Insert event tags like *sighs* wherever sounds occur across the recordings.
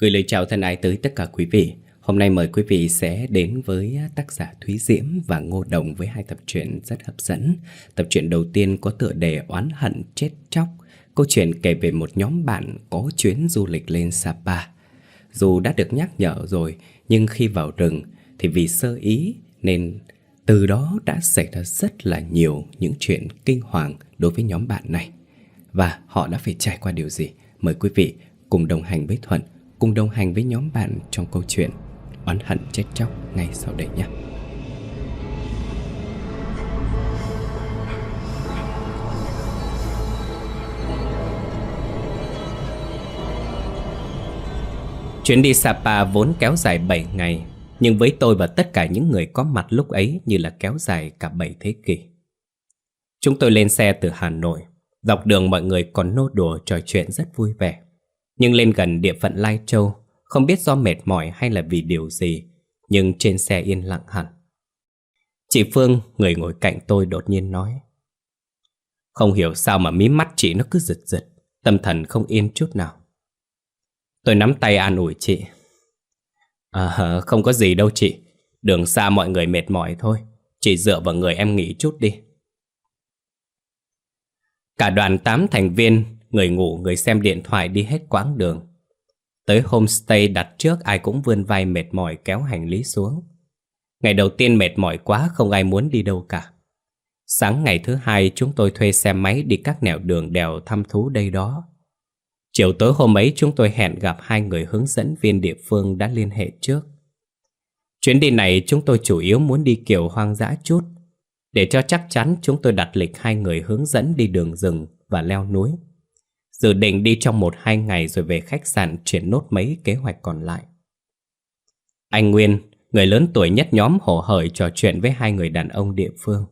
Gửi lời chào thân ái tới tất cả quý vị. Hôm nay mời quý vị sẽ đến với tác giả Thúy Diễm và Ngô Đồng với hai tập truyện rất hấp dẫn. Tập truyện đầu tiên có tựa đề Oán hận chết chóc. Câu chuyện kể về một nhóm bạn có chuyến du lịch lên Sapa. Dù đã được nhắc nhở rồi, nhưng khi vào rừng thì vì sơ ý nên từ đó đã xảy ra rất là nhiều những chuyện kinh hoàng đối với nhóm bạn này. Và họ đã phải trải qua điều gì? Mời quý vị cùng đồng hành với Thuận cùng đồng hành với nhóm bạn trong câu chuyện oán hận chết chóc ngay sau đây nhé. Chuyến đi Sapa vốn kéo dài 7 ngày, nhưng với tôi và tất cả những người có mặt lúc ấy như là kéo dài cả 7 thế kỷ. Chúng tôi lên xe từ Hà Nội, dọc đường mọi người còn nô đùa trò chuyện rất vui vẻ. Nhưng lên gần địa phận Lai Châu Không biết do mệt mỏi hay là vì điều gì Nhưng trên xe yên lặng hẳn. Chị Phương, người ngồi cạnh tôi đột nhiên nói Không hiểu sao mà mí mắt chị nó cứ giật giật Tâm thần không yên chút nào. Tôi nắm tay an ủi chị À không có gì đâu chị Đường xa mọi người mệt mỏi thôi Chị dựa vào người em nghỉ chút đi. Cả đoàn 8 thành viên Người ngủ, người xem điện thoại đi hết quãng đường. Tới homestay đặt trước, ai cũng vươn vai mệt mỏi kéo hành lý xuống. Ngày đầu tiên mệt mỏi quá, không ai muốn đi đâu cả. Sáng ngày thứ hai, chúng tôi thuê xe máy đi các nẻo đường đèo thăm thú đây đó. Chiều tối hôm ấy, chúng tôi hẹn gặp hai người hướng dẫn viên địa phương đã liên hệ trước. Chuyến đi này, chúng tôi chủ yếu muốn đi kiểu hoang dã chút. Để cho chắc chắn, chúng tôi đặt lịch hai người hướng dẫn đi đường rừng và leo núi. Dự định đi trong một hai ngày rồi về khách sạn triển nốt mấy kế hoạch còn lại. Anh Nguyên, người lớn tuổi nhất nhóm hổ hởi trò chuyện với hai người đàn ông địa phương.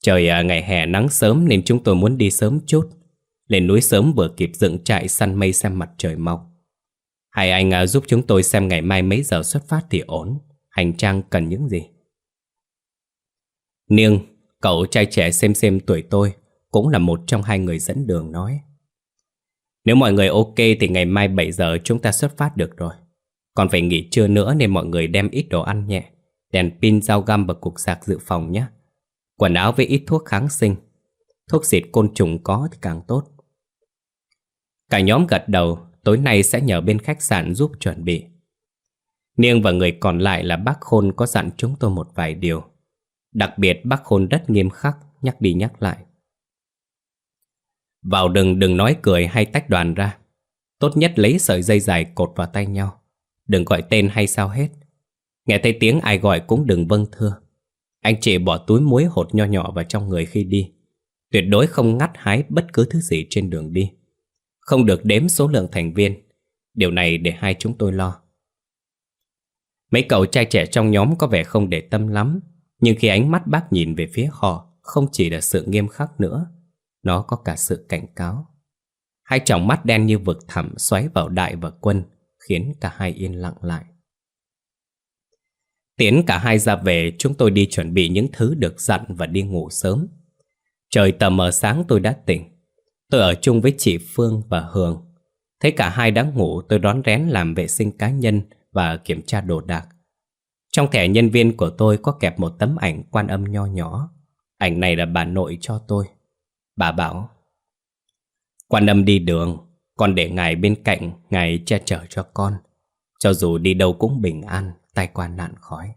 Trời à, ngày hè nắng sớm nên chúng tôi muốn đi sớm chút. Lên núi sớm vừa kịp dựng trại săn mây xem mặt trời mọc. Hai anh à, giúp chúng tôi xem ngày mai mấy giờ xuất phát thì ổn. Hành trang cần những gì? Niêng, cậu trai trẻ xem xem tuổi tôi, cũng là một trong hai người dẫn đường nói. Nếu mọi người ok thì ngày mai 7 giờ chúng ta xuất phát được rồi. Còn phải nghỉ trưa nữa nên mọi người đem ít đồ ăn nhẹ, đèn pin, dao găm và cục sạc dự phòng nhé. Quần áo với ít thuốc kháng sinh. Thuốc xịt côn trùng có thì càng tốt. Cả nhóm gật đầu, tối nay sẽ nhờ bên khách sạn giúp chuẩn bị. Niêng và người còn lại là bác Khôn có dặn chúng tôi một vài điều. Đặc biệt bác Khôn rất nghiêm khắc, nhắc đi nhắc lại. Vào đừng đừng nói cười hay tách đoàn ra. Tốt nhất lấy sợi dây dài cột vào tay nhau. Đừng gọi tên hay sao hết. Nghe thấy tiếng ai gọi cũng đừng vâng thưa. Anh chị bỏ túi muối hột nho nhỏ vào trong người khi đi. Tuyệt đối không ngắt hái bất cứ thứ gì trên đường đi. Không được đếm số lượng thành viên. Điều này để hai chúng tôi lo. Mấy cậu trai trẻ trong nhóm có vẻ không để tâm lắm. Nhưng khi ánh mắt bác nhìn về phía họ, Không chỉ là sự nghiêm khắc nữa nó có cả sự cảnh cáo. Hai tròng mắt đen như vực thẳm xoáy vào đại và quân, Khiến cả hai yên lặng lại. Tiến cả hai ra về, Chúng tôi đi chuẩn bị những thứ được dặn và đi ngủ sớm. Trời tờ mờ sáng, tôi đã tỉnh. Tôi ở chung với chị Phương và Hường. Thấy cả hai đã ngủ, tôi đón rén làm vệ sinh cá nhân và kiểm tra đồ đạc. Trong thẻ nhân viên của tôi có kẹp một tấm ảnh quan âm nho nhỏ. Ảnh này là bà nội cho tôi. Bà bảo, Quan âm đi đường, Con để ngài bên cạnh, Ngài che chở cho con. Cho dù đi đâu cũng bình an, Tai qua nạn khói.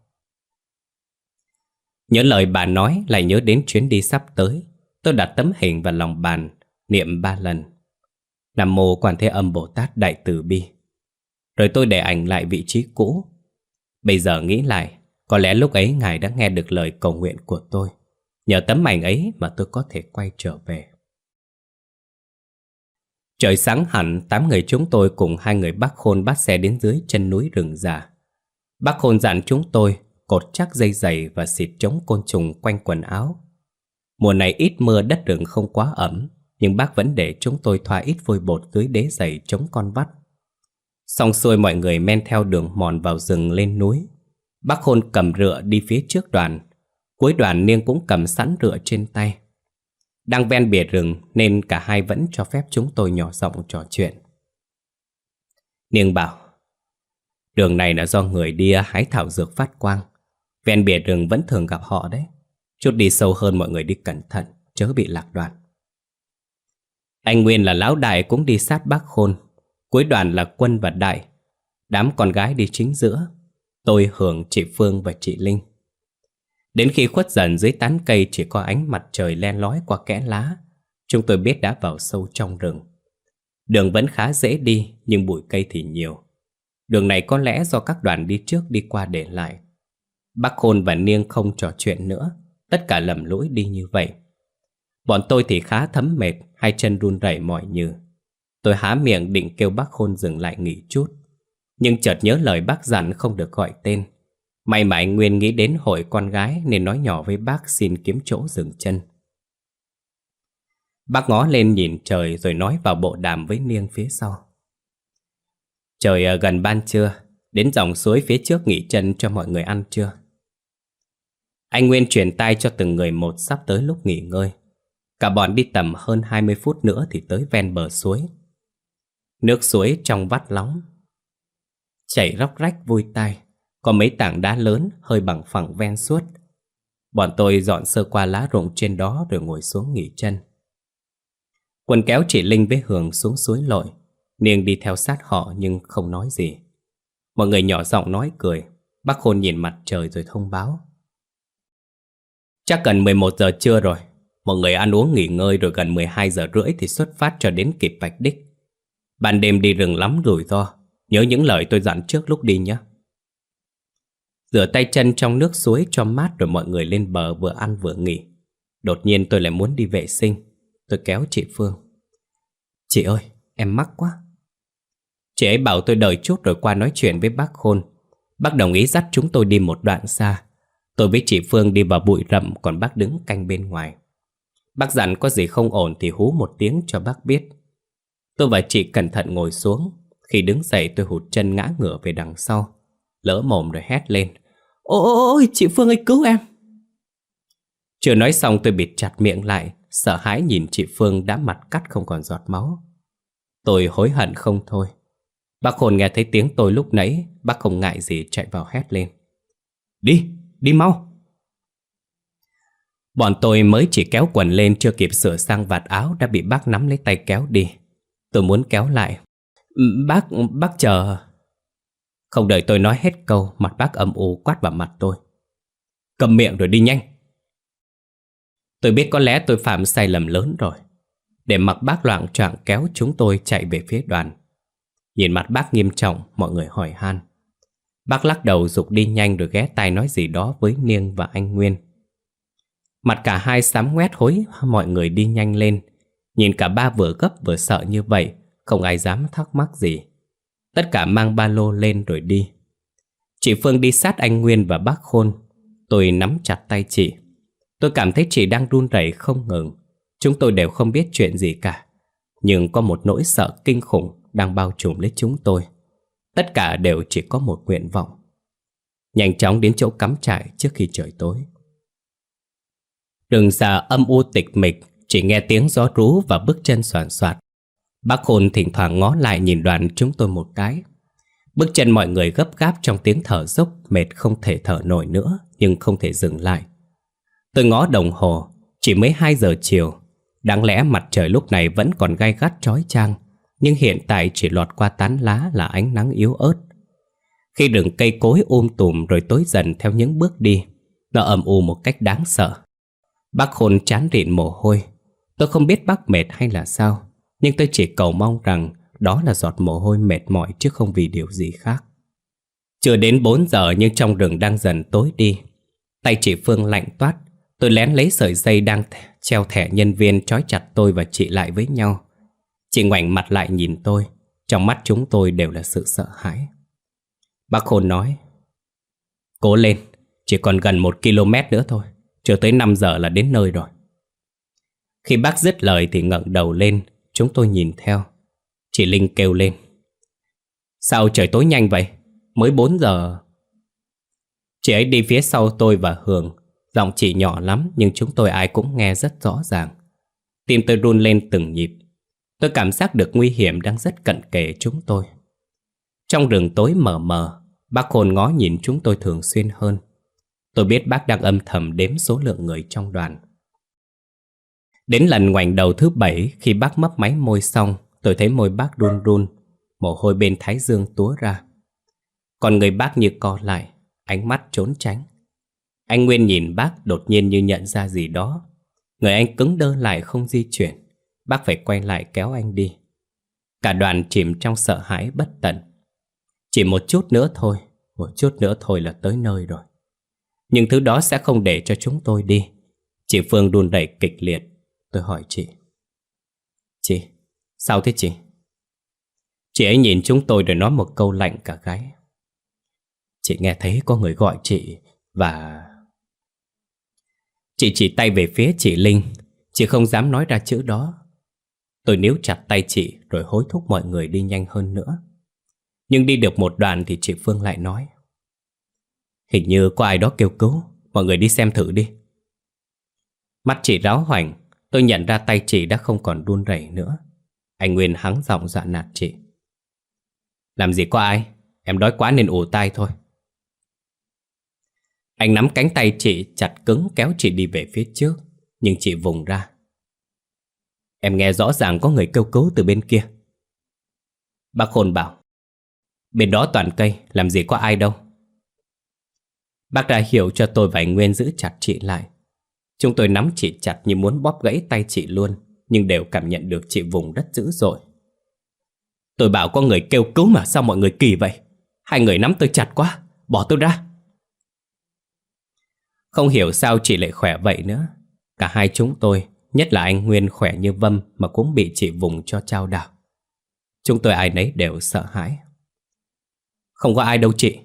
Nhớ lời bà nói, Lại nhớ đến chuyến đi sắp tới. Tôi đặt tấm hình vào lòng bàn, Niệm ba lần. Nam mô Quan Thế Âm Bồ Tát Đại Từ Bi. Rồi tôi để ảnh lại vị trí cũ. Bây giờ nghĩ lại, Có lẽ lúc ấy Ngài đã nghe được lời cầu nguyện của tôi. Nhờ tấm ảnh ấy mà tôi có thể quay trở về. Trời sáng hẳn, tám người chúng tôi cùng hai người bác khôn bắt xe đến dưới chân núi rừng già. Bác khôn dặn chúng tôi cột chắc dây giày và xịt chống côn trùng quanh quần áo. Mùa này ít mưa đất rừng không quá ẩm, nhưng bác vẫn để chúng tôi thoa ít vôi bột dưới đế giày chống con vắt. Xong xuôi mọi người men theo đường mòn vào rừng lên núi. Bác khôn cầm rựa đi phía trước đoàn, Cuối đoàn Niêng cũng cầm sẵn rửa trên tay. Đang ven bìa rừng Nên cả hai vẫn cho phép chúng tôi nhỏ giọng trò chuyện. Niêng bảo, Đường này là do người đi hái thảo dược phát quang. Ven bìa rừng vẫn thường gặp họ đấy. Chút đi sâu hơn mọi người đi cẩn thận, Chớ bị lạc đoạn. Anh Nguyên là lão đại cũng đi sát bác khôn. Cuối đoàn là quân và đại. Đám con gái đi chính giữa. Tôi hưởng, chị Phương và chị Linh. Đến khi khuất dần dưới tán cây Chỉ có ánh mặt trời len lói qua kẽ lá, Chúng tôi biết đã vào sâu trong rừng. Đường vẫn khá dễ đi, Nhưng bụi cây thì nhiều. Đường này có lẽ do các đoàn đi trước đi qua để lại. Bác Khôn và Niêng không trò chuyện nữa, Tất cả lầm lỗi đi như vậy. Bọn tôi thì khá thấm mệt, Hai chân run rẩy mỏi như Tôi há miệng định kêu bác Khôn dừng lại nghỉ chút. Nhưng chợt nhớ lời bác dặn không được gọi tên. May mà anh Nguyên nghĩ đến hội con gái Nên nói nhỏ với bác xin kiếm chỗ dừng chân. Bác ngó lên nhìn trời rồi nói vào bộ đàm với Niêng phía sau. Trời à, gần ban trưa, Đến dòng suối phía trước nghỉ chân cho mọi người ăn chưa Anh Nguyên truyền tay cho từng người một sắp tới lúc nghỉ ngơi. Cả bọn đi tầm hơn 20 phút nữa thì tới ven bờ suối. Nước suối trong vắt nóng Chảy róc rách vui tai. Có mấy tảng đá lớn hơi bằng phẳng ven suốt. Bọn tôi dọn sơ qua lá rụng trên đó rồi ngồi xuống nghỉ chân. Quân kéo chị Linh với Hường xuống suối lội. Niêng đi theo sát họ nhưng không nói gì. Mọi người nhỏ giọng nói cười. Bác Khôn nhìn mặt trời rồi thông báo. Chắc gần 11 giờ trưa rồi. Mọi người ăn uống nghỉ ngơi rồi gần 12 giờ rưỡi thì xuất phát cho đến kịp vạch đích. Ban đêm đi rừng lắm rủi ro. Nhớ những lời tôi dặn trước lúc đi nhé. Rửa tay chân trong nước suối cho mát rồi mọi người lên bờ vừa ăn vừa nghỉ. Đột nhiên tôi lại muốn đi vệ sinh. Tôi kéo chị Phương. Chị ơi, em mắc quá. Chị ấy bảo tôi đợi chút rồi qua nói chuyện với bác Khôn. Bác đồng ý dắt chúng tôi đi một đoạn xa. Tôi với chị Phương đi vào bụi rậm Còn bác đứng canh bên ngoài. Bác dặn có gì không ổn thì hú một tiếng cho bác biết. Tôi và chị cẩn thận ngồi xuống. Khi đứng dậy tôi hụt chân ngã ngửa về đằng sau. Lỡ mồm rồi hét lên. Ôi chị Phương ơi cứu em. Chưa nói xong tôi bịt chặt miệng lại Sợ hãi nhìn chị Phương đã mặt cắt không còn giọt máu. Tôi hối hận không thôi. Bác Khôn nghe thấy tiếng tôi lúc nãy Bác không ngại gì chạy vào hét lên. Đi, đi mau. Bọn tôi mới chỉ kéo quần lên Chưa kịp sửa sang vạt áo Đã bị bác nắm lấy tay kéo đi. Tôi muốn kéo lại. Bác, bác chờ. Không đợi tôi nói hết câu, Mặt bác âm u quát vào mặt tôi. Cầm miệng rồi đi nhanh. Tôi biết có lẽ tôi phạm sai lầm lớn rồi. Để mặc bác loạn trạng kéo chúng tôi chạy về phía đoàn. Nhìn mặt bác nghiêm trọng, Mọi người hỏi han. Bác lắc đầu dục đi nhanh rồi ghé tay nói gì đó với Niêng và anh Nguyên. Mặt cả hai sám ngoét hối, mọi người đi nhanh lên. Nhìn cả ba vừa gấp vừa sợ như vậy, Không ai dám thắc mắc gì. Tất cả mang ba lô lên rồi đi Chị Phương đi sát anh Nguyên và bác Khôn Tôi nắm chặt tay chị Tôi cảm thấy chị đang run rẩy không ngừng Chúng tôi đều không biết chuyện gì cả Nhưng có một nỗi sợ kinh khủng đang bao trùm lấy chúng tôi. Tất cả đều chỉ có một nguyện vọng. Nhanh chóng đến chỗ cắm trại trước khi trời tối. đường già âm u tịch mịch, chỉ nghe tiếng gió rú và bước chân soàn soạt. Bác Khôn thỉnh thoảng ngó lại nhìn đoàn chúng tôi một cái. Bước chân mọi người gấp gáp trong tiếng thở dốc, mệt không thể thở nổi nữa, nhưng không thể dừng lại. Tôi ngó đồng hồ, chỉ mới 2 giờ chiều. Đáng lẽ mặt trời lúc này vẫn còn gai gắt trói trang, nhưng hiện tại chỉ lọt qua tán lá là ánh nắng yếu ớt. Khi rừng cây cối ôm tùm rồi tối dần theo những bước đi, nó ầm u một cách đáng sợ. Bác Khôn chán rịn mồ hôi. Tôi không biết bác mệt hay là sao, nhưng tôi chỉ cầu mong rằng đó là giọt mồ hôi mệt mỏi chứ không vì điều gì khác. Chưa đến 4 giờ nhưng trong rừng đang dần tối đi. Tay chị Phương lạnh toát, tôi lén lấy sợi dây đang treo thẻ nhân viên trói chặt tôi và chị lại với nhau. Chị ngoảnh mặt lại nhìn tôi Trong mắt chúng tôi đều là sự sợ hãi Bác Khôn nói Cố lên Chỉ còn gần một km nữa thôi Chưa tới 5 giờ là đến nơi rồi Khi bác dứt lời thì ngẩng đầu lên Chúng tôi nhìn theo. Chị Linh kêu lên. Sao trời tối nhanh vậy? Mới 4 giờ. Chị ấy đi phía sau tôi và Hường. Giọng chị nhỏ lắm Nhưng chúng tôi ai cũng nghe rất rõ ràng. Tim tôi run lên từng nhịp. Tôi cảm giác được nguy hiểm đang rất cận kề chúng tôi. Trong rừng tối mờ mờ, bác Khôn ngó nhìn chúng tôi thường xuyên hơn. Tôi biết bác đang âm thầm đếm số lượng người trong đoàn. Đến lần ngoảnh đầu thứ bảy khi bác mấp máy môi xong, tôi thấy môi bác run run, mồ hôi bên thái dương túa ra. Còn người bác như co lại, ánh mắt trốn tránh. Anh Nguyên nhìn bác đột nhiên như nhận ra gì đó. Người anh cứng đơ lại không di chuyển. Bác phải quay lại kéo anh đi. Cả đoàn chìm trong sợ hãi bất tận. Chỉ một chút nữa thôi, một chút nữa thôi là tới nơi rồi. Nhưng thứ đó sẽ không để cho chúng tôi đi. Chị Phương đun đẩy kịch liệt. Tôi hỏi chị. Chị, sao thế chị? Chị ấy nhìn chúng tôi rồi nói một câu lạnh cả gáy. Chị nghe thấy có người gọi chị và... Chị chỉ tay về phía chị Linh. Chị không dám nói ra chữ đó. Tôi níu chặt tay chị Rồi hối thúc mọi người đi nhanh hơn nữa. Nhưng đi được một đoạn Thì chị Phương lại nói. Hình như có ai đó kêu cứu. Mọi người đi xem thử đi. Mắt chị ráo hoảnh Tôi nhận ra tay chị đã không còn run rẩy nữa. Anh Nguyên hắng giọng dọa nạt chị. Làm gì có ai? Em đói quá nên ủ tai thôi. Anh nắm cánh tay chị chặt cứng kéo chị đi về phía trước, Nhưng chị vùng ra. Em nghe rõ ràng có người kêu cứu từ bên kia. Bác Khôn bảo, Bên đó toàn cây, Làm gì có ai đâu. Bác đã hiểu cho tôi và anh Nguyên giữ chặt chị lại. Chúng tôi nắm chị chặt như muốn bóp gãy tay chị luôn, Nhưng đều cảm nhận được chị vùng đất dữ dội. Tôi bảo có người kêu cứu mà sao mọi người kỳ vậy? Hai người nắm tôi chặt quá, Bỏ tôi ra. Không hiểu sao chị lại khỏe vậy nữa. Cả hai chúng tôi, Nhất là anh Nguyên khỏe như vâm Mà cũng bị chị vùng cho trao đảo. Chúng tôi ai nấy đều sợ hãi. Không có ai đâu chị.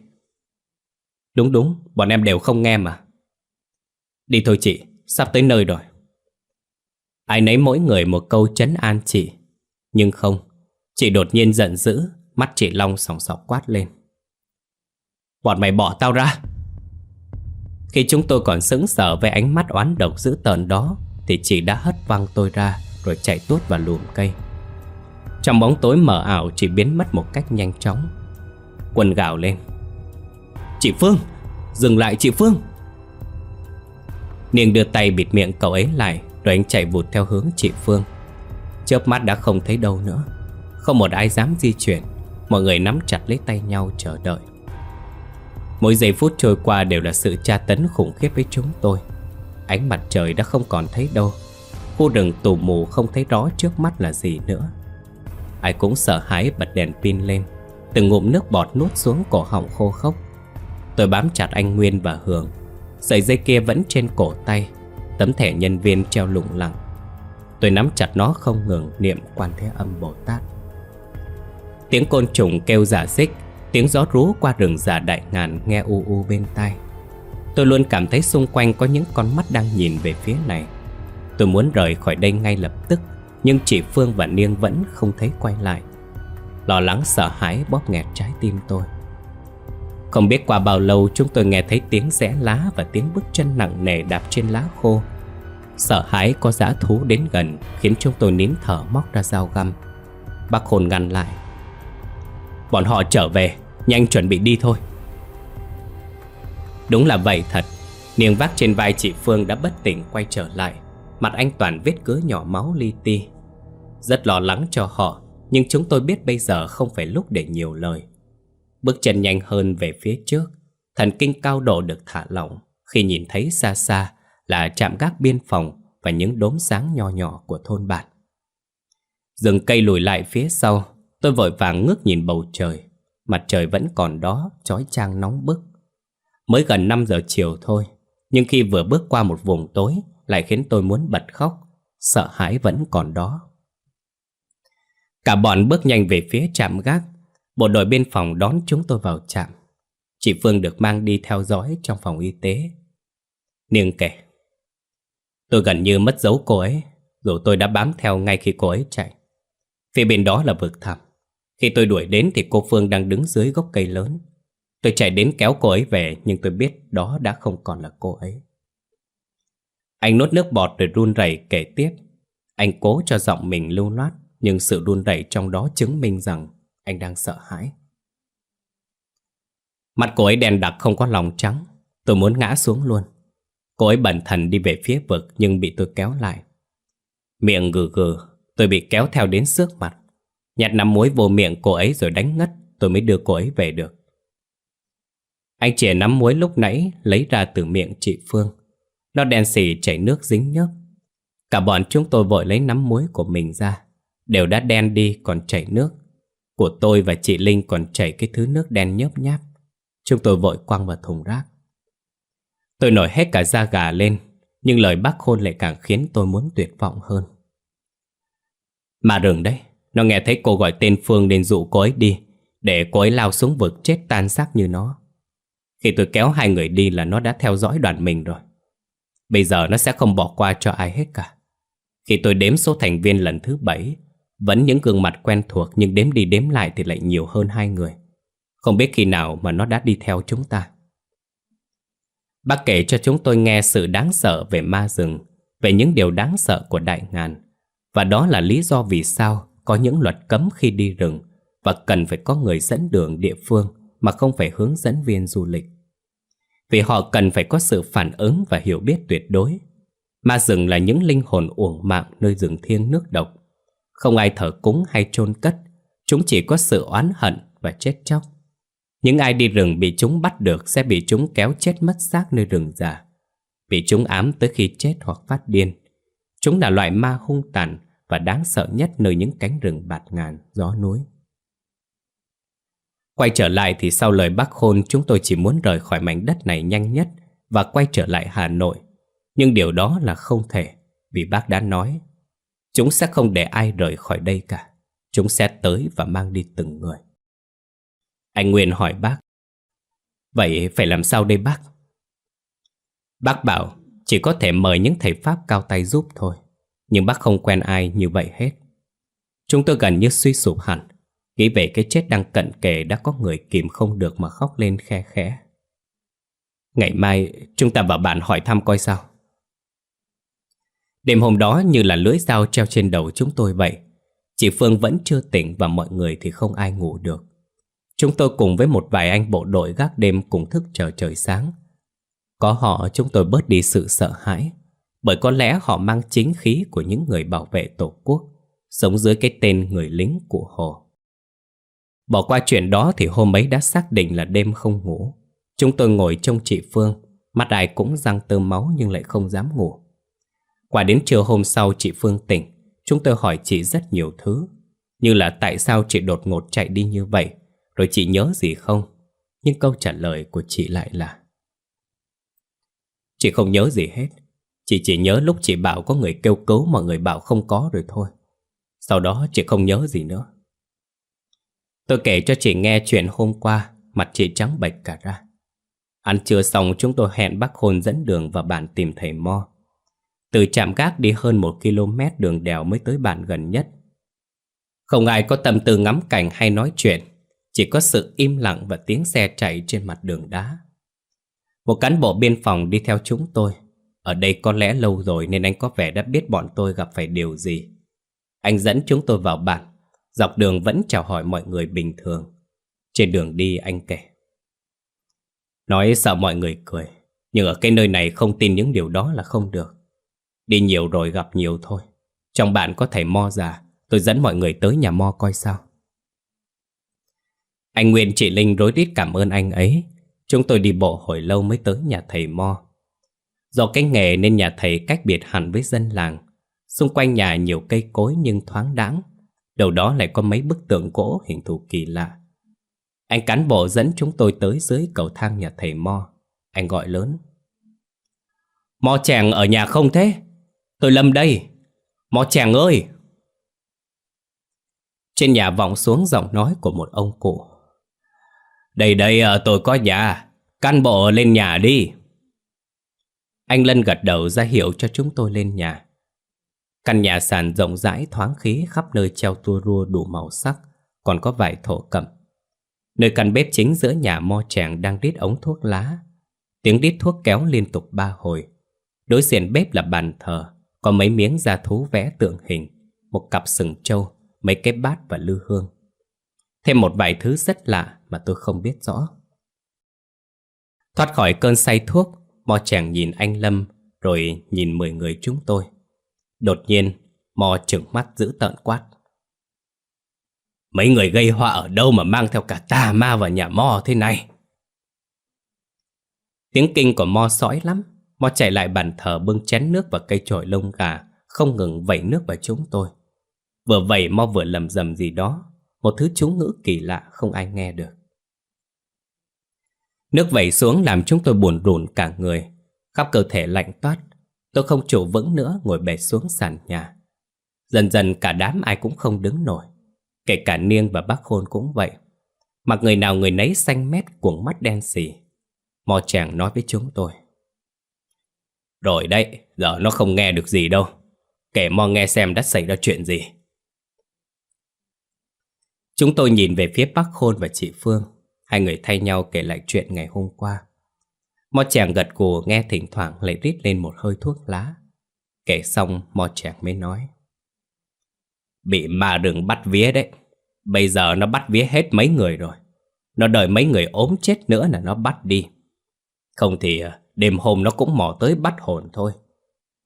Đúng đúng, Bọn em đều không nghe mà. Đi thôi chị. Sắp tới nơi rồi. Ai nấy mỗi người một câu chấn an chị. Nhưng không, Chị đột nhiên giận dữ, Mắt chị Long sòng sọc quát lên. Bọn mày bỏ tao ra. Khi chúng tôi còn sững sờ với ánh mắt oán độc dữ tợn đó, Thì chị đã hất văng tôi ra Rồi chạy tuốt vào lùm cây. Trong bóng tối mờ ảo, Chị biến mất một cách nhanh chóng. Quân gào lên. Chị Phương, Dừng lại chị Phương. Niềng đưa tay bịt miệng cậu ấy lại, Rồi anh chạy vụt theo hướng chị Phương. Chớp mắt đã không thấy đâu nữa. Không một ai dám di chuyển. Mọi người nắm chặt lấy tay nhau chờ đợi. Mỗi giây phút trôi qua đều là sự tra tấn khủng khiếp với chúng tôi. Ánh mặt trời đã không còn thấy đâu. Khu rừng tù mù không thấy rõ trước mắt là gì nữa. Ai cũng sợ hãi bật đèn pin lên. Từng ngụm nước bọt nuốt xuống cổ họng khô khốc. Tôi bám chặt anh Nguyên và Hường. Sợi dây kia vẫn trên cổ tay, Tấm thẻ nhân viên treo lủng lẳng. Tôi nắm chặt nó không ngừng, niệm quan thế âm Bồ Tát. Tiếng côn trùng kêu giả dích Tiếng gió rú qua rừng già đại ngàn nghe u u bên tai. Tôi luôn cảm thấy xung quanh có những con mắt đang nhìn về phía này. Tôi muốn rời khỏi đây ngay lập tức, Nhưng chị Phương và Niêng vẫn không thấy quay lại. Lo lắng sợ hãi bóp nghẹt trái tim tôi. Không biết qua bao lâu chúng tôi nghe thấy tiếng rẽ lá Và tiếng bước chân nặng nề đạp trên lá khô. Sợ hãi có giã thú đến gần Khiến chúng tôi nín thở móc ra dao găm. Bác Khôn ngăn lại. Bọn họ trở về, Nhanh chuẩn bị đi thôi. Đúng là vậy thật. Niềng vác trên vai chị Phương đã bất tỉnh quay trở lại. Mặt anh toàn vết cứa nhỏ máu li ti. Rất lo lắng cho họ, Nhưng chúng tôi biết bây giờ không phải lúc để nhiều lời. Bước chân nhanh hơn về phía trước. Thần kinh cao độ được thả lỏng. Khi nhìn thấy xa xa Là trạm gác biên phòng Và những đốm sáng nho nhỏ của thôn bản Rừng cây lùi lại phía sau Tôi vội vàng ngước nhìn bầu trời. Mặt trời vẫn còn đó, chói chang nóng bức. Mới gần 5 giờ chiều thôi Nhưng khi vừa bước qua một vùng tối Lại khiến tôi muốn bật khóc Sợ hãi vẫn còn đó. Cả bọn bước nhanh về phía trạm gác Bộ đội biên phòng đón chúng tôi vào trạm Chị Phương được mang đi theo dõi trong phòng y tế Niêng kể, Tôi gần như mất dấu cô ấy, Dù tôi đã bám theo ngay khi cô ấy chạy Phía bên đó là vực thẳm khi tôi đuổi đến thì cô Phương đang đứng dưới gốc cây lớn. Tôi chạy đến kéo cô ấy về, nhưng tôi biết đó đã không còn là cô ấy. Anh nuốt nước bọt rồi run rẩy kể tiếp. Anh cố cho giọng mình lưu loát, nhưng sự run rẩy trong đó chứng minh rằng anh đang sợ hãi. Mặt cô ấy đen đặc không có lòng trắng. Tôi muốn ngã xuống luôn. Cô ấy bẩn thần đi về phía vực Nhưng bị tôi kéo lại. Miệng gừ gừ, Tôi bị kéo theo đến xước mặt. Nhặt nắm muối vô miệng cô ấy rồi đánh ngất, Tôi mới đưa cô ấy về được. Anh chìa nắm muối lúc nãy, Lấy ra từ miệng chị Phương. Nó đen xì chảy nước dính nhớp. Cả bọn chúng tôi vội lấy nắm muối của mình ra. Đều đã đen đi, còn chảy nước. Của tôi và chị Linh còn chảy cái thứ nước đen nhớp nháp. Chúng tôi vội quăng vào thùng rác. Tôi nổi hết cả da gà lên, Nhưng lời bác Khôn lại càng khiến tôi muốn tuyệt vọng hơn. Mà rừng đấy, Nó nghe thấy cô gọi tên Phương nên dụ cô ấy đi, Để cô ấy lao xuống vực chết tan xác như nó. Khi tôi kéo hai người đi là nó đã theo dõi đoàn mình rồi. Bây giờ nó sẽ không bỏ qua cho ai hết cả. Khi tôi đếm số thành viên lần thứ bảy vẫn những gương mặt quen thuộc Nhưng đếm đi đếm lại thì lại nhiều hơn hai người Không biết khi nào mà nó đã đi theo chúng ta Bác kể cho chúng tôi nghe sự đáng sợ về ma rừng, về những điều đáng sợ của đại ngàn. Và đó là lý do vì sao có những luật cấm khi đi rừng và cần phải có người dẫn đường địa phương mà không phải hướng dẫn viên du lịch. Vì họ cần phải có sự phản ứng và hiểu biết tuyệt đối. Ma rừng là những linh hồn uổng mạng nơi rừng thiêng nước độc. Không ai thờ cúng hay chôn cất, chúng chỉ có sự oán hận và chết chóc. Những ai đi rừng bị chúng bắt được sẽ bị chúng kéo chết mất xác nơi rừng già. Bị chúng ám tới khi chết hoặc phát điên. Chúng là loại ma hung tàn và đáng sợ nhất nơi những cánh rừng bạt ngàn, gió núi. Quay trở lại thì sau lời bác Khôn chúng tôi chỉ muốn rời khỏi mảnh đất này nhanh nhất và quay trở lại Hà Nội. Nhưng điều đó là không thể vì bác đã nói chúng sẽ không để ai rời khỏi đây cả. Chúng sẽ tới và mang đi từng người. Anh Nguyên hỏi bác Vậy phải làm sao đây bác? Bác bảo chỉ có thể mời những thầy Pháp cao tay giúp thôi, Nhưng bác không quen ai như vậy hết Chúng tôi gần như suy sụp hẳn Nghĩ về cái chết đang cận kề đã có người kìm không được mà khóc lên khe khẽ Ngày mai chúng ta vào bản hỏi thăm coi sao Đêm hôm đó như là lưỡi dao treo trên đầu chúng tôi vậy Chị Phương vẫn chưa tỉnh và mọi người thì không ai ngủ được Chúng tôi cùng với một vài anh bộ đội gác đêm cùng thức chờ trời sáng. Có họ chúng tôi bớt đi sự sợ hãi, bởi có lẽ họ mang chính khí của những người bảo vệ Tổ quốc, sống dưới cái tên người lính của Hồ. Bỏ qua chuyện đó thì hôm ấy đã xác định là đêm không ngủ. Chúng tôi ngồi trông chị Phương, mắt ai cũng răng tơ máu nhưng lại không dám ngủ. Qua đến chiều hôm sau chị Phương tỉnh, chúng tôi hỏi chị rất nhiều thứ, như là tại sao chị đột ngột chạy đi như vậy, rồi chị nhớ gì không? Nhưng câu trả lời của chị lại là Chị không nhớ gì hết. Chị chỉ nhớ lúc chị bảo có người kêu cứu mà người bảo không có rồi thôi. Sau đó chị không nhớ gì nữa. Tôi kể cho chị nghe chuyện hôm qua Mặt chị trắng bệch cả ra. Ăn trưa xong chúng tôi hẹn bác Hôn dẫn đường vào bản tìm thầy Mo. Từ trạm gác đi hơn một km đường đèo mới tới bản gần nhất. Không ai có tâm tư ngắm cảnh hay nói chuyện, chỉ có sự im lặng và tiếng xe chạy trên mặt đường đá. Một cán bộ biên phòng đi theo chúng tôi. Ở đây có lẽ lâu rồi nên anh có vẻ đã biết bọn tôi gặp phải điều gì. Anh dẫn chúng tôi vào bản Dọc đường vẫn chào hỏi mọi người bình thường. Trên đường đi anh kể. Nói sợ mọi người cười, Nhưng ở cái nơi này không tin những điều đó là không được. Đi nhiều rồi gặp nhiều thôi Trong bạn có thầy Mo già, Tôi dẫn mọi người tới nhà Mo coi sao anh Nguyên, chị Linh rối rít cảm ơn anh ấy. Chúng tôi đi bộ hồi lâu mới tới nhà thầy Mo. Do cái nghề nên nhà thầy cách biệt hẳn với dân làng. Xung quanh nhà nhiều cây cối nhưng thoáng đãng. Đầu đó lại có mấy bức tượng gỗ hình thù kỳ lạ. Anh cán bộ dẫn chúng tôi tới dưới cầu thang nhà thầy Mo. Anh gọi lớn. Mo chàng ở nhà không thế? Tôi Lâm đây. Mó chàng ơi! Trên nhà vọng xuống giọng nói của một ông cụ. Đây đây ờ, tôi có nhà. Căn bộ lên nhà đi. Anh Lân gật đầu ra hiệu cho chúng tôi lên nhà. Căn nhà sàn rộng rãi thoáng khí khắp nơi treo tua rua đủ màu sắc, Còn có vài thổ cẩm. Nơi căn bếp chính giữa nhà mo chàng đang đít ống thuốc lá. Tiếng đít thuốc kéo liên tục ba hồi. Đối diện bếp là bàn thờ. Có mấy miếng da thú vẽ tượng hình, Một cặp sừng trâu, Mấy cái bát và lư hương. Thêm một vài thứ rất lạ mà tôi không biết rõ. Thoát khỏi cơn say thuốc, Mò chàng nhìn anh Lâm, Rồi nhìn mười người chúng tôi. Đột nhiên, Mò trừng mắt giữ tợn quát. Mấy người gây họa ở đâu mà mang theo cả tà ma vào nhà mò thế này? Tiếng kinh của Mo sói lắm mò chạy lại bàn thờ bưng chén nước và cây chổi lông gà, Không ngừng vẩy nước vào chúng tôi. Vừa vẩy mò vừa lầm rầm gì đó, Một thứ chú ngữ kỳ lạ không ai nghe được. Nước vẩy xuống làm chúng tôi buồn rùn cả người. Khắp cơ thể lạnh toát, Tôi không trụ vững nữa ngồi bệt xuống sàn nhà. Dần dần cả đám ai cũng không đứng nổi, Kể cả Niêng và bác Khôn cũng vậy. Mặc người nào người nấy xanh mét, cuồng mắt đen xì. Mò chàng nói với chúng tôi. Rồi đấy, giờ nó không nghe được gì đâu. Kể Mo nghe xem đã xảy ra chuyện gì. Chúng tôi nhìn về phía bác Khôn và chị Phương. Hai người thay nhau kể lại chuyện ngày hôm qua. Mò chàng gật gù nghe thỉnh thoảng lại rít lên một hơi thuốc lá. Kể xong mò chàng mới nói. Bị ma rừng bắt vía đấy. Bây giờ nó bắt vía hết mấy người rồi. Nó đợi mấy người ốm chết nữa là nó bắt đi. Không thì à, đêm hôm nó cũng mò tới bắt hồn thôi.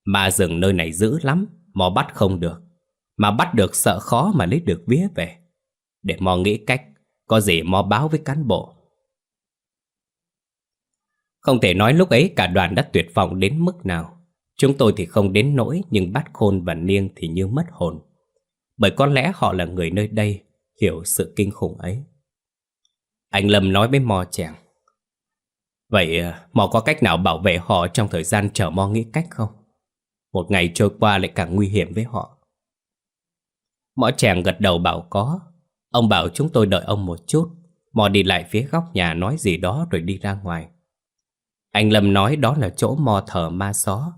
Mà rừng nơi này dữ lắm, Mò bắt không được. Mà bắt được sợ khó mà lấy được vía về. Để mò nghĩ cách, Có gì mò báo với cán bộ. Không thể nói lúc ấy cả đoàn đã tuyệt vọng đến mức nào. Chúng tôi thì không đến nỗi, Nhưng bắt khôn và niêng thì như mất hồn. Bởi có lẽ họ là người nơi đây, hiểu sự kinh khủng ấy. Anh Lâm nói với Mò chàng. Vậy ờ, Mò có cách nào bảo vệ họ trong thời gian chờ Mò nghĩ cách không? Một ngày trôi qua lại càng nguy hiểm với họ. Mò chàng gật đầu bảo có. Ông bảo chúng tôi đợi ông một chút. Mò đi lại phía góc nhà nói gì đó rồi đi ra ngoài. Anh Lâm nói đó là chỗ mò thờ ma xó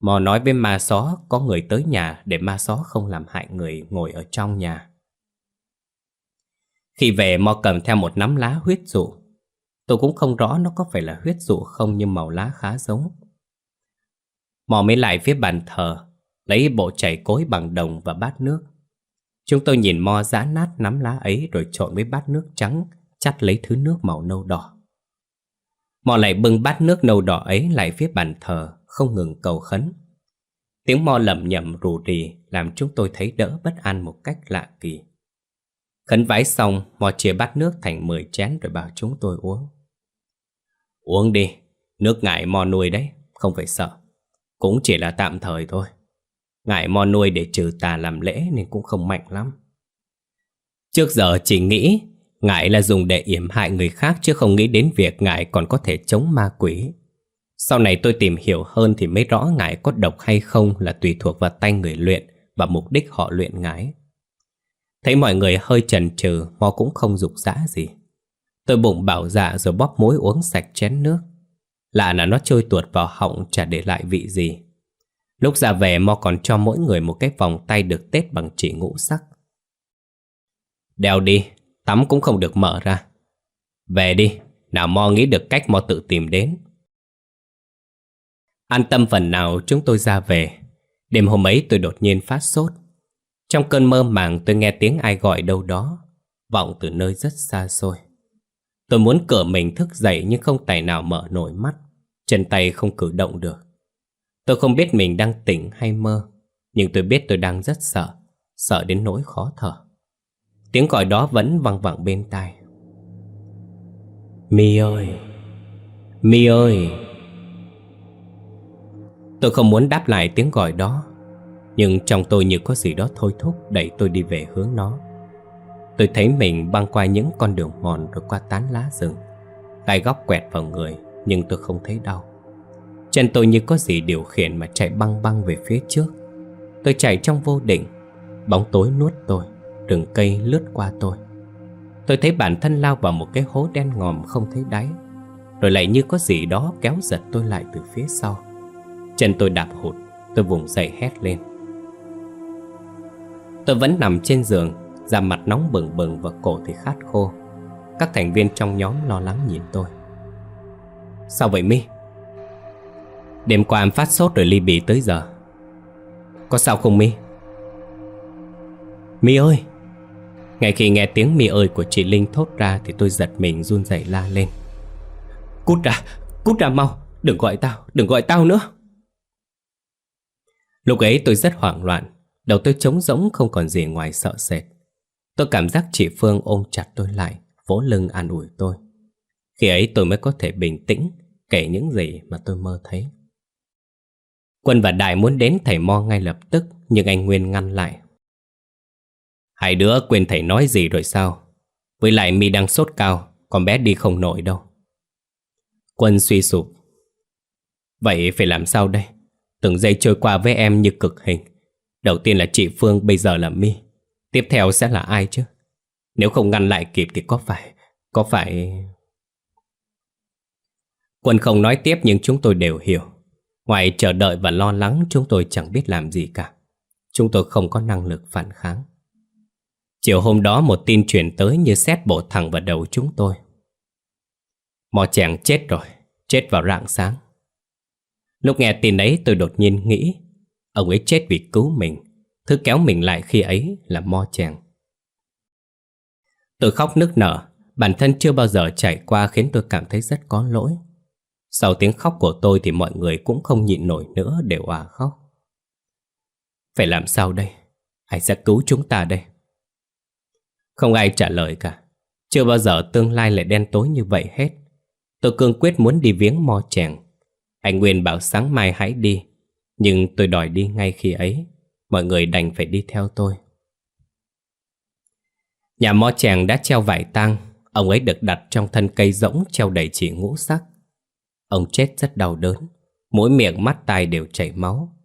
Mò nói với ma xó, có người tới nhà để ma xó không làm hại người ngồi ở trong nhà. Khi về, Mò cầm theo một nắm lá huyết dụ. Tôi cũng không rõ nó có phải là huyết dụ không nhưng màu lá khá giống. Mò mới lại phía bàn thờ, lấy bộ chảy cối bằng đồng và bát nước. Chúng tôi nhìn Mo giã nát nắm lá ấy rồi trộn với bát nước trắng, chắt lấy thứ nước màu nâu đỏ. Mò lại bưng bát nước nâu đỏ ấy lại phía bàn thờ, không ngừng cầu khấn. Tiếng mo lầm nhầm rù rì làm chúng tôi thấy đỡ bất an một cách lạ kỳ. Khấn vái xong, mò chia bát nước thành 10 chén rồi bảo chúng tôi uống. Uống đi, nước ngải mò nuôi đấy, không phải sợ. Cũng chỉ là tạm thời thôi. Ngải mò nuôi để trừ tà làm lễ nên cũng không mạnh lắm. Trước giờ chỉ nghĩ ngải là dùng để yểm hại người khác chứ không nghĩ đến việc ngải còn có thể chống ma quỷ. Sau này tôi tìm hiểu hơn thì mới rõ ngải có độc hay không là tùy thuộc vào tay người luyện và mục đích họ luyện ngải. Thấy mọi người hơi chần chừ, Mo cũng không dục dã gì. Tôi bụng bảo dạ rồi bóp muối uống sạch chén nước. Lạ là nó trôi tuột vào họng chả để lại vị gì. Lúc ra về Mo còn cho mỗi người một cái vòng tay được tết bằng chỉ ngũ sắc. Đeo đi, tắm cũng không được mở ra. Về đi, nào Mo nghĩ được cách Mo tự tìm đến. An tâm phần nào chúng tôi ra về Đêm hôm ấy tôi đột nhiên phát sốt Trong cơn mơ màng tôi nghe tiếng ai gọi đâu đó Vọng từ nơi rất xa xôi Tôi muốn cửa mình thức dậy nhưng không tài nào mở nổi mắt. Chân tay không cử động được. Tôi không biết mình đang tỉnh hay mơ, Nhưng tôi biết tôi đang rất sợ Sợ đến nỗi khó thở. Tiếng gọi đó vẫn văng vẳng bên tai. Mi ơi! Mi ơi! Tôi không muốn đáp lại tiếng gọi đó, Nhưng trong tôi như có gì đó thôi thúc đẩy tôi đi về hướng nó. Tôi thấy mình băng qua những con đường mòn rồi qua tán lá rừng. Gai góc quẹt vào người, nhưng tôi không thấy đau. Chân tôi như có gì điều khiển mà chạy băng băng về phía trước. Tôi chạy trong vô định, Bóng tối nuốt tôi, Rừng cây lướt qua tôi. Tôi thấy bản thân lao vào một cái hố đen ngòm không thấy đáy, Rồi lại như có gì đó kéo giật tôi lại từ phía sau. Chân tôi đạp hụt, Tôi vùng dậy hét lên. Tôi vẫn nằm trên giường Da mặt nóng bừng bừng và cổ thì khát khô. Các thành viên trong nhóm lo lắng nhìn tôi. Sao vậy Mi? Đêm qua em phát sốt rồi ly bì tới giờ. Có sao không Mi? Mi ơi! Ngay khi nghe tiếng Mi ơi của chị Linh thốt ra Thì tôi giật mình run rẩy la lên. Cút ra, cút ra mau! Đừng gọi tao, đừng gọi tao nữa! Lúc ấy tôi rất hoảng loạn. Đầu tôi trống rỗng không còn gì ngoài sợ sệt. Tôi cảm giác chị Phương ôm chặt tôi lại, Vỗ lưng an ủi tôi. Khi ấy tôi mới có thể bình tĩnh, Kể những gì mà tôi mơ thấy. Quân và Đại muốn đến thầy Mo ngay lập tức, Nhưng anh Nguyên ngăn lại. Hai đứa quên thầy nói gì rồi sao? Với lại mi đang sốt cao, Con bé đi không nổi đâu. Quân suy sụp. Vậy phải làm sao đây? Từng giây trôi qua với em như cực hình. Đầu tiên là chị Phương, Bây giờ là mi. Tiếp theo sẽ là ai chứ? Nếu không ngăn lại kịp thì có phải Có phải Quân không nói tiếp nhưng chúng tôi đều hiểu. Ngoài chờ đợi và lo lắng, Chúng tôi chẳng biết làm gì cả. Chúng tôi không có năng lực phản kháng. Chiều hôm đó một tin truyền tới như xét bổ thẳng vào đầu chúng tôi. Mò chàng chết rồi, Chết vào rạng sáng. Lúc nghe tin ấy, tôi đột nhiên nghĩ, Ông ấy chết vì cứu mình. Thứ kéo mình lại khi ấy là mo chàng Tôi khóc nức nở, Bản thân chưa bao giờ trải qua khiến tôi cảm thấy rất có lỗi. Sau tiếng khóc của tôi thì mọi người cũng không nhịn nổi nữa đều à khóc. Phải làm sao đây? Ai sẽ cứu chúng ta đây? Không ai trả lời cả. Chưa bao giờ tương lai lại đen tối như vậy hết. Tôi cương quyết muốn đi viếng mo chàng Anh Nguyên bảo sáng mai hãy đi, Nhưng tôi đòi đi ngay khi ấy. Mọi người đành phải đi theo tôi. Nhà mo chàng đã treo vải tang. Ông ấy được đặt trong thân cây rỗng treo đầy chỉ ngũ sắc. Ông chết rất đau đớn. Mỗi miệng mắt tai đều chảy máu.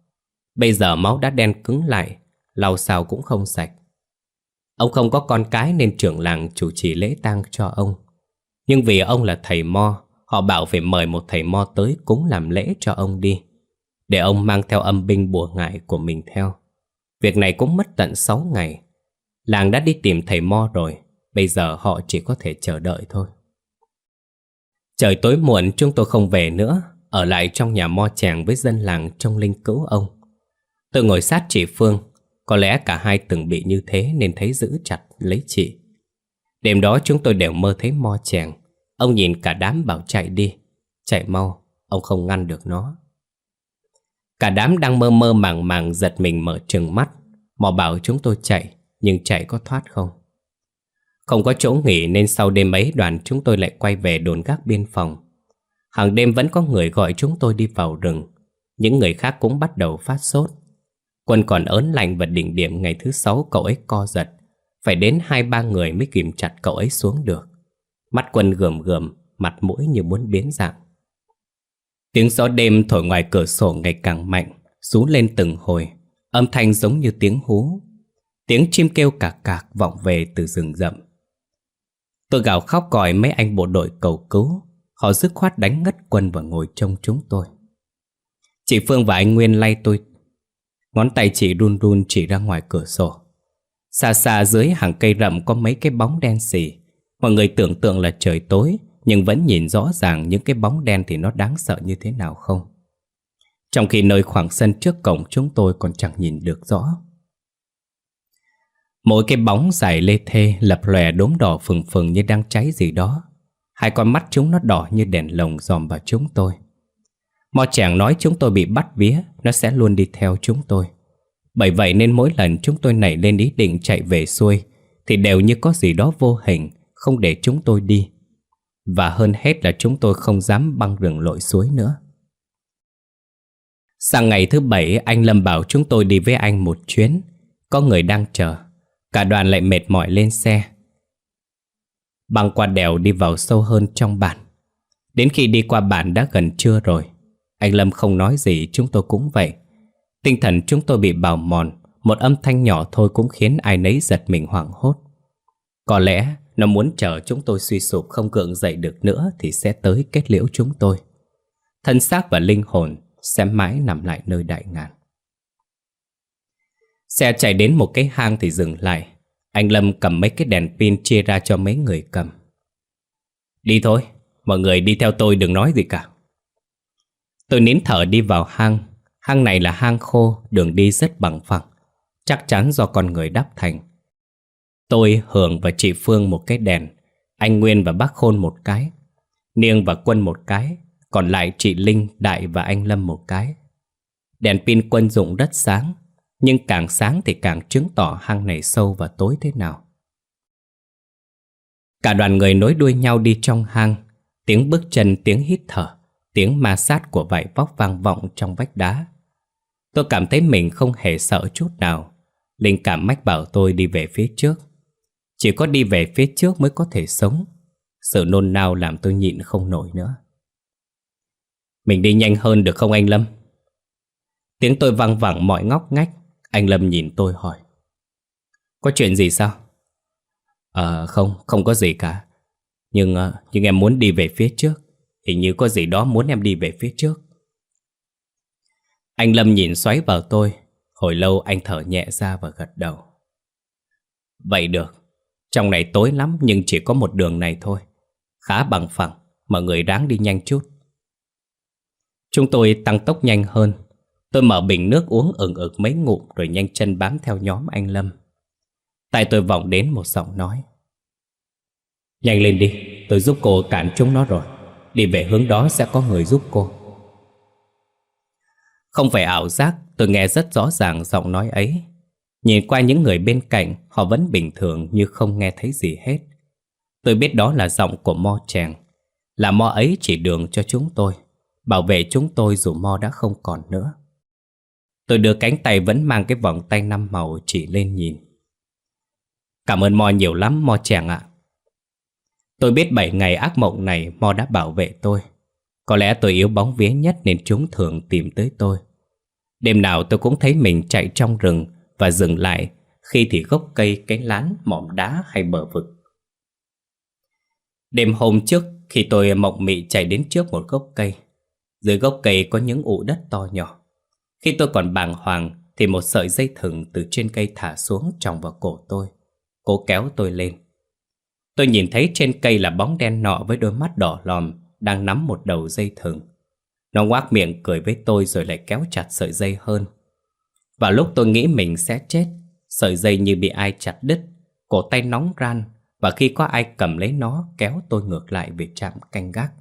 Bây giờ máu đã đen cứng lại, Lau sao cũng không sạch. Ông không có con cái nên trưởng làng chủ trì lễ tang cho ông. Nhưng vì ông là thầy mo, Họ bảo phải mời một thầy mo tới cúng làm lễ cho ông đi, Để ông mang theo âm binh bùa ngại của mình theo. Việc này cũng mất tận 6 ngày. Làng đã đi tìm thầy mo rồi, Bây giờ họ chỉ có thể chờ đợi thôi. Trời tối muộn, chúng tôi không về nữa, Ở lại trong nhà mo chàng với dân làng trong linh cứu ông. Tôi ngồi sát chị Phương, Có lẽ cả hai từng bị như thế Nên thấy giữ chặt lấy chị. Đêm đó chúng tôi đều mơ thấy mo chàng. Ông nhìn cả đám bảo chạy đi. Chạy mau, Ông không ngăn được nó. Cả đám đang mơ mơ màng màng giật mình mở trừng mắt. Mò bảo chúng tôi chạy, Nhưng chạy có thoát không? Không có chỗ nghỉ nên sau đêm ấy đoàn chúng tôi lại quay về đồn gác biên phòng. Hàng đêm vẫn có người gọi chúng tôi đi vào rừng. Những người khác cũng bắt đầu phát sốt. Quân còn ớn lạnh và đỉnh điểm ngày thứ sáu cậu ấy co giật. Phải đến hai ba người mới kìm chặt cậu ấy xuống được. Mắt quân gườm gườm, Mặt mũi như muốn biến dạng. Tiếng gió đêm thổi ngoài cửa sổ ngày càng mạnh, Rú lên từng hồi. Âm thanh giống như tiếng hú. Tiếng chim kêu cạc cạc vọng về từ rừng rậm. Tôi gào khóc gọi mấy anh bộ đội cầu cứu. Họ dứt khoát đánh ngất quân và ngồi trông chúng tôi. Chị Phương và anh Nguyên lay tôi. Ngón tay chị run run chỉ ra ngoài cửa sổ. Xa xa dưới hàng cây rậm có mấy cái bóng đen xì. Mọi người tưởng tượng là trời tối. Nhưng vẫn nhìn rõ ràng những cái bóng đen thì nó đáng sợ như thế nào không? Trong khi nơi khoảng sân trước cổng chúng tôi còn chẳng nhìn được rõ. Mỗi cái bóng dài lê thê, lập lòe đốm đỏ phừng phừng như đang cháy gì đó. Hai con mắt chúng nó đỏ như đèn lồng dòm vào chúng tôi. Mò chàng nói chúng tôi bị bắt vía, Nó sẽ luôn đi theo chúng tôi. Bởi vậy nên mỗi lần chúng tôi nảy lên ý định chạy về xuôi, Thì đều như có gì đó vô hình, không để chúng tôi đi. Và hơn hết là chúng tôi không dám băng rừng lội suối nữa. Sang ngày thứ bảy, anh Lâm bảo chúng tôi đi với anh một chuyến. Có người đang chờ. Cả đoàn lại mệt mỏi lên xe. Băng qua đèo đi vào sâu hơn trong bản. Đến khi đi qua bản đã gần trưa rồi. Anh Lâm không nói gì, chúng tôi cũng vậy. Tinh thần chúng tôi bị bào mòn, một âm thanh nhỏ thôi cũng khiến ai nấy giật mình hoảng hốt. Có lẽ nó muốn chờ chúng tôi suy sụp không cưỡng dậy được nữa Thì sẽ tới kết liễu chúng tôi. Thân xác và linh hồn Sẽ mãi nằm lại nơi đại ngàn. Xe chạy đến một cái hang thì dừng lại. Anh Lâm cầm mấy cái đèn pin chia ra cho mấy người cầm. Đi thôi, Mọi người đi theo tôi đừng nói gì cả. Tôi nín thở đi vào hang. Hang này là hang khô, Đường đi rất bằng phẳng. Chắc chắn do con người đắp thành. Tôi, Hường và chị Phương một cái đèn Anh Nguyên và bác Khôn một cái Niêng và Quân một cái, còn lại chị Linh, Đại và anh Lâm một cái. Đèn pin Quân dụng rất sáng, nhưng càng sáng thì càng chứng tỏ hang này sâu và tối thế nào. Cả đoàn người nối đuôi nhau đi trong hang, tiếng bước chân, tiếng hít thở, tiếng ma sát của vải vóc vang vọng trong vách đá. Tôi cảm thấy mình không hề sợ chút nào. Linh cảm mách bảo tôi đi về phía trước. Chỉ có đi về phía trước mới có thể sống. Sự nôn nao làm tôi nhịn không nổi nữa. Mình đi nhanh hơn được không anh Lâm? Tiếng tôi văng vẳng mọi ngóc ngách. Anh Lâm nhìn tôi hỏi. Có chuyện gì sao? Ờ không, không có gì cả. Nhưng uh, nhưng em muốn đi về phía trước. Hình như có gì đó muốn em đi về phía trước. Anh Lâm nhìn xoáy vào tôi. Hồi lâu anh thở nhẹ ra và gật đầu. Vậy được. Trong này tối lắm nhưng chỉ có một đường này thôi. Khá bằng phẳng, mọi người ráng đi nhanh chút. Chúng tôi tăng tốc nhanh hơn. Tôi mở bình nước uống ừng ực mấy ngụm rồi nhanh chân bám theo nhóm anh Lâm. Tại tôi vọng đến một giọng nói. Nhanh lên đi, tôi giúp cô cản chúng nó rồi. Đi về hướng đó sẽ có người giúp cô. Không phải ảo giác, tôi nghe rất rõ ràng giọng nói ấy. Nhìn qua những người bên cạnh, họ vẫn bình thường như không nghe thấy gì hết. Tôi biết đó là giọng của Mo Chàng. Là Mo ấy chỉ đường cho chúng tôi, bảo vệ chúng tôi dù Mo đã không còn nữa. Tôi đưa cánh tay vẫn mang cái vòng tay năm màu chỉ lên nhìn. Cảm ơn Mo nhiều lắm, Mo Chàng ạ. Tôi biết 7 ngày ác mộng này Mo đã bảo vệ tôi. Có lẽ tôi yếu bóng vía nhất nên chúng thường tìm tới tôi. Đêm nào tôi cũng thấy mình chạy trong rừng và dừng lại khi thì gốc cây, cánh lán, mỏm đá hay bờ vực. Đêm hôm trước khi tôi mộng mị chạy đến trước một gốc cây, dưới gốc cây có những ụ đất to nhỏ. Khi tôi còn bàng hoàng thì một sợi dây thừng từ trên cây thả xuống tròng vào cổ tôi. Cố kéo tôi lên. Tôi nhìn thấy trên cây là bóng đen nọ với đôi mắt đỏ lòm đang nắm một đầu dây thừng. Nó ngoác miệng cười với tôi rồi lại kéo chặt sợi dây hơn. Và lúc tôi nghĩ mình sẽ chết, sợi dây như bị ai chặt đứt, cổ tay nóng ran và khi có ai cầm lấy nó kéo tôi ngược lại về trạm canh gác.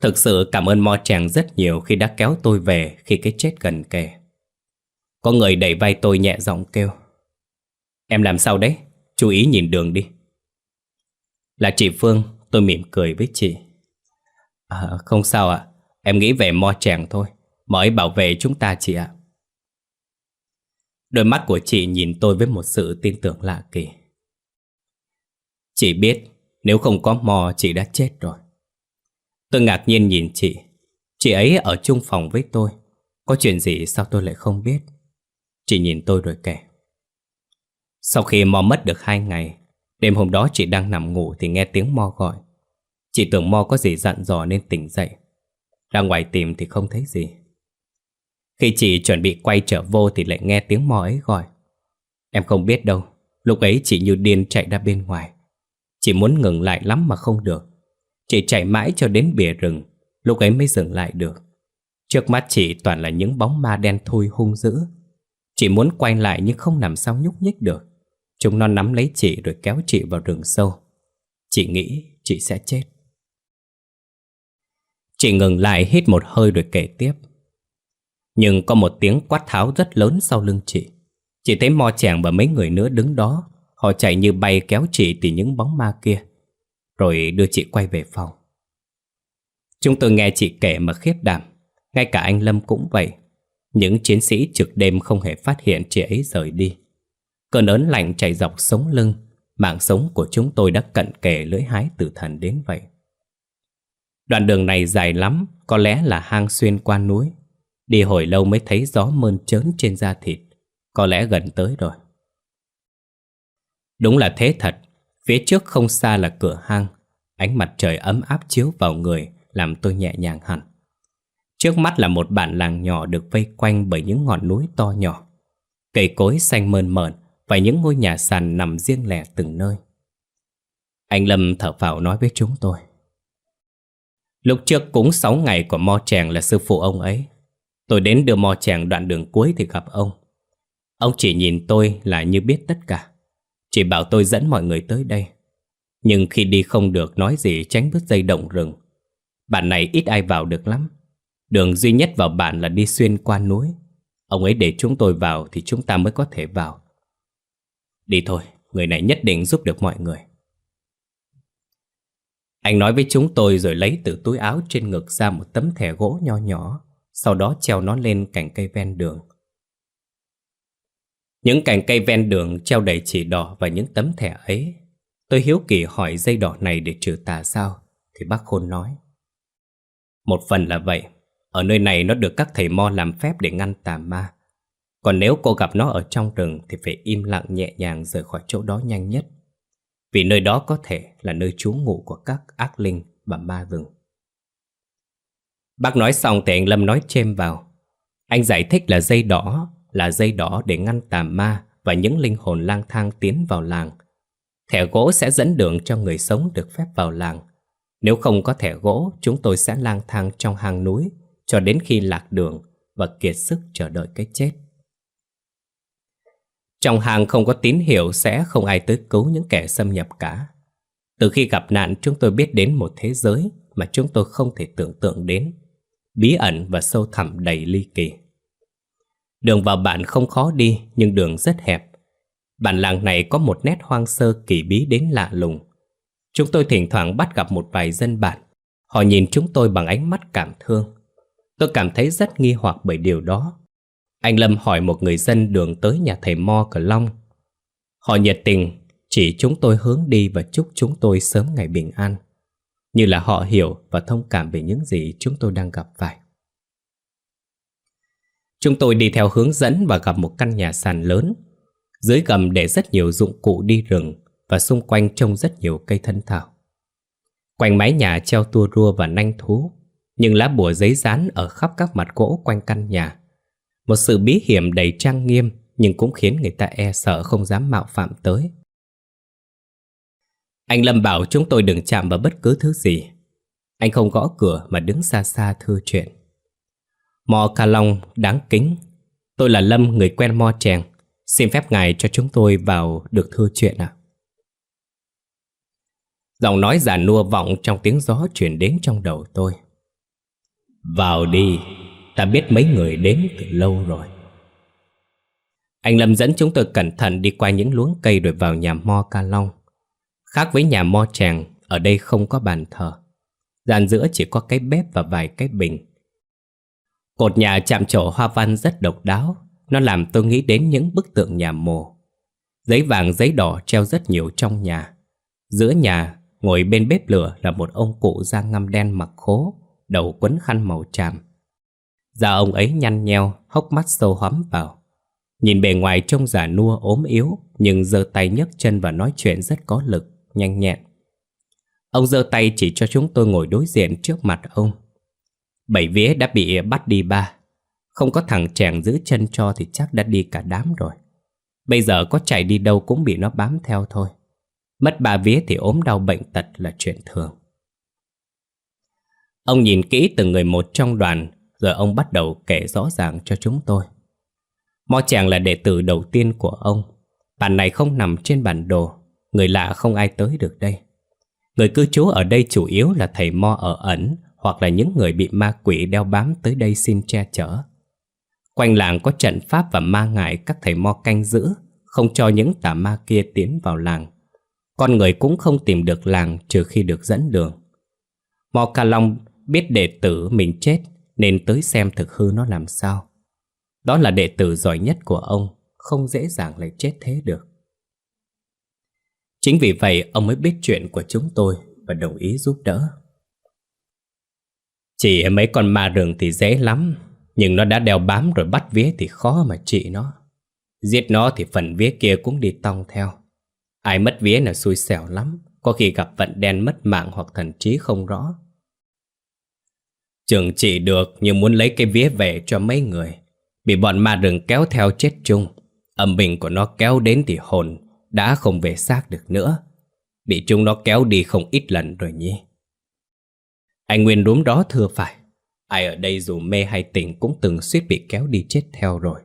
Thực sự cảm ơn Mo Chàng rất nhiều khi đã kéo tôi về khi cái chết gần kề. Có người đẩy vai tôi nhẹ giọng kêu. Em làm sao đấy? Chú ý nhìn đường đi. Là chị Phương, tôi mỉm cười với chị. À, không sao ạ, em nghĩ về Mo Chàng thôi. Mới bảo vệ chúng ta chị ạ. Đôi mắt của chị nhìn tôi với một sự tin tưởng lạ kỳ. Chị biết nếu không có mò chị đã chết rồi. Tôi ngạc nhiên nhìn chị. Chị ấy ở chung phòng với tôi. Có chuyện gì sao tôi lại không biết? Chị nhìn tôi rồi kể. Sau khi Mo mất được hai ngày, đêm hôm đó chị đang nằm ngủ thì nghe tiếng Mo gọi. Chị tưởng Mo có gì dặn dò nên tỉnh dậy. Ra ngoài tìm thì không thấy gì. Khi chị chuẩn bị quay trở vô thì lại nghe tiếng mò ấy gọi. Em không biết đâu, lúc ấy chị như điên chạy ra bên ngoài. Chị muốn ngừng lại lắm mà không được. Chị chạy mãi cho đến bìa rừng, lúc ấy mới dừng lại được. Trước mắt chị toàn là những bóng ma đen thui hung dữ. Chị muốn quay lại nhưng không làm sao nhúc nhích được. Chúng nó nắm lấy chị rồi kéo chị vào rừng sâu. Chị nghĩ chị sẽ chết. Chị ngừng lại hít một hơi rồi kể tiếp. Nhưng có một tiếng quát tháo rất lớn sau lưng chị. Chị thấy Mo Chàng và mấy người nữa đứng đó. Họ chạy như bay kéo chị từ những bóng ma kia. Rồi đưa chị quay về phòng. Chúng tôi nghe chị kể mà khiếp đảm. Ngay cả anh Lâm cũng vậy. Những chiến sĩ trực đêm không hề phát hiện chị ấy rời đi. Cơn ớn lạnh chạy dọc sống lưng, mạng sống của chúng tôi đã cận kề lưỡi hái tử thần đến vậy. Đoạn đường này dài lắm, có lẽ là hang xuyên qua núi. Đi hồi lâu mới thấy gió mơn trớn trên da thịt, có lẽ gần tới rồi. Đúng là thế thật, phía trước không xa là cửa hang, ánh mặt trời ấm áp chiếu vào người làm tôi nhẹ nhàng hẳn. Trước mắt là một bản làng nhỏ được vây quanh bởi những ngọn núi to nhỏ. Cây cối xanh mơn mởn và những ngôi nhà sàn nằm riêng lẻ từng nơi. Anh Lâm thở phào nói với chúng tôi. Lúc trước cúng 6 ngày của Mo Tràng là sư phụ ông ấy. Tôi đến đưa mò Chàng đoạn đường cuối thì gặp ông. Ông chỉ nhìn tôi là như biết tất cả. Chỉ bảo tôi dẫn mọi người tới đây. Nhưng khi đi không được nói gì tránh bước dây động rừng Bản này ít ai vào được lắm Đường duy nhất vào bản là đi xuyên qua núi Ông ấy để chúng tôi vào thì chúng ta mới có thể vào Đi thôi, người này nhất định giúp được mọi người Anh nói với chúng tôi rồi lấy từ túi áo trên ngực ra một tấm thẻ gỗ nho nhỏ sau đó treo nó lên cành cây ven đường. Những cành cây ven đường treo đầy chỉ đỏ và những tấm thẻ ấy. Tôi hiếu kỳ hỏi dây đỏ này để trừ tà sao, Thì bác Khôn nói. Một phần là vậy, Ở nơi này nó được các thầy mo làm phép để ngăn tà ma. Còn nếu cô gặp nó ở trong rừng Thì phải im lặng nhẹ nhàng rời khỏi chỗ đó nhanh nhất. Vì nơi đó có thể là nơi trú ngụ của các ác linh và ma rừng. Bác nói xong thì anh Lâm nói chêm vào Anh giải thích là dây đỏ Là dây đỏ để ngăn tà ma Và những linh hồn lang thang tiến vào làng Thẻ gỗ sẽ dẫn đường cho người sống được phép vào làng. Nếu không có thẻ gỗ, chúng tôi sẽ lang thang trong hang núi cho đến khi lạc đường và kiệt sức chờ đợi cái chết. Trong hang không có tín hiệu sẽ không ai tới cứu những kẻ xâm nhập cả. Từ khi gặp nạn chúng tôi biết đến một thế giới mà chúng tôi không thể tưởng tượng đến. Bí ẩn và sâu thẳm đầy ly kỳ. Đường vào bản không khó đi nhưng đường rất hẹp Bản làng này có một nét hoang sơ kỳ bí đến lạ lùng. Chúng tôi thỉnh thoảng bắt gặp một vài dân bản. Họ nhìn chúng tôi bằng ánh mắt cảm thương. Tôi cảm thấy rất nghi hoặc bởi điều đó. Anh Lâm hỏi một người dân đường tới nhà thầy Mo Cờ Long. Họ nhiệt tình, chỉ chúng tôi hướng đi và chúc chúng tôi sớm ngày bình an. Như là họ hiểu và thông cảm về những gì chúng tôi đang gặp phải. Chúng tôi đi theo hướng dẫn và gặp một căn nhà sàn lớn dưới gầm để rất nhiều dụng cụ đi rừng và xung quanh trông rất nhiều cây thân thảo. Quanh mái nhà treo tua rua và nanh thú, nhưng lá bùa giấy dán ở khắp các mặt gỗ quanh căn nhà. Một sự bí hiểm đầy trang nghiêm nhưng cũng khiến người ta e sợ không dám mạo phạm tới. Anh Lâm bảo chúng tôi đừng chạm vào bất cứ thứ gì. Anh không gõ cửa mà đứng xa xa thư chuyện. Mò Ca Long đáng kính. Tôi là Lâm, người quen Mo Trèng. Xin phép ngài cho chúng tôi vào được thưa chuyện ạ. Giọng nói giả nua vọng trong tiếng gió chuyển đến trong đầu tôi. Vào đi, ta biết mấy người đến từ lâu rồi. Anh Lâm dẫn chúng tôi cẩn thận đi qua những luống cây rồi vào nhà Mo Ca Long. Khác với nhà Mo Tràng, ở đây không có bàn thờ. Gian giữa chỉ có cái bếp và vài cái bình. Cột nhà chạm trổ hoa văn rất độc đáo, nó làm tôi nghĩ đến những bức tượng nhà mồ. Giấy vàng giấy đỏ treo rất nhiều trong nhà. Giữa nhà Ngồi bên bếp lửa là một ông cụ da ngăm đen mặc khố Đầu quấn khăn màu tràm. Da ông ấy nhăn nheo Hốc mắt sâu hóm vào. Nhìn bề ngoài trông già nua ốm yếu Nhưng giơ tay nhấc chân và nói chuyện rất có lực. Nhanh nhẹn Ông giơ tay chỉ cho chúng tôi ngồi đối diện trước mặt ông Bảy vía đã bị bắt đi ba không có thằng chàng giữ chân cho thì chắc đã đi cả đám rồi. Bây giờ có chạy đi đâu cũng bị nó bám theo thôi. Mất ba vía thì ốm đau bệnh tật là chuyện thường. Ông nhìn kỹ từng người một trong đoàn, rồi ông bắt đầu kể rõ ràng cho chúng tôi. Mo chàng là đệ tử đầu tiên của ông. Bản này không nằm trên bản đồ, người lạ không ai tới được đây. Người cư trú ở đây chủ yếu là thầy Mo ở ẩn hoặc là những người bị ma quỷ đeo bám tới đây xin che chở. Quanh làng có trận pháp và ma ngại các thầy mo canh giữ, không cho những tà ma kia tiến vào làng. Con người cũng không tìm được làng trừ khi được dẫn đường. Mo Ca Long biết đệ tử mình chết nên tới xem thực hư nó làm sao. Đó là đệ tử giỏi nhất của ông, không dễ dàng lại chết thế được. Chính vì vậy ông mới biết chuyện của chúng tôi và đồng ý giúp đỡ. Chỉ mấy con ma rừng thì dễ lắm, nhưng nó đã đeo bám rồi bắt vía thì khó mà trị nó. Giết nó thì phần vía kia cũng đi tong theo. Ai mất vía là xui xẻo lắm Có khi gặp vận đen mất mạng hoặc thần trí không rõ. Trường trị được nhưng muốn lấy cái vía về cho mấy người Bị bọn ma rừng kéo theo chết chung. Âm bình của nó kéo đến thì hồn đã không về xác được nữa Bị chúng nó kéo đi không ít lần rồi nhỉ Anh Nguyên đúng đó thưa phải Ai ở đây dù mê hay tỉnh cũng từng suýt bị kéo đi chết theo rồi.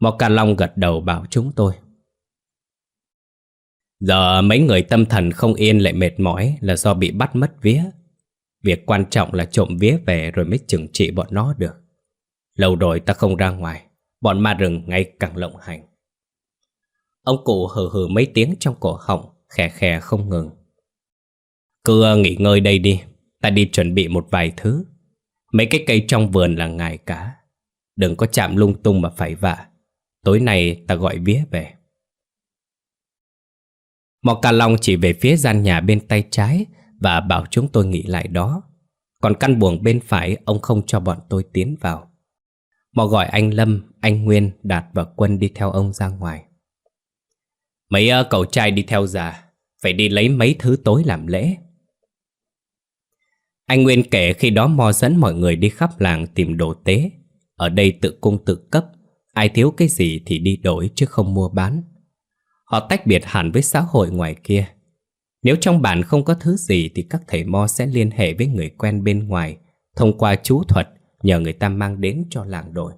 Mọc Cà Long gật đầu bảo chúng tôi. Giờ mấy người tâm thần không yên lại mệt mỏi là do bị bắt mất vía. Việc quan trọng là trộm vía về rồi mới chừng trị bọn nó được. Lâu rồi ta không ra ngoài, bọn ma rừng ngày càng lộng hành. Ông cụ hừ hừ mấy tiếng trong cổ họng, khè khè không ngừng. Cứ ờ, nghỉ ngơi đây đi, ta đi chuẩn bị một vài thứ. Mấy cái cây trong vườn là ngài cả. Đừng có chạm lung tung mà phải vạ. Tối nay ta gọi vía về. Mọc cà long chỉ về phía gian nhà bên tay trái và bảo chúng tôi nghỉ lại đó. Còn căn buồng bên phải ông không cho bọn tôi tiến vào. Mọ gọi anh Lâm, anh Nguyên, Đạt và Quân đi theo ông ra ngoài. Mấy uh, cậu trai đi theo già, phải đi lấy mấy thứ tối làm lễ. Anh Nguyên kể khi đó Mo dẫn mọi người đi khắp làng tìm đồ tế. Ở đây tự cung tự cấp, ai thiếu cái gì thì đi đổi chứ không mua bán. Họ tách biệt hẳn với xã hội ngoài kia. Nếu trong bản không có thứ gì thì các thầy mo sẽ liên hệ với người quen bên ngoài thông qua chú thuật nhờ người ta mang đến cho làng đổi.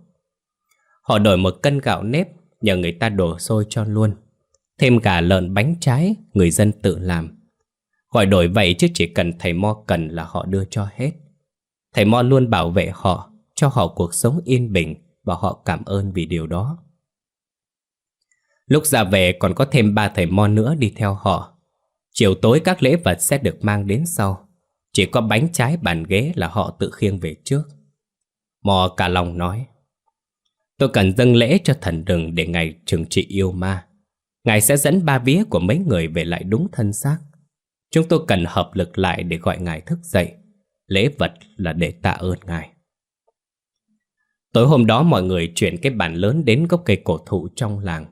Họ đổi một cân gạo nếp nhờ người ta đổ xôi cho luôn. Thêm cả lợn bánh trái người dân tự làm. Gọi đổi vậy chứ chỉ cần thầy mo cần là họ đưa cho hết. Thầy mo luôn bảo vệ họ, cho họ cuộc sống yên bình và họ cảm ơn vì điều đó. Lúc ra về còn có thêm ba thầy mo nữa đi theo họ. Chiều tối các lễ vật sẽ được mang đến sau. Chỉ có bánh trái bàn ghế là họ tự khiêng về trước. Mò cả lòng nói. Tôi cần dâng lễ cho thần rừng để ngày trừng trị yêu ma. Ngài sẽ dẫn ba vía của mấy người về lại đúng thân xác. Chúng tôi cần hợp lực lại để gọi ngài thức dậy. Lễ vật là để tạ ơn ngài. Tối hôm đó mọi người chuyển cái bàn lớn đến gốc cây cổ thụ trong làng.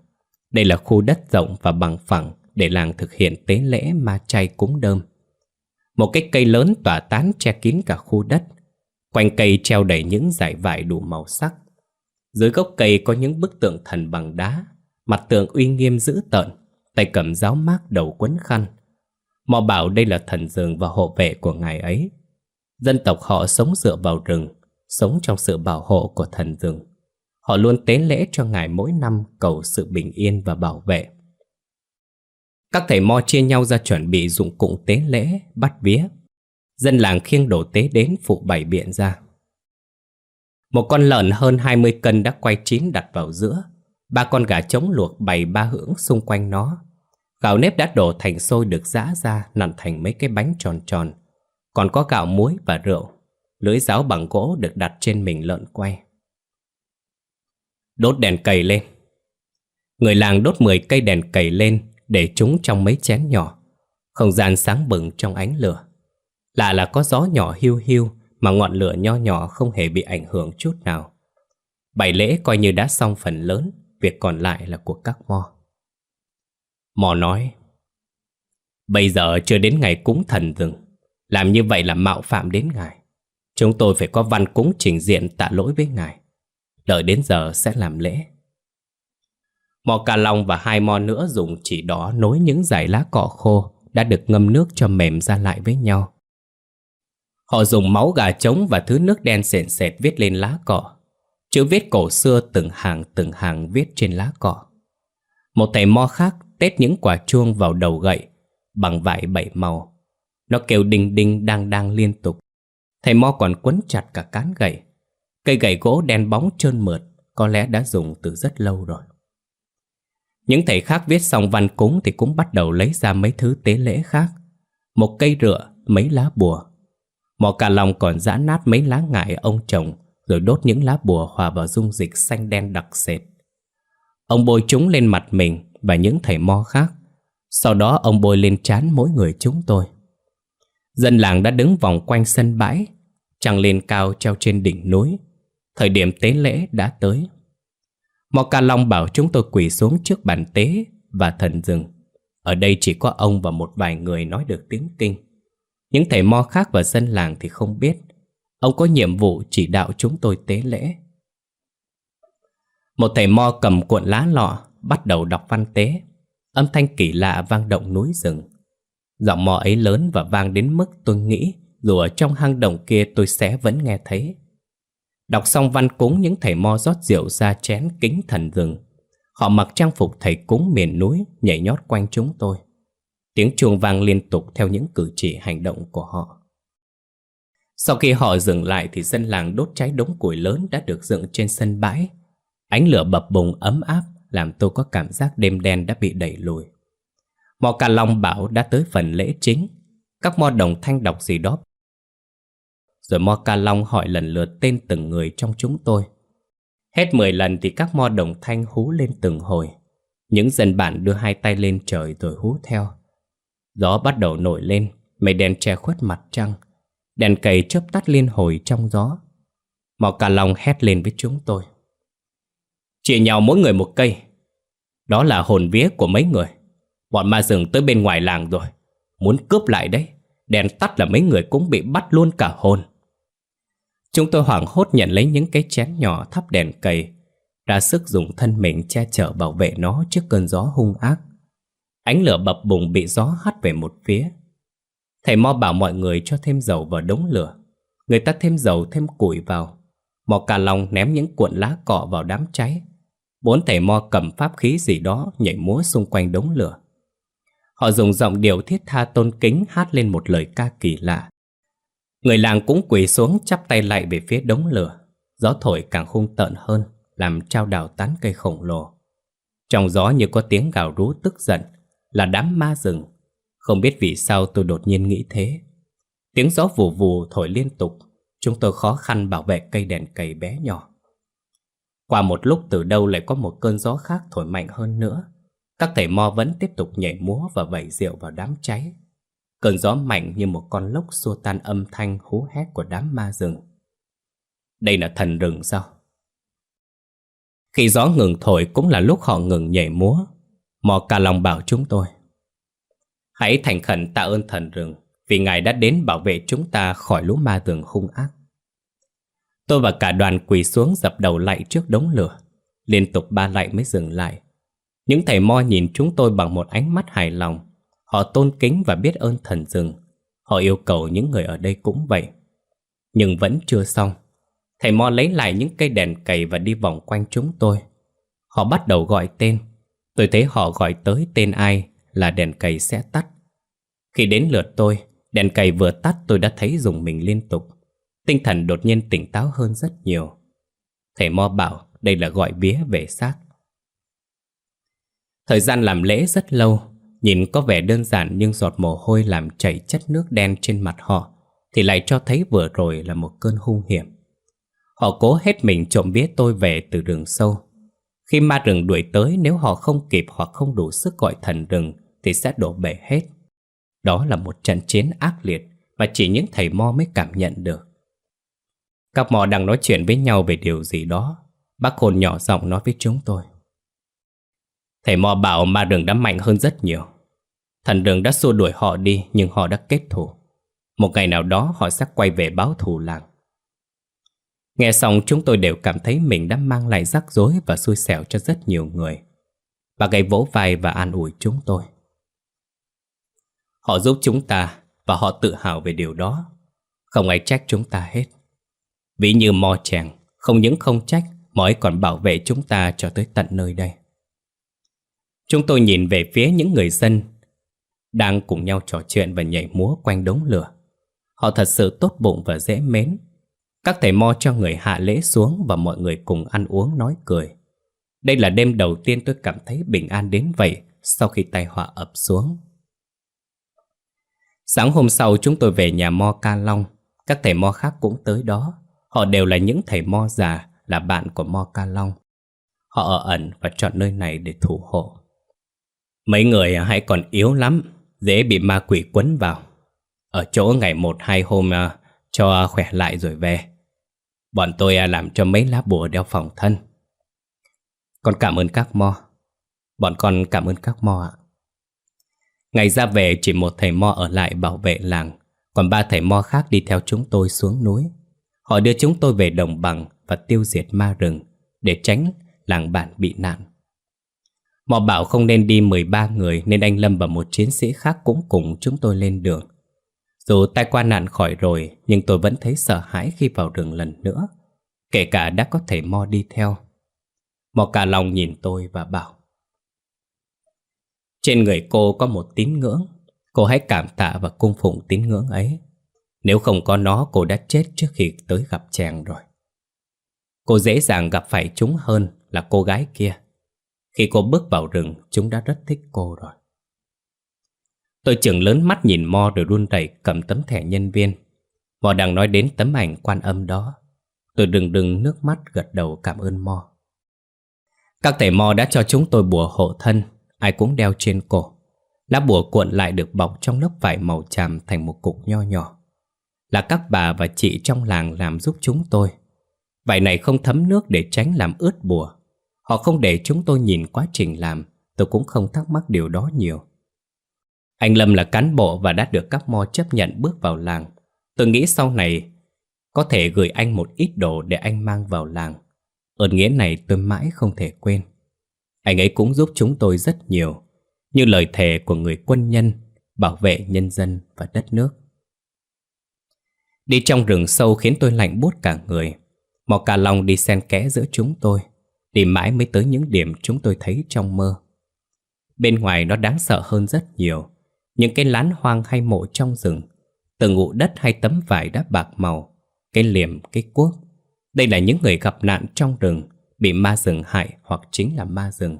Đây là khu đất rộng và bằng phẳng để làng thực hiện tế lễ ma chay cúng đơm. Một cái cây lớn tỏa tán che kín cả khu đất. Quanh cây treo đầy những dải vải đủ màu sắc. Dưới gốc cây có những bức tượng thần bằng đá, mặt tượng uy nghiêm dữ tợn, tay cầm giáo mát đầu quấn khăn. Mọ bảo đây là thần rừng và hộ vệ của ngài ấy. Dân tộc họ sống dựa vào rừng, sống trong sự bảo hộ của thần rừng. Họ luôn tế lễ cho ngài mỗi năm cầu sự bình yên và bảo vệ. Các thầy mo chia nhau ra chuẩn bị dụng cụ tế lễ, bắt vía. Dân làng khiêng đồ tế đến phụ bày biện ra. Một con lợn hơn 20 cân đã quay chín đặt vào giữa. Ba con gà trống luộc bày ba hưởng xung quanh nó. Gạo nếp đã đổ thành xôi được giã ra nặn thành mấy cái bánh tròn tròn. Còn có gạo muối và rượu. lưỡi giáo bằng gỗ được đặt trên mình lợn quay. Đốt đèn cầy lên. Người làng đốt 10 cây đèn cầy lên để chúng trong mấy chén nhỏ. Không gian sáng bừng trong ánh lửa. Lạ là có gió nhỏ hiu hiu mà ngọn lửa nho nhỏ không hề bị ảnh hưởng chút nào. Bảy lễ coi như đã xong phần lớn, việc còn lại là của các mo. Mò nói, bây giờ chưa đến ngày cúng thần rừng, làm như vậy là mạo phạm đến ngài. Chúng tôi phải có văn cúng trình diện tạ lỗi với ngài. Đợi đến giờ sẽ làm lễ. Mò cà long và hai mò nữa dùng chỉ đó nối những dải lá cọ khô đã được ngâm nước cho mềm ra lại với nhau. Họ dùng máu gà trống và thứ nước đen sền sệt viết lên lá cỏ. Chữ viết cổ xưa từng hàng từng hàng viết trên lá cỏ Một thầy mo khác tết những quả chuông vào đầu gậy bằng vải bảy màu. Nó kêu đinh đinh đang đang liên tục. Thầy mo còn quấn chặt cả cán gậy. Cây gậy gỗ đen bóng trơn mượt có lẽ đã dùng từ rất lâu rồi. Những thầy khác viết xong văn cúng thì cũng bắt đầu lấy ra mấy thứ tế lễ khác. Một cây rựa, mấy lá bùa. Mò cả lòng còn giã nát mấy lá ngải ông chồng rồi đốt những lá bùa hòa vào dung dịch xanh đen đặc sệt. Ông bôi chúng lên mặt mình và những thầy mo khác. Sau đó ông bôi lên trán mỗi người chúng tôi. Dân làng đã đứng vòng quanh sân bãi, trăng lên cao treo trên đỉnh núi. Thời điểm tế lễ đã tới. Mò Ca Long bảo chúng tôi quỳ xuống trước bàn tế và thần rừng. Ở đây chỉ có ông và một vài người nói được tiếng kinh. Những thầy mo khác và dân làng thì không biết. Ông có nhiệm vụ chỉ đạo chúng tôi tế lễ. Một thầy mo cầm cuộn lá lọ, bắt đầu đọc văn tế. Âm thanh kỳ lạ vang động núi rừng. Giọng mò ấy lớn và vang đến mức tôi nghĩ dù ở trong hang động kia tôi sẽ vẫn nghe thấy. Đọc xong văn cúng những thầy mo rót rượu ra chén kính thần rừng. Họ mặc trang phục thầy cúng miền núi nhảy nhót quanh chúng tôi. Tiếng chuông vang liên tục theo những cử chỉ hành động của họ. Sau khi họ dừng lại thì dân làng đốt cháy đống củi lớn đã được dựng trên sân bãi. Ánh lửa bập bùng ấm áp làm tôi có cảm giác đêm đen đã bị đẩy lùi. Mò Cà Long bảo đã tới phần lễ chính. Các mo đồng thanh đọc gì đó. Rồi Mo Ca Long hỏi lần lượt tên từng người trong chúng tôi. Hết 10 lần thì các mo đồng thanh hú lên từng hồi. Những dân bản đưa hai tay lên trời rồi hú theo. Gió bắt đầu nổi lên, mây đen che khuất mặt trăng. Đèn cầy chớp tắt liên hồi trong gió. Mò cả lòng hét lên với chúng tôi. Chia nhau mỗi người một cây. Đó là hồn vía của mấy người. Bọn ma rừng tới bên ngoài làng rồi. Muốn cướp lại đấy. Đèn tắt là mấy người cũng bị bắt luôn cả hồn. Chúng tôi hoảng hốt nhận lấy những cái chén nhỏ thắp đèn cầy, ra sức dùng thân mình che chở bảo vệ nó trước cơn gió hung ác. Ánh lửa bập bùng bị gió hắt về một phía. Thầy Mo bảo mọi người cho thêm dầu vào đống lửa. Người ta thêm dầu thêm củi vào. Mò cà lòng ném những cuộn lá cọ vào đám cháy. Bốn thầy Mo cầm pháp khí gì đó nhảy múa xung quanh đống lửa. Họ dùng giọng điệu thiết tha tôn kính hát lên một lời ca kỳ lạ. Người làng cũng quỳ xuống chắp tay lại về phía đống lửa. Gió thổi càng hung tợn hơn, làm trao đảo tán cây khổng lồ. Trong gió như có tiếng gào rú tức giận, là đám ma rừng. Không biết vì sao tôi đột nhiên nghĩ thế. Tiếng gió vù vù thổi liên tục, chúng tôi khó khăn bảo vệ cây đèn cầy bé nhỏ. Qua một lúc từ đâu lại có một cơn gió khác thổi mạnh hơn nữa. Các thầy mo vẫn tiếp tục nhảy múa và vẩy rượu vào đám cháy. Cơn gió mạnh như một con lốc xua tan âm thanh hú hét của đám ma rừng. Đây là thần rừng sao? Khi gió ngừng thổi cũng là lúc họ ngừng nhảy múa. Mò cà lòng bảo chúng tôi. Hãy thành khẩn tạ ơn thần rừng, vì ngài đã đến bảo vệ chúng ta khỏi lũ ma tường hung ác. Tôi và cả đoàn quỳ xuống dập đầu lạy trước đống lửa. Liên tục ba lạy mới dừng lại. Những thầy mo nhìn chúng tôi bằng một ánh mắt hài lòng Họ tôn kính và biết ơn thần rừng. Họ yêu cầu những người ở đây cũng vậy. Nhưng vẫn chưa xong. Thầy Mo lấy lại những cây đèn cầy và đi vòng quanh chúng tôi. Họ bắt đầu gọi tên. Tôi thấy họ gọi tới tên ai là đèn cầy sẽ tắt. Khi đến lượt tôi, đèn cầy vừa tắt tôi đã thấy dùng mình liên tục. Tinh thần đột nhiên tỉnh táo hơn rất nhiều. Thầy Mo bảo đây là gọi vía về xác. Thời gian làm lễ rất lâu Nhìn có vẻ đơn giản nhưng giọt mồ hôi làm chảy chất nước đen trên mặt họ Thì lại cho thấy vừa rồi là một cơn hung hiểm Họ cố hết mình trộm vía tôi về từ rừng sâu Khi ma rừng đuổi tới nếu họ không kịp hoặc không đủ sức gọi thần rừng Thì sẽ đổ bể hết đó là một trận chiến ác liệt Mà chỉ những thầy mo mới cảm nhận được Các mò đang nói chuyện với nhau về điều gì đó Bác hồn nhỏ giọng nói với chúng tôi Thầy mò bảo ma đường đã mạnh hơn rất nhiều Thần đường đã xua đuổi họ đi, nhưng họ đã kết thù. Một ngày nào đó, họ sẽ quay về báo thù làng. Nghe xong, chúng tôi đều cảm thấy mình đã mang lại rắc rối và xui xẻo cho rất nhiều người. Bà gầy vỗ vai và an ủi chúng tôi. Họ giúp chúng ta và họ tự hào về điều đó. Không ai trách chúng ta hết. Ví như mò chàng, không những không trách, mà ấy còn bảo vệ chúng ta cho tới tận nơi đây. Chúng tôi nhìn về phía những người dân đang cùng nhau trò chuyện và nhảy múa quanh đống lửa. Họ thật sự tốt bụng và dễ mến. Các thầy mo cho người hạ lễ xuống và mọi người cùng ăn uống nói cười. Đây là đêm đầu tiên tôi cảm thấy bình an đến vậy sau khi tai họa ập xuống. Sáng hôm sau chúng tôi về nhà mo Ca Long. Các thầy mo khác cũng tới đó. Họ đều là những thầy mo già, là bạn của mo Ca Long. Họ ở ẩn và chọn nơi này để thủ hộ. Mấy người à, hãy còn yếu lắm dễ bị ma quỷ quấn vào. Ở chỗ ngày một hai hôm uh, cho khỏe lại rồi về. Bọn tôi uh, làm cho mấy lá bùa đeo phòng thân. Con cảm ơn các mo. Bọn con cảm ơn các mo ạ. Ngày ra về chỉ một thầy mo ở lại bảo vệ làng, còn ba thầy mo khác đi theo chúng tôi xuống núi. Họ đưa chúng tôi về đồng bằng và tiêu diệt ma rừng để tránh làng bản bị nạn. Mò bảo không nên đi 13 người nên anh Lâm và một chiến sĩ khác cũng cùng chúng tôi lên đường. Dù tai qua nạn khỏi rồi nhưng tôi vẫn thấy sợ hãi khi vào rừng lần nữa. Kể cả đã có thể Mo đi theo. Mò cả lòng nhìn tôi và bảo trên người cô có một tín ngưỡng. Cô hãy cảm tạ và cung phụng tín ngưỡng ấy. Nếu không có nó, cô đã chết trước khi tới gặp chàng rồi. Cô dễ dàng gặp phải chúng hơn là cô gái kia. Khi cô bước vào rừng, Chúng đã rất thích cô rồi. Tôi trưởng lớn mắt nhìn Mo rồi run rẩy cầm tấm thẻ nhân viên. Mo đang nói đến tấm ảnh quan âm đó. Tôi đừng đừng nước mắt gật đầu cảm ơn Mo. Các thầy Mo đã cho chúng tôi bùa hộ thân. Ai cũng đeo trên cổ. Lá bùa cuộn lại được bọc trong lớp vải màu tràm thành một cục nho nhỏ. Là các bà và chị trong làng làm giúp chúng tôi. Vải này không thấm nước để tránh làm ướt bùa. Họ không để chúng tôi nhìn quá trình làm, Tôi cũng không thắc mắc điều đó nhiều. Anh Lâm là cán bộ và đã được các mo chấp nhận bước vào làng. Tôi nghĩ sau này Có thể gửi anh một ít đồ để anh mang vào làng. Ơn nghĩa này tôi mãi không thể quên. Anh ấy cũng giúp chúng tôi rất nhiều Như lời thề của người quân nhân Bảo vệ nhân dân và đất nước. Đi trong rừng sâu khiến tôi lạnh buốt cả người. Mò cà lòng đi xen kẽ giữa chúng tôi Đi mãi mới tới những điểm chúng tôi thấy trong mơ. Bên ngoài nó đáng sợ hơn rất nhiều Những cái lán hoang hay mộ trong rừng Từng ngụ đất hay tấm vải đã bạc màu Cái liềm, cái cuốc. Đây là những người gặp nạn trong rừng Bị ma rừng hại hoặc chính là ma rừng.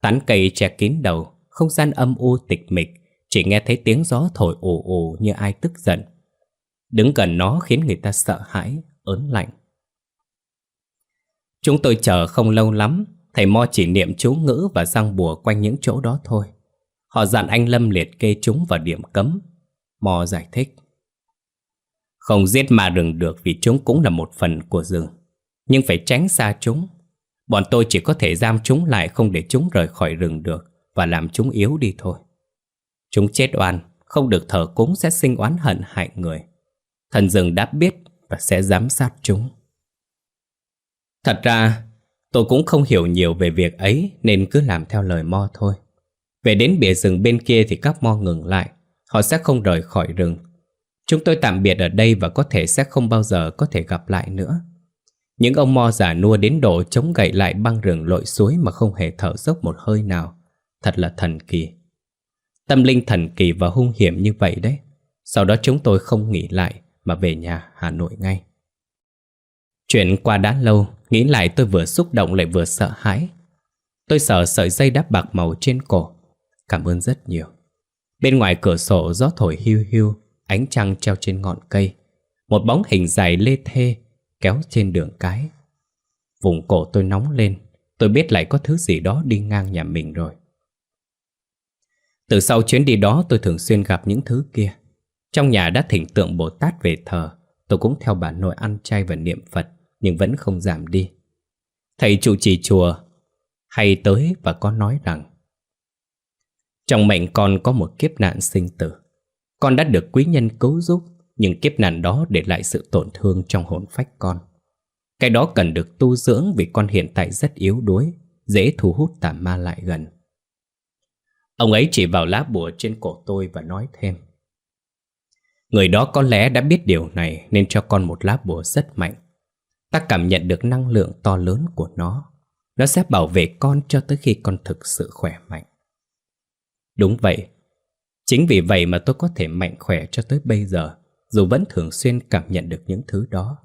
Tán cây che kín đầu Không gian âm u tịch mịch Chỉ nghe thấy tiếng gió thổi ù ù như ai tức giận. Đứng gần nó khiến người ta sợ hãi, ớn lạnh. Chúng tôi chờ không lâu lắm Thầy Mo chỉ niệm chú ngữ và răng bùa quanh những chỗ đó thôi. Họ dặn anh Lâm liệt kê chúng vào điểm cấm. Mo giải thích. Không giết ma rừng được vì chúng cũng là một phần của rừng. Nhưng phải tránh xa chúng Bọn tôi chỉ có thể giam chúng lại không để chúng rời khỏi rừng được Và làm chúng yếu đi thôi Chúng chết oan Không được thờ cúng sẽ sinh oán hận hại người Thần rừng đã biết và sẽ giám sát chúng Thật ra, tôi cũng không hiểu nhiều về việc ấy nên cứ làm theo lời Mo thôi. Về đến bìa rừng bên kia thì các Mo ngừng lại, họ sẽ không rời khỏi rừng. Chúng tôi tạm biệt ở đây và có thể sẽ không bao giờ có thể gặp lại nữa. Những ông Mo giả nua đến độ chống gậy lại băng rừng lội suối mà không hề thở dốc một hơi nào. Thật là thần kỳ. Tâm linh thần kỳ và hung hiểm như vậy đấy. Sau đó chúng tôi không nghỉ lại mà về nhà Hà Nội ngay. Chuyện qua đã lâu, nghĩ lại tôi vừa xúc động lại vừa sợ hãi. Tôi sợ sợi dây đắp bạc màu trên cổ. Cảm ơn rất nhiều. Bên ngoài cửa sổ gió thổi hiu hiu, ánh trăng treo trên ngọn cây. Một bóng hình dài lê thê kéo trên đường cái. Vùng cổ tôi nóng lên, tôi biết lại có thứ gì đó đi ngang nhà mình rồi. Từ sau chuyến đi đó tôi thường xuyên gặp những thứ kia. Trong nhà đã thỉnh tượng Bồ Tát về thờ, tôi cũng theo bà nội ăn chay và niệm Phật nhưng vẫn không giảm đi. Thầy trụ trì chùa hay tới và có nói rằng Trong mệnh con có một kiếp nạn sinh tử. Con đã được quý nhân cứu giúp nhưng kiếp nạn đó để lại sự tổn thương trong hồn phách con. Cái đó cần được tu dưỡng vì con hiện tại rất yếu đuối, dễ thu hút tà ma lại gần. Ông ấy chỉ vào lá bùa trên cổ tôi và nói thêm. Người đó có lẽ đã biết điều này nên cho con một lá bùa rất mạnh. Ta cảm nhận được năng lượng to lớn của nó. Nó sẽ bảo vệ con cho tới khi con thực sự khỏe mạnh. Đúng vậy. Chính vì vậy mà tôi có thể mạnh khỏe cho tới bây giờ, dù vẫn thường xuyên cảm nhận được những thứ đó.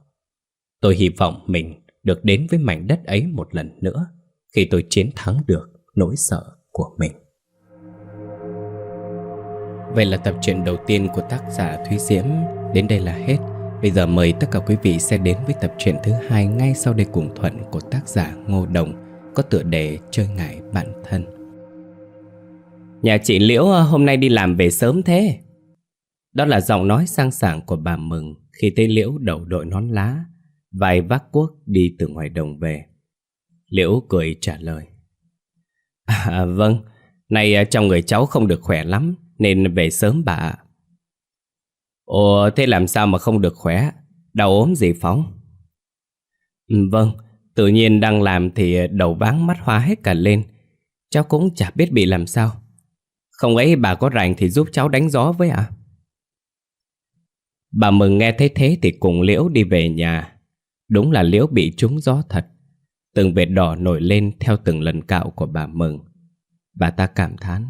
Tôi hy vọng mình được đến với mảnh đất ấy một lần nữa khi tôi chiến thắng được nỗi sợ của mình. Vậy là tập truyện đầu tiên của tác giả Thúy Diễm đến đây là hết. Bây giờ mời tất cả quý vị sẽ đến với tập truyện thứ hai ngay sau đây cùng thuận của tác giả Ngô Đồng, có tựa đề Chơi ngại bản thân. Nhà chị Liễu, hôm nay đi làm về sớm thế. Đó là giọng nói sang sảng của bà Mừng khi thấy Liễu đầu đội nón lá, vài vác cuốc đi từ ngoài đồng về. Liễu cười trả lời. À, vâng, nay à, trong người cháu không được khỏe lắm nên về sớm bà ạ. Ồ, thế làm sao mà không được khỏe? Đau ốm gì Phóng? Ừ, vâng, tự nhiên đang làm thì đầu váng mắt hoa hết cả lên. Cháu cũng chả biết bị làm sao. Không ấy bà có rảnh thì giúp cháu đánh gió với ạ. À? Bà Mừng nghe thấy thế thì cùng Liễu đi về nhà. Đúng là Liễu bị trúng gió thật. Từng vệt đỏ nổi lên theo từng lần cạo của bà Mừng. Bà ta cảm thán.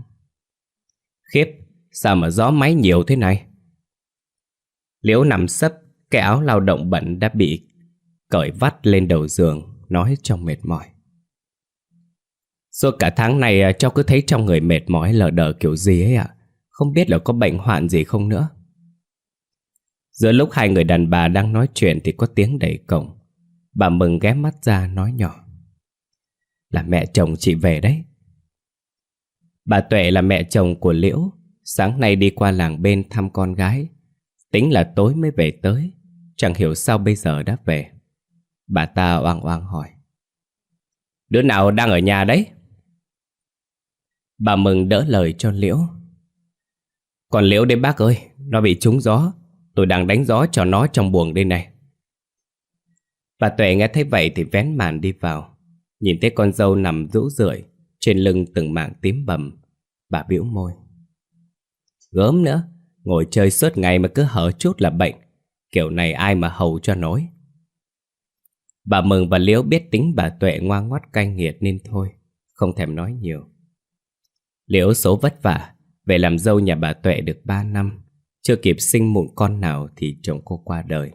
Khiếp, Sao mà gió máy nhiều thế này Liễu nằm sấp Cái áo lao động bẩn đã bị Cởi vắt lên đầu giường Nói trong mệt mỏi Suốt cả tháng này à, cháu cứ thấy trong người mệt mỏi lờ đờ kiểu gì ấy ạ Không biết là có bệnh hoạn gì không nữa Giữa lúc hai người đàn bà đang nói chuyện Thì có tiếng đẩy cổng. Bà mừng ghé mắt ra nói nhỏ. Là mẹ chồng chị về đấy. Bà Tuệ là mẹ chồng của Liễu. Sáng nay đi qua làng bên thăm con gái. Tính là tối mới về tới. Chẳng hiểu sao bây giờ đã về. Bà ta oang oang hỏi. Đứa nào đang ở nhà đấy? Bà mừng đỡ lời cho Liễu. Còn Liễu đấy bác ơi, Nó bị trúng gió. Tôi đang đánh gió cho nó trong buồng đây này. Bà Tuệ nghe thấy vậy thì vén màn đi vào. Nhìn thấy con dâu nằm rũ rượi, Trên lưng từng mảng tím bầm. Bà biểu môi. Gớm nữa, Ngồi chơi suốt ngày mà cứ hở chút là bệnh. Kiểu này ai mà hầu cho nổi. Bà Mừng và Liễu biết tính bà Tuệ ngoan ngoắt cay nghiệt nên thôi, Không thèm nói nhiều. Liễu số vất vả, Về làm dâu nhà bà Tuệ được 3 năm. Chưa kịp sinh mụn con nào thì chồng cô qua đời.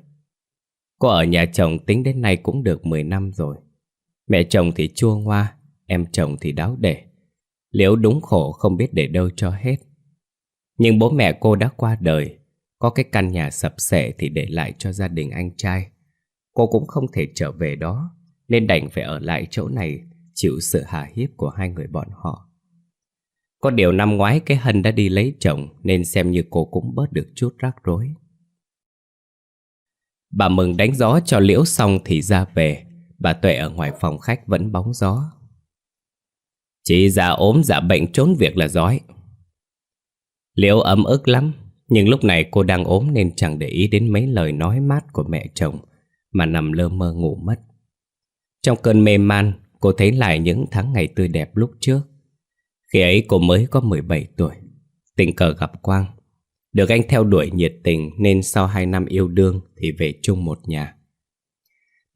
Cô ở nhà chồng tính đến nay cũng được 10 năm rồi. Mẹ chồng thì chua ngoa, Em chồng thì đáo để. Liễu đúng khổ không biết để đâu cho hết. Nhưng bố mẹ cô đã qua đời, Có cái căn nhà sập sệ thì để lại cho gia đình anh trai. Cô cũng không thể trở về đó, Nên đành phải ở lại chỗ này Chịu sự hà hiếp của hai người bọn họ. Có điều năm ngoái cái Hân đã đi lấy chồng, Nên xem như cô cũng bớt được chút rắc rối. Bà mừng đánh gió cho liễu xong thì ra về. Bà Tuệ ở ngoài phòng khách vẫn bóng gió. Chị già ốm dạ bệnh, trốn việc là giỏi. Liễu ấm ức lắm, Nhưng lúc này cô đang ốm nên chẳng để ý đến mấy lời nói mát của mẹ chồng, Mà nằm lơ mơ ngủ mất. Trong cơn mê man, Cô thấy lại những tháng ngày tươi đẹp lúc trước. Khi ấy cô mới có 17 tuổi Tình cờ gặp Quang được anh theo đuổi nhiệt tình nên sau 2 năm yêu đương thì về chung một nhà.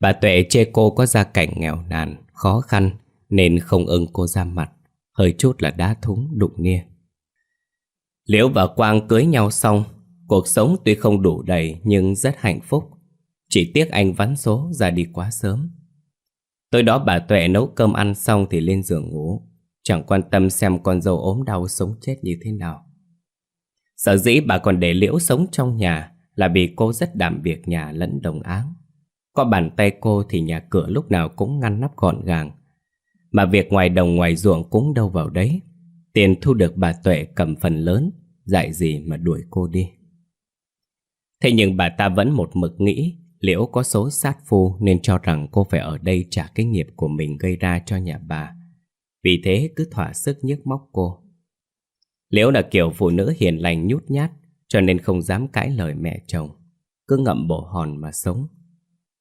Bà Tuệ chê cô có gia cảnh nghèo nàn, khó khăn nên không ưng cô ra mặt, hơi chút là đá thúng đụng nia. Liễu và Quang cưới nhau xong, cuộc sống tuy không đủ đầy nhưng rất hạnh phúc. Chỉ tiếc anh vắn số ra đi quá sớm. Tối đó bà Tuệ nấu cơm ăn xong thì lên giường ngủ, chẳng quan tâm xem con dâu ốm đau sống chết như thế nào. Sở dĩ bà còn để Liễu sống trong nhà là vì cô rất đảm việc nhà lẫn đồng áng. Có bàn tay cô thì nhà cửa lúc nào cũng ngăn nắp gọn gàng. Mà việc ngoài đồng ngoài ruộng cũng đâu vào đấy. Tiền thu được bà Tuệ cầm phần lớn, dạy gì mà đuổi cô đi. Thế nhưng bà ta vẫn một mực nghĩ Liễu có số sát phu nên cho rằng cô phải ở đây trả cái nghiệp của mình gây ra cho nhà bà. Vì thế cứ thỏa sức nhức móc cô. Liễu là kiểu phụ nữ hiền lành nhút nhát, Cho nên không dám cãi lời mẹ chồng. Cứ ngậm bộ hòn mà sống.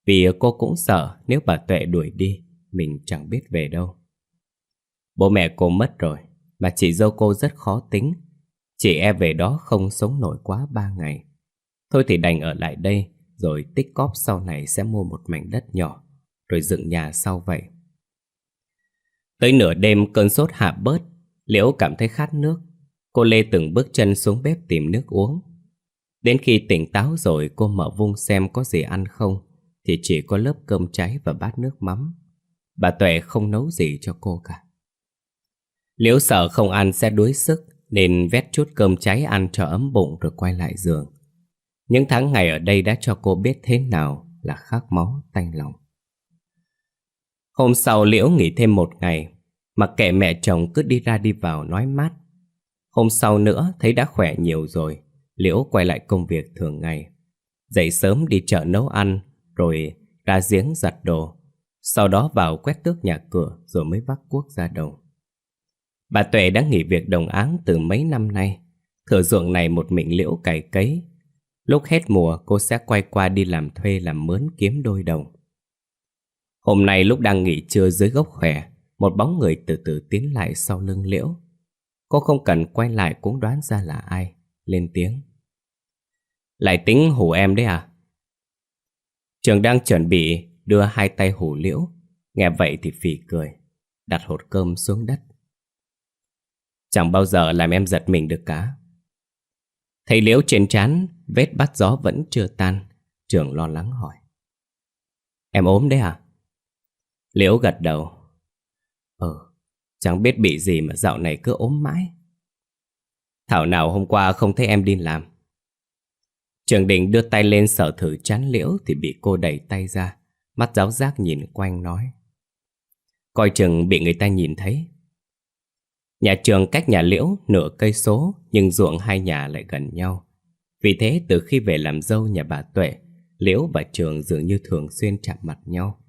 Vì cô cũng sợ Nếu bà Tuệ đuổi đi, Mình chẳng biết về đâu. Bố mẹ cô mất rồi, Mà chị dâu cô rất khó tính. Chị e về đó không sống nổi quá ba ngày. Thôi thì đành ở lại đây, Rồi tích cóp sau này sẽ mua một mảnh đất nhỏ, Rồi dựng nhà sau vậy. Tới nửa đêm cơn sốt hạ bớt, Liễu cảm thấy khát nước Cô Lê từng bước chân xuống bếp tìm nước uống. Đến khi tỉnh táo rồi, cô mở vung xem có gì ăn không, thì chỉ có lớp cơm cháy và bát nước mắm. Bà Tuệ không nấu gì cho cô cả. Liễu sợ không ăn sẽ đuối sức, nên vét chút cơm cháy ăn cho ấm bụng rồi quay lại giường. Những tháng ngày ở đây đã cho cô biết thế nào là khát máu tanh lòng. Hôm sau Liễu nghỉ thêm một ngày, mặc kệ mẹ chồng cứ đi ra đi vào nói mát. Hôm sau nữa thấy đã khỏe nhiều rồi Liễu quay lại công việc thường ngày. Dậy sớm đi chợ nấu ăn Rồi ra giếng giặt đồ. Sau đó vào quét tước nhà cửa Rồi mới vác cuốc ra đồng Bà Tuệ đã nghỉ việc đồng áng từ mấy năm nay. Thửa ruộng này một mình Liễu cày cấy. Lúc hết mùa cô sẽ quay qua đi làm thuê làm mướn kiếm đôi đồng. Hôm nay lúc đang nghỉ trưa dưới gốc khỏe Một bóng người từ từ tiến lại sau lưng Liễu. Cô không cần quay lại cũng đoán ra là ai, Lên tiếng. Lại tính hủ em đấy à? Trường đang chuẩn bị đưa hai tay hủ liễu. Nghe vậy thì phỉ cười, Đặt hột cơm xuống đất. Chẳng bao giờ làm em giật mình được cả. Thấy liễu trên trán, Vết bắt gió vẫn chưa tan, Trường lo lắng hỏi. Em ốm đấy à? Liễu gật đầu. Ừ, chẳng biết bị gì mà dạo này cứ ốm mãi. Thảo nào hôm qua không thấy em đi làm. Trường định đưa tay lên sở thử chán liễu Thì bị cô đẩy tay ra Mắt giáo giác nhìn quanh nói. Coi chừng bị người ta nhìn thấy. Nhà trường cách nhà liễu nửa cây số Nhưng ruộng hai nhà lại gần nhau. Vì thế từ khi về làm dâu nhà bà Tuệ Liễu và trường dường như thường xuyên chạm mặt nhau.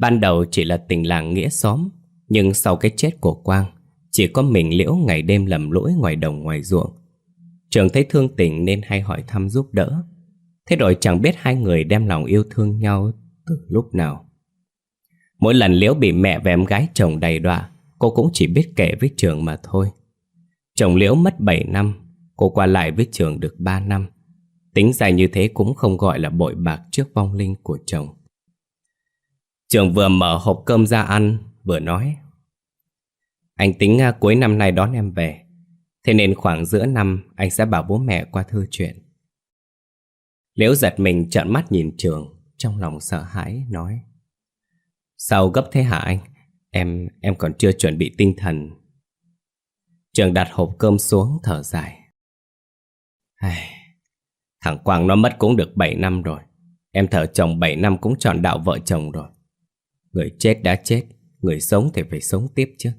Ban đầu chỉ là tình làng nghĩa xóm, Nhưng sau cái chết của Quang, Chỉ có mình Liễu ngày đêm lầm lỗi ngoài đồng ngoài ruộng. Trường thấy thương tình nên hay hỏi thăm giúp đỡ. Thế rồi chẳng biết hai người đem lòng yêu thương nhau từ lúc nào. Mỗi lần Liễu bị mẹ và em gái chồng đầy đọa, Cô cũng chỉ biết kể với Trường mà thôi. Chồng Liễu mất 7 năm, Cô qua lại với Trường được 3 năm. Tính dài như thế cũng không gọi là bội bạc trước vong linh của chồng. Trường vừa mở hộp cơm ra ăn, Vừa nói. Anh tính à, cuối năm nay đón em về. Thế nên khoảng giữa năm, Anh sẽ bảo bố mẹ qua thư chuyện. Liễu giật mình trợn mắt nhìn trường, Trong lòng sợ hãi, nói. Sao gấp thế hả anh? Em em còn chưa chuẩn bị tinh thần. Trường đặt hộp cơm xuống, thở dài. Ai... Thằng Quang nó mất cũng được 7 năm rồi. Em thở chồng 7 năm cũng tròn đạo vợ chồng rồi. Người chết đã chết, Người sống thì phải sống tiếp chứ.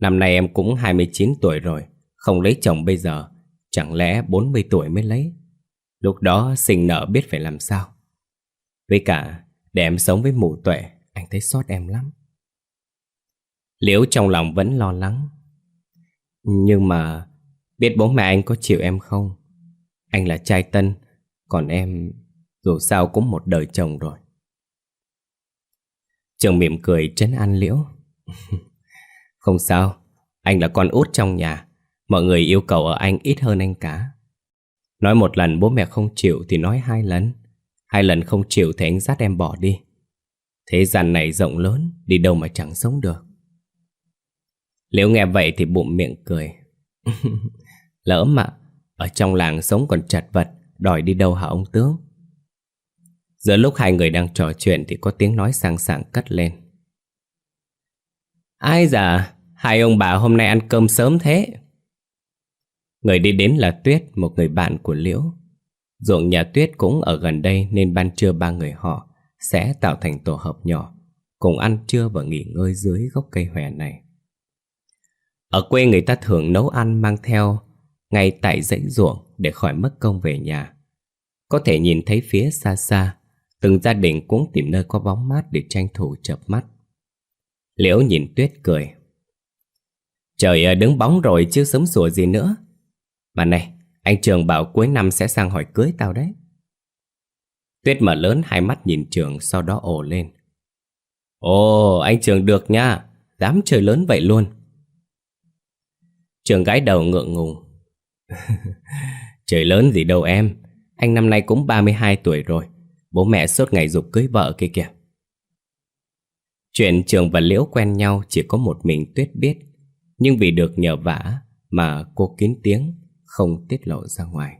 Năm nay em cũng 29 tuổi rồi, Không lấy chồng bây giờ, Chẳng lẽ 40 tuổi mới lấy? Lúc đó sinh nợ biết phải làm sao. Với cả, Để em sống với mụ tuệ, Anh thấy xót em lắm. Liễu trong lòng vẫn lo lắng. Nhưng mà, Biết bố mẹ anh có chịu em không? Anh là trai tân, Còn em Dù sao cũng một đời chồng rồi. Trường mỉm cười trấn an Liễu. *laughs* Không sao, Anh là con út trong nhà. Mọi người yêu cầu ở anh ít hơn anh cả. Nói một lần bố mẹ không chịu Thì nói hai lần. Hai lần không chịu thì anh dắt em bỏ đi. Thế gian này rộng lớn, Đi đâu mà chẳng sống được. Liễu nghe vậy thì bụng miệng cười. *laughs* Lỡ mà, Ở trong làng sống còn chật vật, Đòi đi đâu hả ông tướng Giữa lúc hai người đang trò chuyện Thì có tiếng nói sang sảng cất lên. Ai dạ Hai ông bà hôm nay ăn cơm sớm thế? Người đi đến là Tuyết, Một người bạn của Liễu. Ruộng nhà Tuyết cũng ở gần đây Nên ban trưa ba người họ Sẽ tạo thành tổ hợp nhỏ, Cùng ăn trưa và nghỉ ngơi dưới gốc cây hòe này. Ở quê người ta thường nấu ăn mang theo Ngay tại dãy ruộng Để khỏi mất công về nhà. Có thể nhìn thấy phía xa xa Từng gia đình cũng tìm nơi có bóng mát Để tranh thủ chợp mắt. Liễu nhìn Tuyết cười. Trời đứng bóng rồi chứ sớm sủa gì nữa. Mà này, Anh Trường bảo cuối năm sẽ sang hỏi cưới tao đấy. Tuyết mở lớn hai mắt nhìn Trường, Sau đó ồ lên. Ồ, anh Trường được nha. Dám trời lớn vậy luôn. Trường gái đầu ngượng ngùng. *laughs* Trời lớn gì đâu em. Anh năm nay cũng 32 tuổi rồi. Bố mẹ suốt ngày dục cưới vợ kia kìa. Chuyện Trường và Liễu quen nhau chỉ có một mình Tuyết biết, Nhưng vì được nhờ vả mà cô kín tiếng, Không tiết lộ ra ngoài.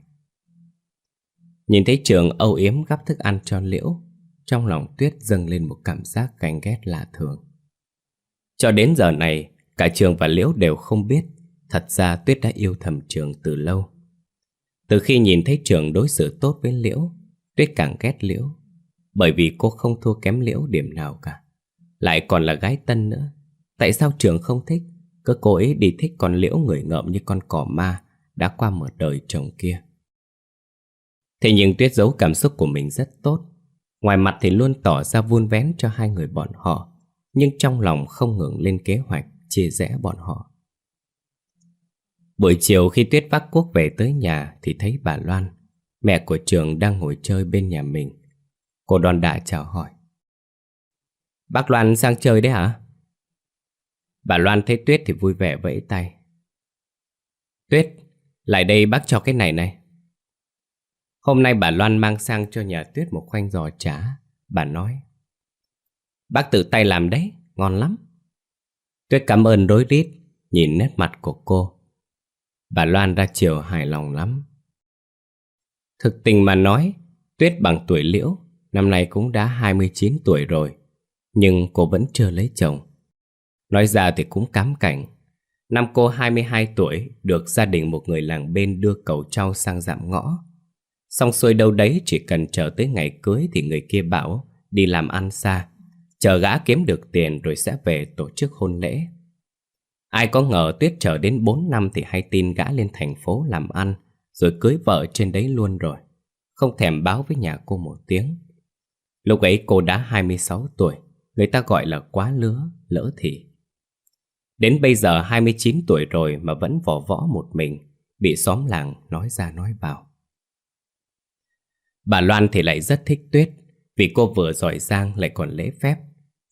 Nhìn thấy Trường âu yếm gắp thức ăn cho Liễu, Trong lòng Tuyết dâng lên một cảm giác ganh ghét lạ thường. Cho đến giờ này, Cả Trường và Liễu đều không biết, Thật ra Tuyết đã yêu thầm Trường từ lâu. Từ khi nhìn thấy Trường đối xử tốt với Liễu Tuyết càng ghét Liễu. Bởi vì cô không thua kém Liễu điểm nào cả. Lại còn là gái tân nữa. Tại sao Trường không thích? Cứ cô ấy đi thích con Liễu người ngợm như con cỏ ma Đã qua một đời chồng kia. Thế nhưng Tuyết giấu cảm xúc của mình rất tốt. Ngoài mặt thì luôn tỏ ra vun vén cho hai người bọn họ, Nhưng trong lòng không ngừng lên kế hoạch chia rẽ bọn họ. Buổi chiều khi Tuyết vác cuốc về tới nhà thì thấy bà Loan Mẹ của Trường đang ngồi chơi bên nhà mình. Cô đòn đại chào hỏi. Bác Loan sang chơi đấy hả? Bà Loan thấy Tuyết thì vui vẻ vẫy tay. Tuyết, lại đây bác cho cái này này. Hôm nay bà Loan mang sang cho nhà Tuyết một khoanh giò chả Bà nói Bác tự tay làm đấy, ngon lắm. Tuyết cảm ơn đối rít Nhìn nét mặt của cô. Bà Loan ra chiều hài lòng lắm. Thực tình mà nói, Tuyết bằng tuổi Liễu, năm nay cũng đã 29 tuổi rồi, nhưng cô vẫn chưa lấy chồng. Nói ra thì cũng cám cảnh. Năm cô 22 tuổi, được gia đình một người làng bên đưa cầu trao sang dạm ngõ. Xong xuôi đâu đấy chỉ cần chờ tới ngày cưới thì người kia bảo đi làm ăn xa, chờ gã kiếm được tiền rồi sẽ về tổ chức hôn lễ. Ai có ngờ Tuyết chờ đến 4 năm thì hay tin gã lên thành phố làm ăn, rồi cưới vợ trên đấy luôn rồi. Không thèm báo với nhà cô một tiếng. Lúc ấy cô đã 26 tuổi, người ta gọi là quá lứa, lỡ thì. Đến bây giờ 29 tuổi rồi mà vẫn vỏ võ một mình, bị xóm làng nói ra nói vào. Bà Loan thì lại rất thích Tuyết, vì cô vừa giỏi giang lại còn lễ phép.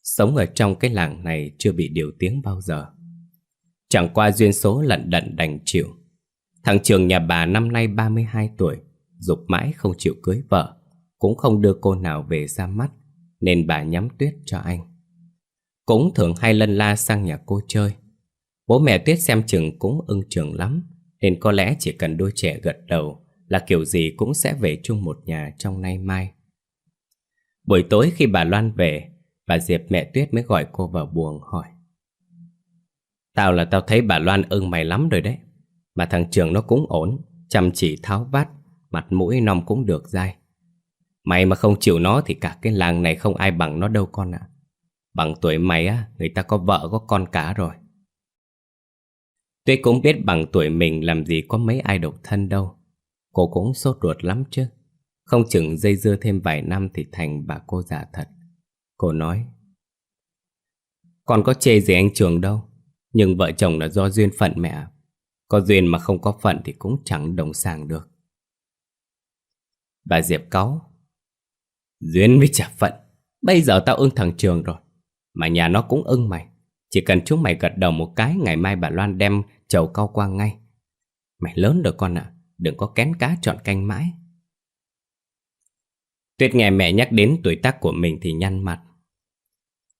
Sống ở trong cái làng này chưa bị điều tiếng bao giờ. Chẳng qua duyên số lận đận đành chịu. Thằng trường nhà bà năm nay 32 tuổi, dục mãi không chịu cưới vợ, cũng không đưa cô nào về ra mắt, nên bà nhắm Tuyết cho anh. Cũng thường hay lân la sang nhà cô chơi. Bố mẹ Tuyết xem chừng cũng ưng trường lắm, nên có lẽ chỉ cần đôi trẻ gật đầu là kiểu gì cũng sẽ về chung một nhà trong nay mai. Buổi tối khi bà Loan về, bà Diệp mẹ Tuyết mới gọi cô vào buồng hỏi. Tao là tao thấy bà Loan ưng mày lắm rồi đấy. Mà thằng Trường nó cũng ổn, chăm chỉ tháo vát, mặt mũi nòng cũng được dai. Mày mà không chịu nó thì cả cái làng này không ai bằng nó đâu con ạ. Bằng tuổi mày á, người ta có vợ có con cả rồi. Tuy cũng biết bằng tuổi mình làm gì có mấy ai độc thân đâu. Cô cũng sốt ruột lắm chứ. Không chừng dây dưa thêm vài năm thì thành bà cô già thật. Cô nói. Con có chê gì anh Trường đâu. Nhưng vợ chồng là do duyên phận mẹ. Có duyên mà không có phận thì cũng chẳng đồng sàng được. Bà Diệp cáu. Duyên với trả phận. Bây giờ tao ưng thằng Trường rồi. Mà nhà nó cũng ưng mày. Chỉ cần chúng mày gật đầu một cái, Ngày mai bà Loan đem chầu cao quang ngay Mày lớn rồi con ạ, Đừng có kén cá chọn canh mãi Tuyết nghe mẹ nhắc đến tuổi tác của mình thì nhăn mặt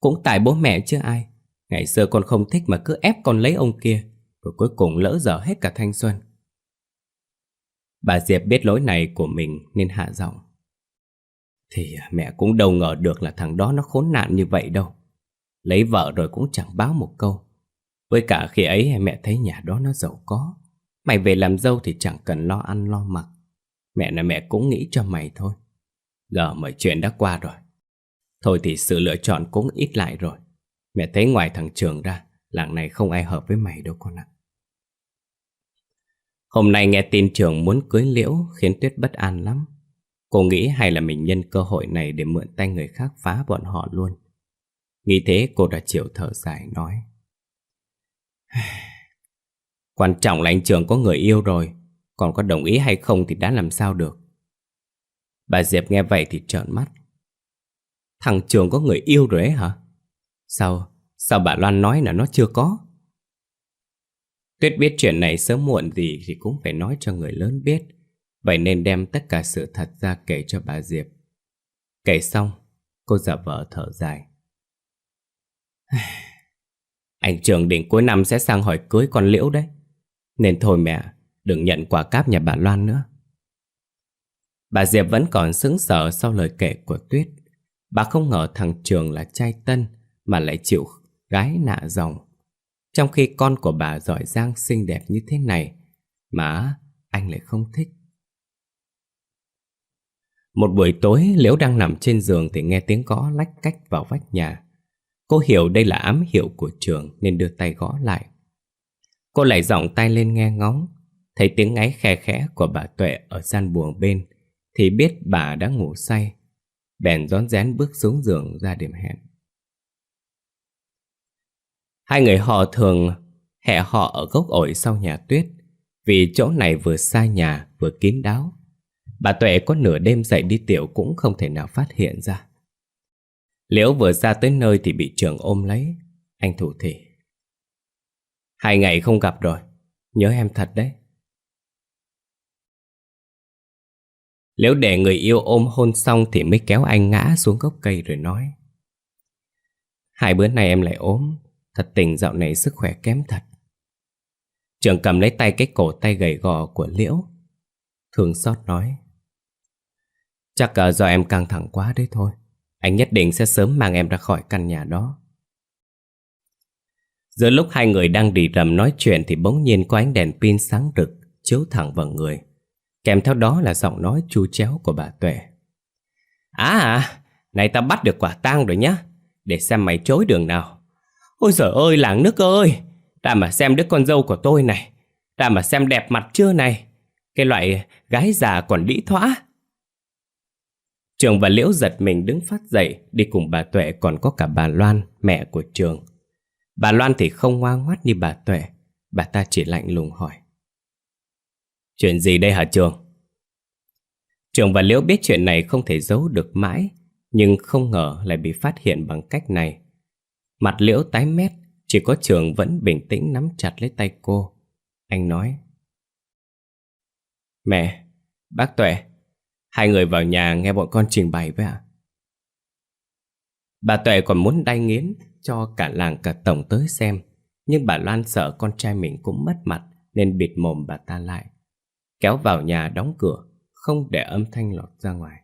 Cũng tại bố mẹ chứ ai, Ngày xưa con không thích mà cứ ép con lấy ông kia rồi cuối cùng lỡ dở hết cả thanh xuân. Bà Diệp biết lỗi này của mình nên hạ giọng. Thì mẹ cũng đâu ngờ được là thằng đó nó khốn nạn như vậy đâu. Lấy vợ rồi cũng chẳng báo một câu. Với cả khi ấy mẹ thấy nhà đó nó giàu có. Mày về làm dâu thì chẳng cần lo ăn lo mặc. Mẹ là mẹ cũng nghĩ cho mày thôi. Giờ mọi chuyện đã qua rồi. Thôi thì sự lựa chọn cũng ít lại rồi. Mẹ thấy ngoài thằng Trường ra, Làng này không ai hợp với mày đâu con ạ. Hôm nay nghe tin Trường muốn cưới Liễu Khiến Tuyết bất an lắm. Cô nghĩ hay là mình nhân cơ hội này Để mượn tay người khác phá bọn họ luôn. Nghĩ thế cô đã chịu thở dài, nói. *sighs* Quan trọng là anh Trường có người yêu rồi, Còn có đồng ý hay không thì đã làm sao được. Bà Diệp nghe vậy thì trợn mắt. Thằng Trường có người yêu rồi ấy hả? Sao Sao bà Loan nói là nó chưa có? Tuyết biết chuyện này sớm muộn gì Thì cũng phải nói cho người lớn biết. Vậy nên đem tất cả sự thật ra kể cho bà Diệp. Kể xong, Cô giả vợ thở dài. *sighs* Anh Trường định cuối năm sẽ sang hỏi cưới con Liễu đấy. Nên thôi mẹ, Đừng nhận quà cáp nhà bà Loan nữa. Bà Diệp vẫn còn sững sờ sau lời kể của Tuyết. Bà không ngờ thằng Trường là trai tân Mà lại chịu gái nạ dòng. Trong khi con của bà giỏi giang xinh đẹp như thế này Mà anh lại không thích Một buổi tối Liễu đang nằm trên giường Thì nghe tiếng gõ lách cách vào vách nhà Cô hiểu đây là ám hiệu của trường nên đưa tay gõ lại. Cô lại giọng tay lên nghe ngóng, thấy tiếng ngáy khe khẽ của bà Tuệ ở gian buồng bên, thì biết bà đã ngủ say. Bèn rón rén bước xuống giường ra điểm hẹn. Hai người họ thường hẹn họ ở gốc ổi sau nhà tuyết, vì chỗ này vừa xa nhà vừa kín đáo. Bà Tuệ có nửa đêm dậy đi tiểu cũng không thể nào phát hiện ra. Liễu vừa ra tới nơi thì bị trường ôm lấy Anh thủ thị Hai ngày không gặp rồi Nhớ em thật đấy Liễu để người yêu ôm hôn xong Thì mới kéo anh ngã xuống gốc cây rồi nói Hai bữa nay em lại ốm Thật tình dạo này sức khỏe kém thật. Trường cầm lấy tay cái cổ tay gầy gò của Liễu. Thường xót nói, Chắc là do em căng thẳng quá đấy thôi. Anh nhất định sẽ sớm mang em ra khỏi căn nhà đó. Giữa lúc hai người đang đi rầm nói chuyện Thì bỗng nhiên có ánh đèn pin sáng rực Chiếu thẳng vào người. Kèm theo đó là giọng nói chu chéo của bà Tuệ. À à Này ta bắt được quả tang rồi nhá. Để xem mày chối đường nào. Ôi giời ơi, làng nước ơi. Ta mà xem đứa con dâu của tôi này. Ta mà xem đẹp mặt chưa này. Cái loại gái già còn đĩ thỏa Trường và Liễu giật mình đứng phát dậy, Đi cùng bà Tuệ, còn có cả bà Loan, Mẹ của Trường. Bà Loan thì không ngoan ngoắt như bà Tuệ. Bà ta chỉ lạnh lùng hỏi. Chuyện gì đây hả Trường? Trường và Liễu biết chuyện này không thể giấu được mãi, Nhưng không ngờ lại bị phát hiện bằng cách này. Mặt Liễu tái mét Chỉ có Trường vẫn bình tĩnh nắm chặt lấy tay cô. Anh nói Mẹ, bác Tuệ Hai người vào nhà nghe bọn con trình bày với ạ. Bà Tuệ còn muốn đay nghiến cho cả làng cả tổng tới xem Nhưng bà Loan sợ con trai mình cũng mất mặt Nên bịt mồm bà ta lại Kéo vào nhà đóng cửa Không để âm thanh lọt ra ngoài.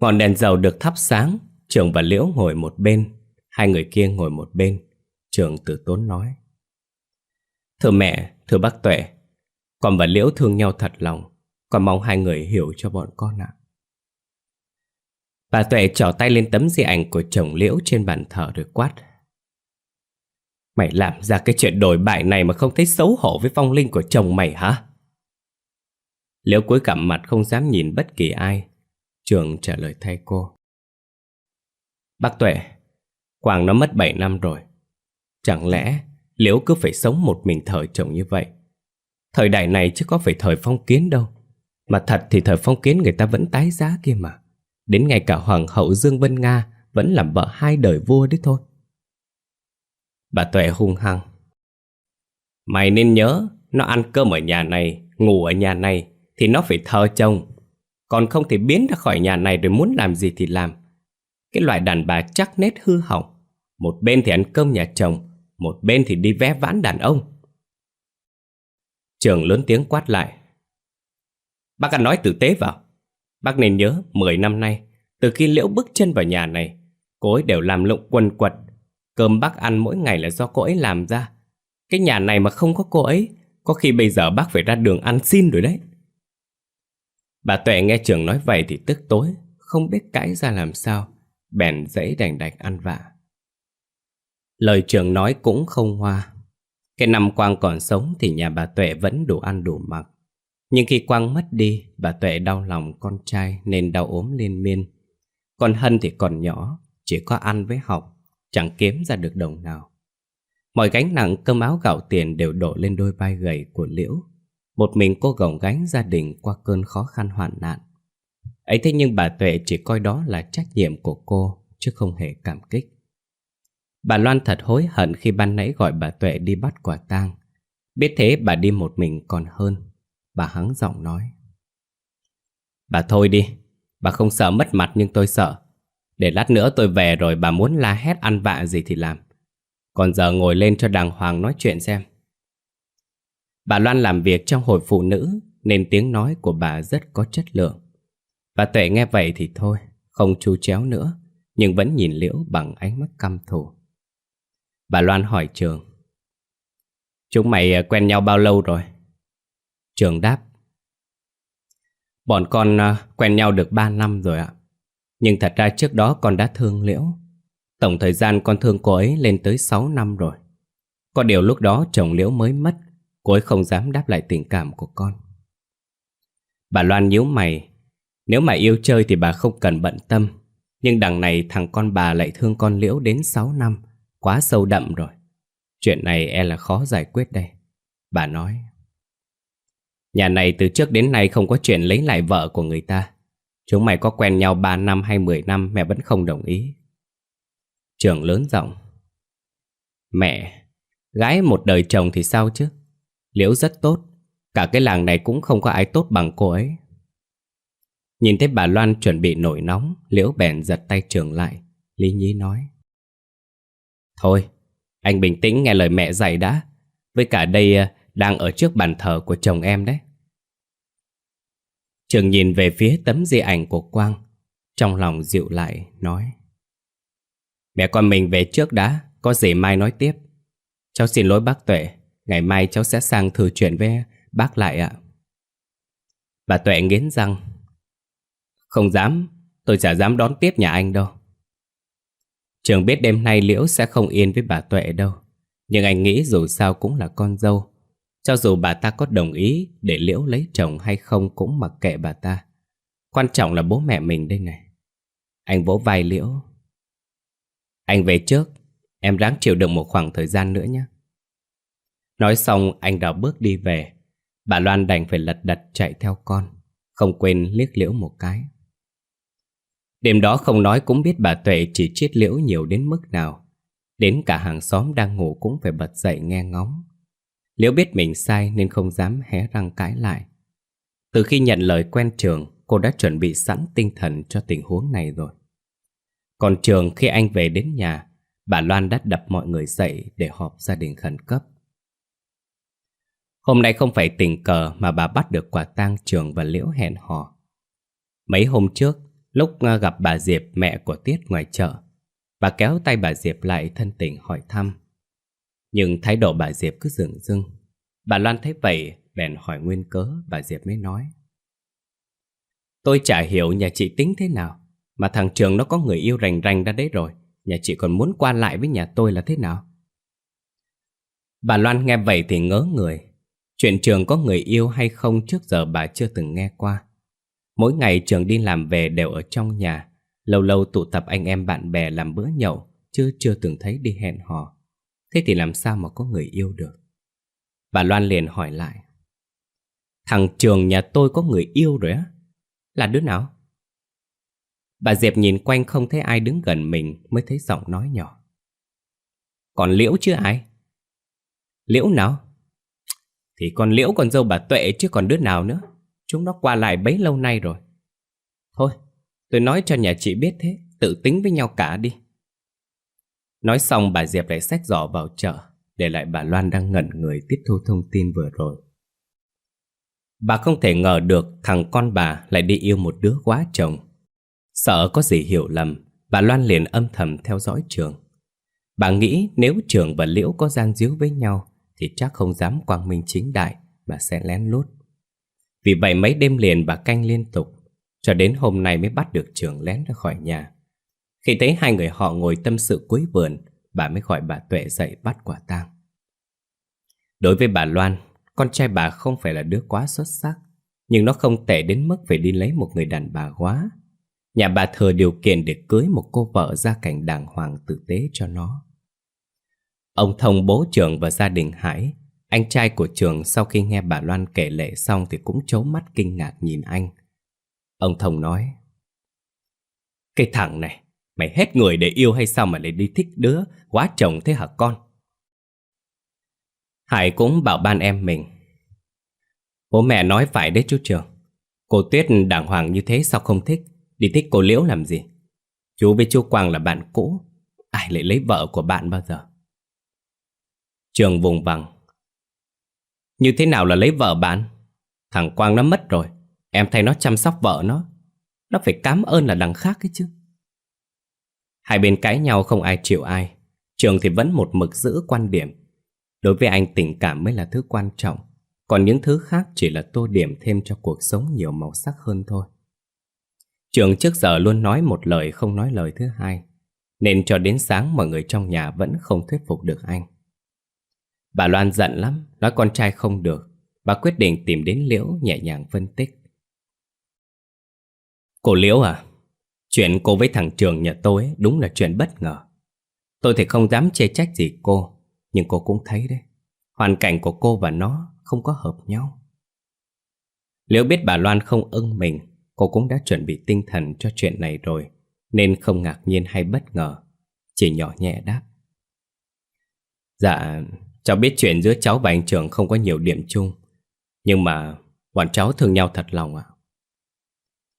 Ngọn đèn dầu được thắp sáng Trường và Liễu ngồi một bên Hai người kia ngồi một bên. Trường từ tốn nói Thưa mẹ, thưa bác Tuệ Con và Liễu thương nhau thật lòng. Con mong hai người hiểu cho bọn con ạ. Bà Tuệ trỏ tay lên tấm di ảnh của chồng Liễu trên bàn thờ rồi quát Mày làm ra cái chuyện đổi bại này mà không thấy xấu hổ với phong linh của chồng mày hả? Liễu cuối cằm mặt không dám nhìn bất kỳ ai. Trường trả lời thay cô Bác Tuệ, Quang nó mất 7 năm rồi. Chẳng lẽ Liễu cứ phải sống một mình thời chồng như vậy? Thời đại này chứ có phải thời phong kiến đâu. Mà thật thì thời phong kiến người ta vẫn tái giá kia mà. Đến ngay cả Hoàng hậu Dương Vân Nga Vẫn làm vợ hai đời vua đấy thôi. Bà Tuệ hung hăng. Mày nên nhớ, Nó ăn cơm ở nhà này, Ngủ ở nhà này Thì nó phải thờ chồng. Còn không thể biến ra khỏi nhà này Rồi muốn làm gì thì làm. Cái loại đàn bà chắc nết hư hỏng. Một bên thì ăn cơm nhà chồng, Một bên thì đi vé vãn đàn ông. Trường lớn tiếng quát lại. Bác ăn nói tử tế vào. Bác nên nhớ 10 năm nay, Từ khi Liễu bước chân vào nhà này, Cô ấy đều làm lụng quần quật. Cơm bác ăn mỗi ngày là do cô ấy làm ra. Cái nhà này mà không có cô ấy, Có khi bây giờ bác phải ra đường ăn xin rồi đấy. Bà Tuệ nghe trường nói vậy thì tức tối, Không biết cãi ra làm sao. Bèn dãy đành đạch ăn vạ Lời trường nói cũng không hoa Cái năm Quang còn sống Thì nhà bà Tuệ vẫn đủ ăn đủ mặc Nhưng khi Quang mất đi, Bà Tuệ đau lòng con trai Nên đau ốm liên miên Còn Hân thì còn nhỏ, Chỉ có ăn với học, chẳng kiếm ra được đồng nào. Mọi gánh nặng, cơm áo gạo tiền đều đổ lên đôi vai gầy của Liễu. Một mình cô gồng gánh gia đình qua cơn khó khăn hoạn nạn. Ấy thế nhưng bà Tuệ chỉ coi đó là trách nhiệm của cô, chứ không hề cảm kích. Bà Loan thật hối hận khi ban nãy gọi bà Tuệ đi bắt quả tang. Biết thế bà đi một mình còn hơn. Bà hắng giọng nói. Bà thôi đi, bà không sợ mất mặt nhưng tôi sợ. Để lát nữa tôi về rồi bà muốn la hét ăn vạ gì thì làm Còn giờ ngồi lên cho đàng hoàng nói chuyện xem Bà Loan làm việc trong hội phụ nữ Nên tiếng nói của bà rất có chất lượng Bà Tuệ nghe vậy thì thôi, Không chu chéo nữa, Nhưng vẫn nhìn Liễu bằng ánh mắt căm thù. Bà Loan hỏi Trường, Chúng mày à, quen nhau bao lâu rồi? Trường đáp, Bọn con à, quen nhau được 3 năm rồi ạ, nhưng thật ra trước đó con đã thương Liễu. Tổng thời gian con thương cô ấy lên tới 6 năm rồi. Có điều lúc đó chồng Liễu mới mất, Cô ấy không dám đáp lại tình cảm của con. Bà Loan nhíu mày nếu mà yêu chơi thì bà không cần bận tâm Nhưng đằng này thằng con bà lại thương con Liễu đến 6 năm Quá sâu đậm rồi Chuyện này e là khó giải quyết đây Bà nói Nhà này từ trước đến nay không có chuyện lấy lại vợ của người ta Chúng mày có quen nhau 3 năm hay 10 năm mẹ vẫn không đồng ý. Trường lớn giọng. Mẹ, gái một đời chồng thì sao chứ? Liễu rất tốt, cả cái làng này cũng không có ai tốt bằng cô ấy. Nhìn thấy bà Loan chuẩn bị nổi nóng, Liễu bèn giật tay trường lại. Lý Nhí nói. Thôi, anh bình tĩnh nghe lời mẹ dạy đã. Với cả đây à, đang ở trước bàn thờ của chồng em đấy. Trường nhìn về phía tấm di ảnh của Quang, trong lòng dịu lại, nói. Mẹ con mình về trước đã, có gì mai nói tiếp. Cháu xin lỗi bác Tuệ, ngày mai cháu sẽ sang thử chuyện với bác lại ạ. Bà Tuệ nghiến răng. Không dám, tôi chả dám đón tiếp nhà anh đâu. Trường biết đêm nay Liễu sẽ không yên với bà Tuệ đâu. Nhưng anh nghĩ dù sao cũng là con dâu. Cho dù bà ta có đồng ý để Liễu lấy chồng hay không cũng mặc kệ bà ta. Quan trọng là bố mẹ mình đây này. Anh vỗ vai Liễu. Anh về trước, em ráng chịu đựng một khoảng thời gian nữa nhé. Nói xong anh đào bước đi về. Bà Loan đành phải lật đật chạy theo con, không quên liếc Liễu một cái. Đêm đó không nói cũng biết bà Tuệ chỉ chiết Liễu nhiều đến mức nào. Đến cả hàng xóm đang ngủ cũng phải bật dậy nghe ngóng. Liễu biết mình sai nên không dám hé răng cãi lại. Từ khi nhận lời quen trường, cô đã chuẩn bị sẵn tinh thần cho tình huống này rồi. Còn trường khi anh về đến nhà, bà Loan đã đập mọi người dậy để họp gia đình khẩn cấp. Hôm nay không phải tình cờ mà bà bắt được quả tang trường và liễu hẹn hò. Mấy hôm trước, lúc à, gặp bà Diệp mẹ của Tiết ngoài chợ, bà kéo tay bà Diệp lại thân tình hỏi thăm. Nhưng thái độ bà Diệp cứ dừng dưng. Bà Loan thấy vậy, bèn hỏi nguyên cớ, bà Diệp mới nói. Tôi chả hiểu nhà chị tính thế nào, mà thằng Trường nó có người yêu rành rành ra đấy rồi, nhà chị còn muốn qua lại với nhà tôi là thế nào? Bà Loan nghe vậy thì ngớ người, Chuyện trường có người yêu hay không trước giờ bà chưa từng nghe qua. Mỗi ngày trường đi làm về đều ở trong nhà, lâu lâu tụ tập anh em bạn bè làm bữa nhậu, chứ chưa từng thấy đi hẹn hò. Thế thì làm sao mà có người yêu được? Bà Loan liền hỏi lại. Thằng trường nhà tôi có người yêu rồi á? Là đứa nào? Bà Diệp nhìn quanh không thấy ai đứng gần mình mới thấy giọng nói nhỏ. Còn Liễu chứ ai? Liễu nào? Thì còn liễu còn dâu bà Tuệ chứ còn đứa nào nữa Chúng nó qua lại bấy lâu nay rồi. Thôi, tôi nói cho nhà chị biết thế, Tự tính với nhau cả đi. Nói xong, bà Diệp lại xách giỏ vào chợ, Để lại bà Loan đang ngẩn người tiếp thu thông tin vừa rồi. Bà không thể ngờ được thằng con bà lại đi yêu một đứa quá chồng. Sợ có gì hiểu lầm, Bà Loan liền âm thầm theo dõi trường. Bà nghĩ nếu trường và Liễu có giang díu với nhau, thì chắc không dám quang minh chính đại mà sẽ lén lút. Vì vậy mấy đêm liền bà canh liên tục, cho đến hôm nay mới bắt được trường lén ra khỏi nhà. Khi thấy hai người họ ngồi tâm sự cuối vườn, bà mới gọi bà Tuệ dậy bắt quả tang. Đối với bà Loan, con trai bà không phải là đứa quá xuất sắc, nhưng nó không tệ đến mức phải đi lấy một người đàn bà quá. Nhà bà thừa điều kiện để cưới một cô vợ gia cảnh đàng hoàng tử tế cho nó. Ông Thông bố trường và gia đình Hải anh trai của trường sau khi nghe bà Loan kể lệ xong Thì cũng chấu mắt kinh ngạc nhìn anh. Ông Thông nói, Cái thằng này, Mày hết người để yêu hay sao mà lại đi thích đứa Quá chồng thế hả con? Hải cũng bảo ban em mình, Bố mẹ nói phải đấy chú trường. Cô Tuyết đàng hoàng như thế sao không thích? Đi thích cô Liễu làm gì? Chú với chú Quang là bạn cũ, Ai lại lấy vợ của bạn bao giờ? Trường vùng vằng. Như thế nào là lấy vợ bạn? Thằng Quang nó mất rồi. Em thay nó chăm sóc vợ nó. Nó phải cảm ơn là đằng khác ấy chứ. Hai bên cãi nhau không ai chịu ai. Trường thì vẫn một mực giữ quan điểm. Đối với anh, tình cảm mới là thứ quan trọng. Còn những thứ khác chỉ là tô điểm thêm cho cuộc sống nhiều màu sắc hơn thôi. Trường trước giờ luôn nói một lời không nói lời thứ hai. Nên cho đến sáng mọi người trong nhà vẫn không thuyết phục được anh. Bà Loan giận lắm, nói con trai không được. Bà quyết định tìm đến Liễu nhẹ nhàng phân tích. Cô Liễu à, chuyện cô với thằng Trường nhà tôi ấy, đúng là chuyện bất ngờ. Tôi thì không dám chê trách gì cô, nhưng cô cũng thấy đấy. Hoàn cảnh của cô và nó không có hợp nhau. Liễu biết bà Loan không ưng mình, cô cũng đã chuẩn bị tinh thần cho chuyện này rồi, nên không ngạc nhiên hay bất ngờ, chỉ nhỏ nhẹ đáp. Dạ, Cháu biết chuyện giữa cháu và anh Trường không có nhiều điểm chung. Nhưng mà bọn cháu thương nhau thật lòng ạ.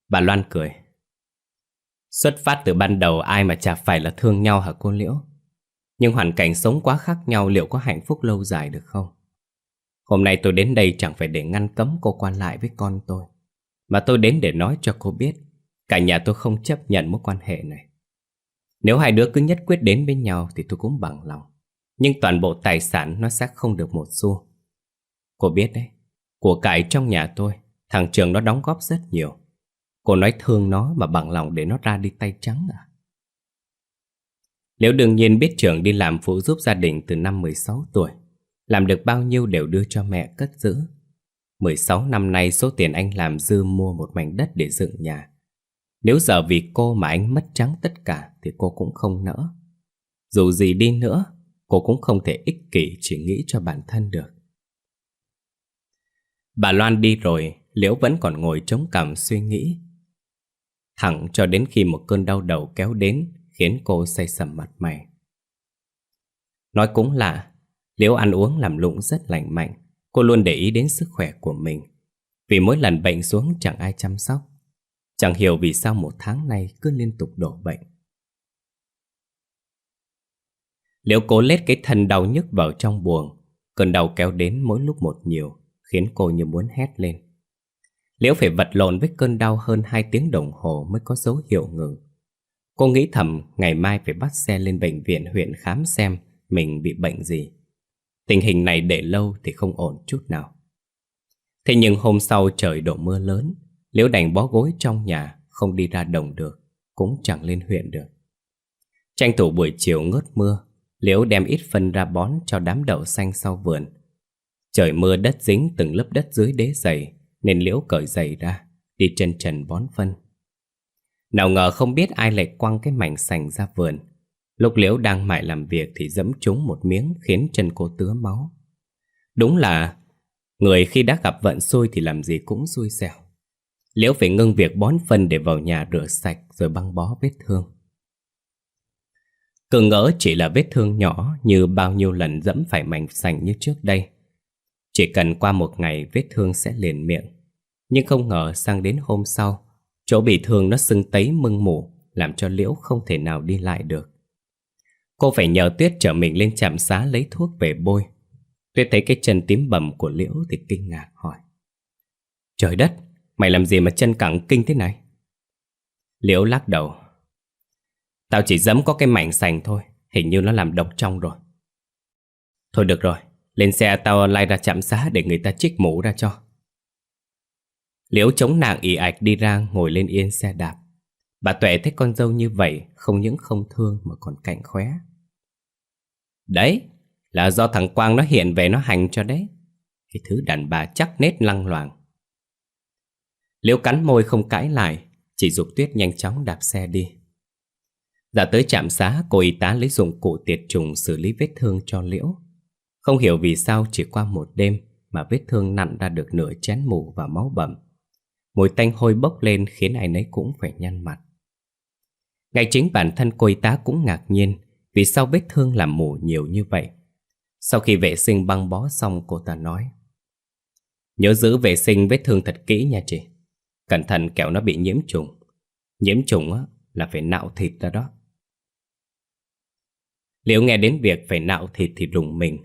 Bà Loan cười. Xuất phát từ ban đầu ai mà chả phải là thương nhau hả cô Liễu? Nhưng hoàn cảnh sống quá khác nhau liệu có hạnh phúc lâu dài được không? Hôm nay tôi đến đây chẳng phải để ngăn cấm cô quan lại với con tôi. Mà tôi đến để nói cho cô biết, Cả nhà tôi không chấp nhận mối quan hệ này. Nếu hai đứa cứ nhất quyết đến với nhau Thì tôi cũng bằng lòng. Nhưng toàn bộ tài sản nó sẽ không được một xu. Cô biết đấy Của cải trong nhà tôi Thằng Trường nó đóng góp rất nhiều. Cô nói thương nó mà bằng lòng để nó ra đi tay trắng à? Liễu đương nhiên biết Trường đi làm phụ giúp gia đình từ năm 16 tuổi Làm được bao nhiêu đều đưa cho mẹ cất giữ. 16 năm nay số tiền anh làm dư mua một mảnh đất để dựng nhà. Nếu giờ vì cô mà anh mất trắng tất cả thì cô cũng không nỡ. Dù gì đi nữa, cô cũng không thể ích kỷ chỉ nghĩ cho bản thân được. Bà Loan đi rồi, Liễu vẫn còn ngồi chống cằm suy nghĩ. Thẳng cho đến khi một cơn đau đầu kéo đến Khiến cô say sầm mặt mày. Nói cũng lạ Liễu ăn uống làm lụng rất lành mạnh. Cô luôn để ý đến sức khỏe của mình. Vì mỗi lần bệnh xuống chẳng ai chăm sóc. Chẳng hiểu vì sao một tháng nay cứ liên tục đổ bệnh. Liễu cố lết cái thân đau nhức vào trong buồng Cơn đau kéo đến mỗi lúc một nhiều Khiến cô như muốn hét lên Liễu phải vật lộn với cơn đau hơn 2 tiếng đồng hồ mới có dấu hiệu ngừng. Cô nghĩ thầm ngày mai phải bắt xe lên bệnh viện huyện khám xem mình bị bệnh gì. Tình hình này để lâu thì không ổn chút nào. Thế nhưng hôm sau trời đổ mưa lớn, Liễu đành bó gối trong nhà, không đi ra đồng được, cũng chẳng lên huyện được. Tranh thủ buổi chiều ngớt mưa, Liễu đem ít phân ra bón cho đám đậu xanh sau vườn. Trời mưa đất dính từng lớp đất dưới đế dày, nên Liễu cởi giày ra Đi chân trần bón phân. Nào ngờ không biết ai lại quăng cái mảnh sành ra vườn. Lúc Liễu đang mải làm việc Thì dẫm trúng một miếng khiến chân cô tứa máu. Đúng là Người khi đã gặp vận xui thì làm gì cũng xui xẻo. Liễu phải ngưng việc bón phân để vào nhà rửa sạch Rồi băng bó vết thương. Cứ ngỡ chỉ là vết thương nhỏ Như bao nhiêu lần dẫm phải mảnh sành như trước đây. Chỉ cần qua một ngày vết thương sẽ liền miệng. Nhưng không ngờ sang đến hôm sau Chỗ bị thương nó sưng tấy mưng mủ Làm cho Liễu không thể nào đi lại được. Cô phải nhờ Tuyết chở mình lên trạm xá lấy thuốc về bôi. Tuyết thấy cái chân tím bầm của Liễu thì kinh ngạc hỏi. Trời đất, mày làm gì mà chân cẳng kinh thế này? Liễu lắc đầu. Tao chỉ dẫm có cái mảnh sành thôi, Hình như nó làm độc trong rồi. Thôi được rồi, lên xe tao lai ra chạm xá để người ta chích mũ ra cho. Liễu chống nàng ỉ ạch đi ra ngồi lên yên xe đạp. Bà Tuệ thấy con dâu như vậy, Không những không thương mà còn cạnh khóe. Đấy, Là do thằng Quang nó hiện về nó hành cho đấy. Cái thứ đàn bà chắc nết lăng loàng. Liễu cắn môi không cãi lại, Chỉ dục tuyết nhanh chóng đạp xe đi. Ra tới trạm xá Cô y tá lấy dụng cụ tiệt trùng xử lý vết thương cho Liễu không hiểu vì sao chỉ qua một đêm mà vết thương nặn ra được nửa chén mù và máu bầm. Mùi tanh hôi bốc lên khiến ai nấy cũng phải nhăn mặt. Ngay chính bản thân cô y tá cũng ngạc nhiên vì sao vết thương làm mù nhiều như vậy. Sau khi vệ sinh băng bó xong cô ta nói Nhớ giữ vệ sinh vết thương thật kỹ nha chị Cẩn thận kẻo nó bị nhiễm trùng Nhiễm trùng á, là phải nạo thịt ra đó liễu nghe đến việc phải nạo thịt thì rùng mình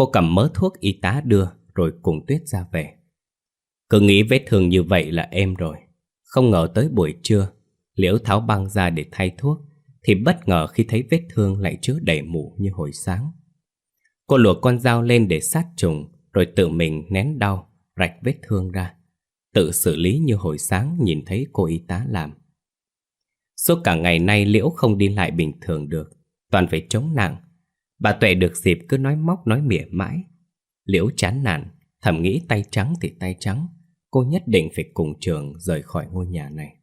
Cô cầm mớ thuốc y tá đưa rồi cùng Tuyết ra về. Cứ nghĩ vết thương như vậy là êm rồi. Không ngờ tới buổi trưa, Liễu tháo băng ra để thay thuốc, thì bất ngờ khi thấy vết thương lại chứa đầy mủ như hồi sáng. Cô luộc con dao lên để sát trùng, rồi tự mình nén đau, rạch vết thương ra. Tự xử lý như hồi sáng nhìn thấy cô y tá làm. Suốt cả ngày nay Liễu không đi lại bình thường được, toàn phải chống nặng, Bà Tuệ được dịp cứ nói móc nói mỉa mãi. Liễu chán nản Thầm nghĩ tay trắng thì tay trắng Cô nhất định phải cùng trường rời khỏi ngôi nhà này.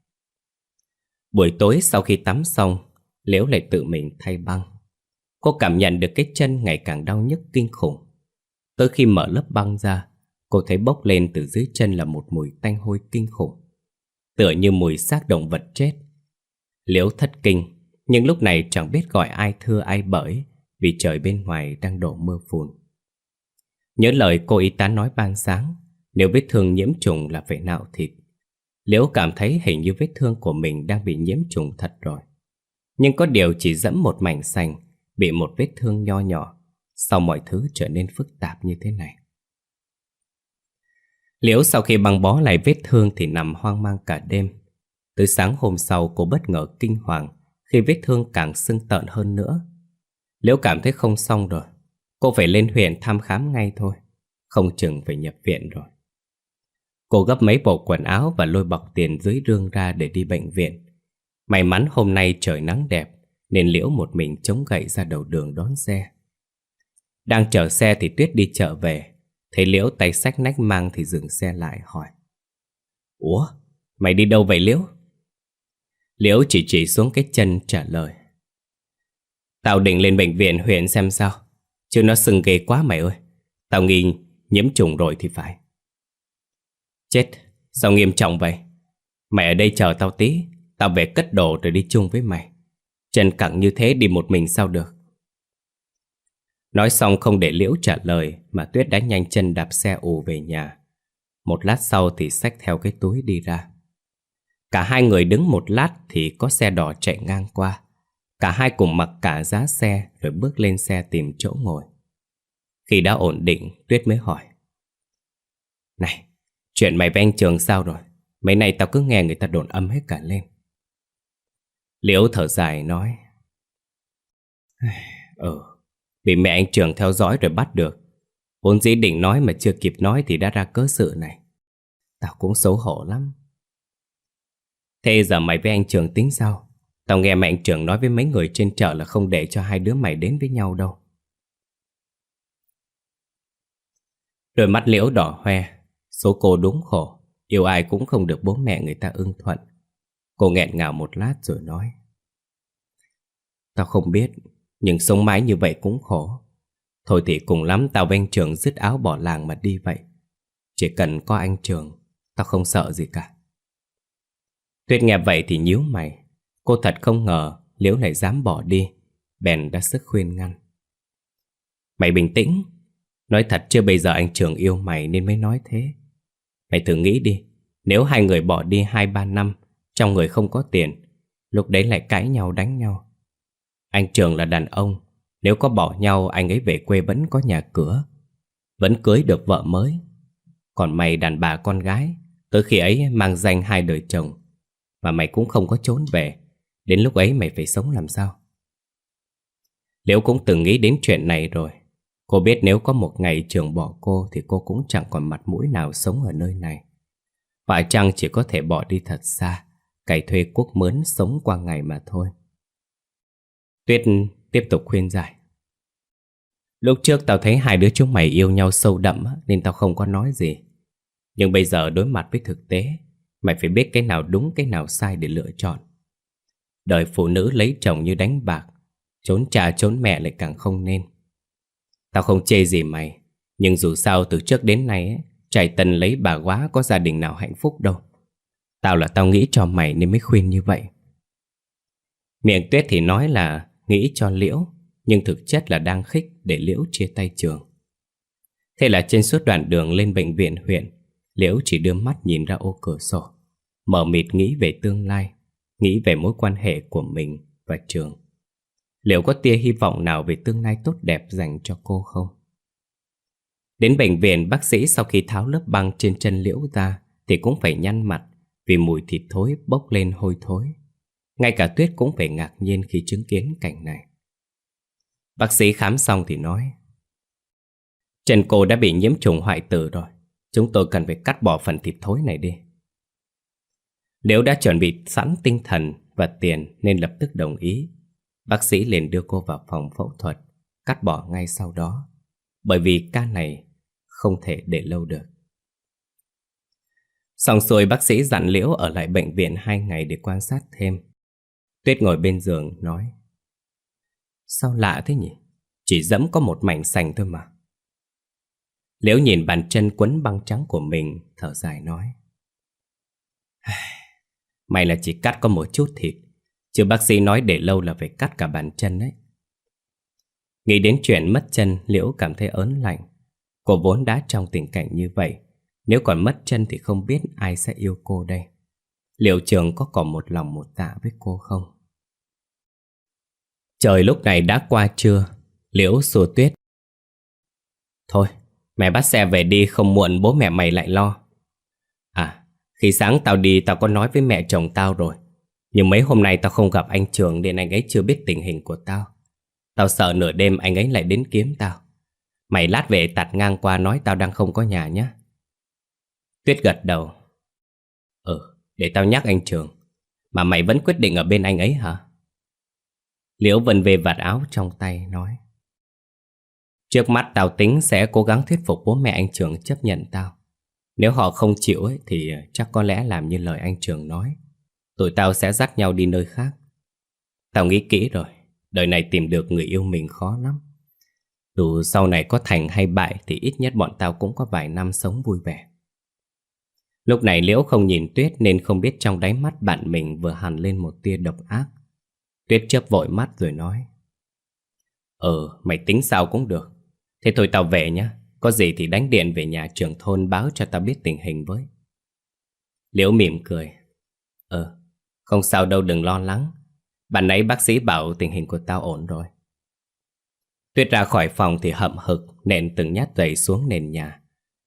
Buổi tối sau khi tắm xong Liễu lại tự mình thay băng. Cô cảm nhận được cái chân ngày càng đau nhức kinh khủng. Tới khi mở lớp băng ra Cô thấy bốc lên từ dưới chân là một mùi tanh hôi kinh khủng Tựa như mùi xác động vật chết. Liễu thất kinh nhưng lúc này chẳng biết gọi ai thưa ai bởi vì trời bên ngoài đang đổ mưa phùn. Nhớ lời cô y tá nói ban sáng, nếu vết thương nhiễm trùng là phải nạo thịt. Liễu cảm thấy hình như vết thương của mình đang bị nhiễm trùng thật rồi. Nhưng có điều chỉ dẫm một mảnh xanh, bị một vết thương nho nhỏ, sau mọi thứ trở nên phức tạp như thế này. Liễu sau khi băng bó lại vết thương thì nằm hoang mang cả đêm. Tới sáng hôm sau cô bất ngờ kinh hoàng khi vết thương càng sưng tợn hơn nữa. Liễu cảm thấy không xong rồi. Cô phải lên huyện thăm khám ngay thôi. Không chừng phải nhập viện rồi. Cô gấp mấy bộ quần áo và lôi bọc tiền dưới rương ra để đi bệnh viện. May mắn hôm nay trời nắng đẹp nên Liễu một mình chống gậy ra đầu đường đón xe. Đang chờ xe thì Tuyết đi chợ về. Thấy Liễu tay sách nách mang thì dừng xe lại hỏi. Ủa, mày đi đâu vậy Liễu? Liễu chỉ chỉ xuống cái chân trả lời. Tao định lên bệnh viện huyện xem sao. Chứ nó sưng ghê quá mày ơi. Tao nghi nhiễm trùng rồi thì phải. Chết, sao nghiêm trọng vậy? Mày ở đây chờ tao tí, tao về cất đồ rồi đi chung với mày. Chân cẳng như thế đi một mình sao được? Nói xong không để Liễu trả lời mà Tuyết đã nhanh chân đạp xe ù về nhà. Một lát sau thì xách theo cái túi đi ra. Cả hai người đứng một lát thì có xe đỏ chạy ngang qua. Cả hai cùng mặc cả giá xe rồi bước lên xe tìm chỗ ngồi. Khi đã ổn định, Tuyết mới hỏi. Này, chuyện mày với anh Trường sao rồi? Mấy nay tao cứ nghe người ta đồn âm hết cả lên. Liễu thở dài nói. *sighs* Ừ, bị mẹ anh Trường theo dõi rồi bắt được. Vốn dĩ định nói mà chưa kịp nói thì đã ra cớ sự này. Tao cũng xấu hổ lắm. Thế giờ mày với anh Trường tính sao? Tao nghe mẹ anh Trường nói với mấy người trên chợ là không để cho hai đứa mày đến với nhau đâu. Đôi mắt liễu đỏ hoe, số cô đúng khổ, yêu ai cũng không được bố mẹ người ta ưng thuận. Cô nghẹn ngào một lát rồi nói. Tao không biết, nhưng sống mãi như vậy cũng khổ. Thôi thì cùng lắm tao với anh Trường dứt áo bỏ làng mà đi vậy. Chỉ cần có anh Trường, tao không sợ gì cả. Tuyết nghe vậy thì nhíu mày. Cô thật không ngờ Liễu này dám bỏ đi. Bèn đã sức khuyên ngăn. Mày bình tĩnh. Nói thật chưa bây giờ anh Trường yêu mày nên mới nói thế. Mày thử nghĩ đi. Nếu hai người bỏ đi hai ba năm, trong người không có tiền, Lúc đấy lại cãi nhau đánh nhau Anh Trường là đàn ông Nếu có bỏ nhau, anh ấy về quê vẫn có nhà cửa Vẫn cưới được vợ mới Còn mày đàn bà con gái, Tới khi ấy mang danh hai đời chồng mà mày cũng không có trốn về. Đến lúc ấy mày phải sống làm sao? Liễu cũng từng nghĩ đến chuyện này rồi. Cô biết nếu có một ngày trường bỏ cô Thì cô cũng chẳng còn mặt mũi nào sống ở nơi này. Phải chăng chỉ có thể bỏ đi thật xa, Cày thuê quốc mướn sống qua ngày mà thôi. Tuyết tiếp tục khuyên giải. Lúc trước tao thấy hai đứa chúng mày yêu nhau sâu đậm Nên tao không có nói gì. Nhưng bây giờ đối mặt với thực tế Mày phải biết cái nào đúng cái nào sai để lựa chọn. Đời phụ nữ lấy chồng như đánh bạc Trốn cha trốn mẹ lại càng không nên. Tao không chê gì mày Nhưng dù sao từ trước đến nay ấy, Trải tần lấy bà quá có gia đình nào hạnh phúc đâu. Tao là tao nghĩ cho mày nên mới khuyên như vậy. Miệng tuyết thì nói là nghĩ cho Liễu Nhưng thực chất là đang khích để Liễu chia tay trường. Thế là trên suốt đoạn đường lên bệnh viện huyện Liễu chỉ đưa mắt nhìn ra ô cửa sổ mờ mịt nghĩ về tương lai, Nghĩ về mối quan hệ của mình và trường Liệu có tia hy vọng nào về tương lai tốt đẹp dành cho cô không? Đến bệnh viện, bác sĩ sau khi tháo lớp băng trên chân Liễu ra Thì cũng phải nhăn mặt vì mùi thịt thối bốc lên hôi thối. Ngay cả Tuyết cũng phải ngạc nhiên khi chứng kiến cảnh này. Bác sĩ khám xong thì nói, Chân cô đã bị nhiễm trùng hoại tử rồi, Chúng tôi cần phải cắt bỏ phần thịt thối này đi nếu đã chuẩn bị sẵn tinh thần và tiền nên lập tức đồng ý Bác sĩ liền đưa cô vào phòng phẫu thuật Cắt bỏ ngay sau đó Bởi vì ca này không thể để lâu được Xong xuôi bác sĩ dặn Liễu ở lại bệnh viện hai ngày để quan sát thêm. Tuyết ngồi bên giường nói Sao lạ thế nhỉ? Chỉ dẫm có một mảnh sành thôi mà. Liễu nhìn bàn chân quấn băng trắng của mình, thở dài nói Mày là chỉ cắt có một chút thịt, chứ bác sĩ nói để lâu là phải cắt cả bàn chân đấy. Nghĩ đến chuyện mất chân, Liễu cảm thấy ớn lạnh. Cô vốn đã trong tình cảnh như vậy, nếu còn mất chân thì không biết ai sẽ yêu cô đây Liệu trường có còn một lòng một dạ với cô không? Trời lúc này đã qua trưa Liễu xua tuyết Thôi, mẹ bắt xe về đi không muộn bố mẹ mày lại lo khi sáng tao đi tao có nói với mẹ chồng tao rồi. Nhưng mấy hôm nay tao không gặp anh Trường Nên anh ấy chưa biết tình hình của tao. Tao sợ nửa đêm anh ấy lại đến kiếm tao. Mày lát về tạt ngang qua nói tao đang không có nhà nhé Tuyết gật đầu. Ừ, để tao nhắc anh Trường. Mà mày vẫn quyết định ở bên anh ấy hả? Liễu Vân về vạt áo trong tay nói. Trước mắt tao tính sẽ cố gắng thuyết phục bố mẹ anh Trường chấp nhận tao. Nếu họ không chịu ấy, thì ờ, chắc có lẽ làm như lời anh Trường nói. Tụi tao sẽ dắt nhau đi nơi khác. Tao nghĩ kỹ rồi Đời này tìm được người yêu mình khó lắm. Dù sau này có thành hay bại Thì ít nhất bọn tao cũng có vài năm sống vui vẻ. Lúc này Liễu không nhìn Tuyết Nên không biết trong đáy mắt bạn mình Vừa hằn lên một tia độc ác. Tuyết chớp vội mắt rồi nói Ờ, mày tính sao cũng được. Thế thôi tao về nhá. Có gì thì đánh điện về nhà trưởng thôn báo cho tao biết tình hình với. Liễu mỉm cười. Ờ, không sao đâu đừng lo lắng. Bạn nãy bác sĩ bảo tình hình của tao ổn rồi. Tuyết ra khỏi phòng thì hậm hực Nện từng nhát giày xuống nền nhà.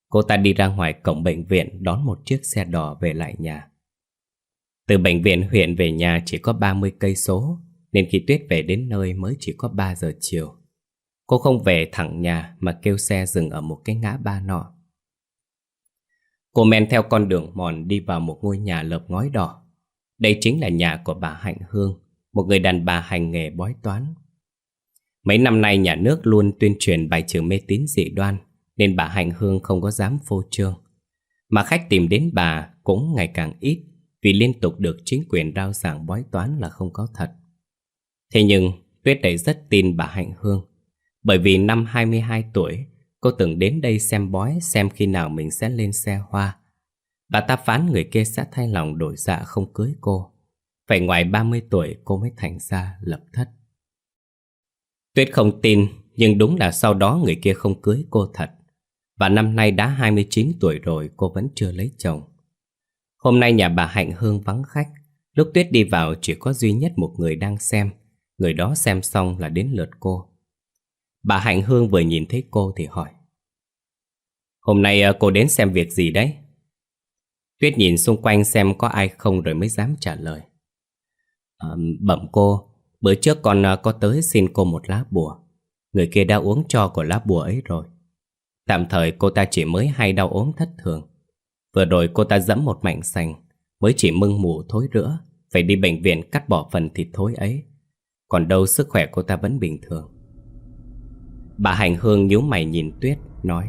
Cô ta đi ra ngoài cổng bệnh viện Đón một chiếc xe đỏ về lại nhà. Từ bệnh viện huyện về nhà chỉ có 30 cây số Nên khi Tuyết về đến nơi mới chỉ có 3 giờ chiều. Cô không về thẳng nhà mà kêu xe dừng ở một cái ngã ba nọ. Cô men theo con đường mòn đi vào một ngôi nhà lợp ngói đỏ. Đây chính là nhà của bà Hạnh Hương, một người đàn bà hành nghề bói toán. Mấy năm nay nhà nước luôn tuyên truyền bài trừ mê tín dị đoan, nên bà Hạnh Hương không có dám phô trương. Mà khách tìm đến bà cũng ngày càng ít vì liên tục được chính quyền rao giảng bói toán là không có thật. Thế nhưng Tuyết đầy rất tin bà Hạnh Hương bởi vì năm 22 tuổi, cô từng đến đây xem bói xem khi nào mình sẽ lên xe hoa. Bà ta phán người kia sẽ thay lòng đổi dạ không cưới cô. Phải ngoài 30 tuổi cô mới thành ra lập thất. Tuyết không tin, nhưng đúng là sau đó người kia không cưới cô thật. Và năm nay đã 29 tuổi rồi cô vẫn chưa lấy chồng. Hôm nay nhà bà Hạnh Hương vắng khách. Lúc Tuyết đi vào chỉ có duy nhất một người đang xem. Người đó xem xong là đến lượt cô. Bà Hạnh Hương vừa nhìn thấy cô thì hỏi. Hôm nay à, cô đến xem việc gì đấy? Tuyết nhìn xung quanh xem có ai không rồi mới dám trả lời. À, Bẩm cô, bữa trước con à, có tới xin cô một lá bùa. Người kia đã uống cho của lá bùa ấy rồi. Tạm thời cô ta chỉ mới hay đau ốm thất thường. Vừa rồi cô ta dẫm một mảnh sành Mới chỉ mưng mù thối rữa Phải đi bệnh viện cắt bỏ phần thịt thối ấy. Còn đâu sức khỏe cô ta vẫn bình thường. Bà Hành Hương nhíu mày nhìn Tuyết Nói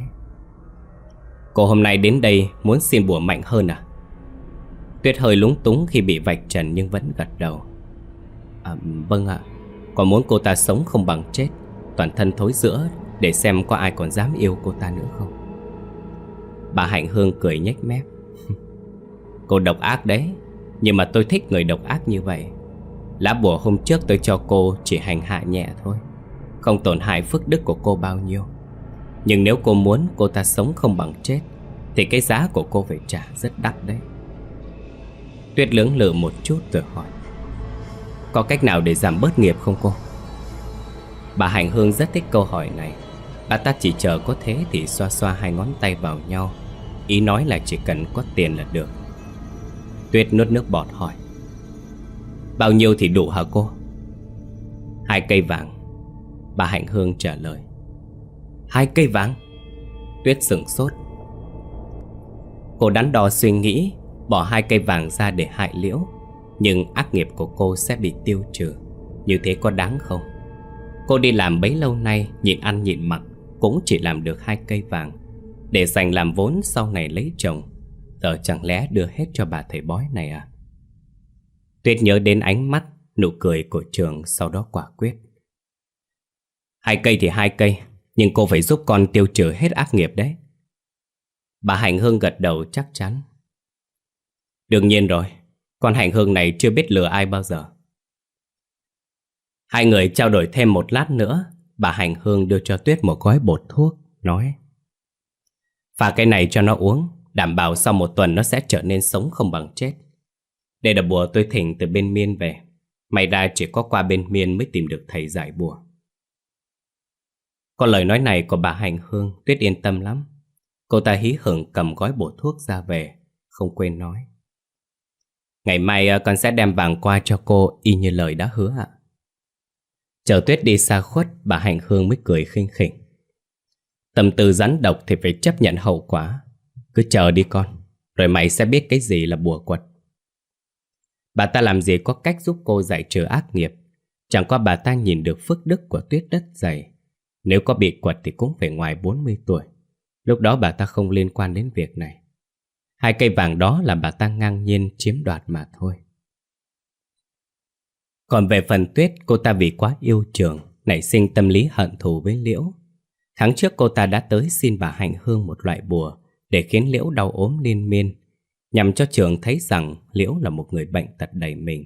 Cô hôm nay đến đây muốn xin bùa mạnh hơn à? Tuyết hơi lúng túng khi bị vạch trần nhưng vẫn gật đầu. À, Vâng ạ. Còn muốn cô ta sống không bằng chết Toàn thân thối giữa Để xem có ai còn dám yêu cô ta nữa không? Bà Hạnh Hương cười nhếch mép. *laughs* Cô độc ác đấy Nhưng mà tôi thích người độc ác như vậy. Lá bùa hôm trước tôi cho cô chỉ hành hạ nhẹ thôi không tổn hại phước đức của cô bao nhiêu. Nhưng nếu cô muốn cô ta sống không bằng chết, Thì cái giá của cô phải trả rất đắt đấy. Tuyết lưỡng lự một chút rồi hỏi. Có cách nào để giảm bớt nghiệp không cô? Bà Hành Hương rất thích câu hỏi này. Bà ta chỉ chờ có thế thì xoa xoa hai ngón tay vào nhau. Ý nói là chỉ cần có tiền là được. Tuyết nuốt nước bọt hỏi. Bao nhiêu thì đủ hả cô? Hai cây vàng. Bà Hạnh Hương trả lời. Hai cây vàng Tuyết sửng sốt. Cô đắn đo suy nghĩ, Bỏ hai cây vàng ra để hại liễu. Nhưng ác nghiệp của cô sẽ bị tiêu trừ. Như thế có đáng không? Cô đi làm bấy lâu nay, Nhịn ăn nhịn mặc, Cũng chỉ làm được hai cây vàng. Để dành làm vốn sau này lấy chồng, Giờ chẳng lẽ đưa hết cho bà thầy bói này à? Tuyết nhớ đến ánh mắt, Nụ cười của trường Sau đó quả quyết. Hai cây thì hai cây, Nhưng cô phải giúp con tiêu trừ hết ác nghiệp đấy. Bà Hạnh Hương gật đầu chắc chắn. Đương nhiên rồi, Con Hạnh Hương này chưa biết lừa ai bao giờ. Hai người trao đổi thêm một lát nữa, Bà Hạnh Hương đưa cho Tuyết một gói bột thuốc, Nói, Pha cái này cho nó uống, Đảm bảo sau một tuần nó sẽ trở nên sống không bằng chết. Đây là bùa tôi thỉnh từ bên miên về. May ra chỉ có qua bên miên mới tìm được thầy giải bùa có lời nói này của bà Hành Hương Tuyết yên tâm lắm Cô ta hí hửng cầm gói bổ thuốc ra về Không quên nói Ngày mai à, con sẽ đem vàng qua cho cô y như lời đã hứa ạ. Chờ tuyết đi xa khuất, bà Hạnh Hương mới cười khinh khỉnh. Tâm tư rắn độc thì phải chấp nhận hậu quả. Cứ chờ đi con, rồi mày sẽ biết cái gì là bùa quật. Bà ta làm gì có cách giúp cô giải trừ ác nghiệp. Chẳng qua bà ta nhìn được phước đức của tuyết đất dày. Nếu có bị quật thì cũng phải ngoài 40 tuổi. Lúc đó bà ta không liên quan đến việc này. Hai cây vàng đó là bà ta ngang nhiên chiếm đoạt mà thôi. Còn về phần tuyết, cô ta vì quá yêu trường, nảy sinh tâm lý hận thù với Liễu. Tháng trước cô ta đã tới xin bà Hạnh Hương một loại bùa để khiến Liễu đau ốm liên miên, nhằm cho trường thấy rằng Liễu là một người bệnh tật đầy mình.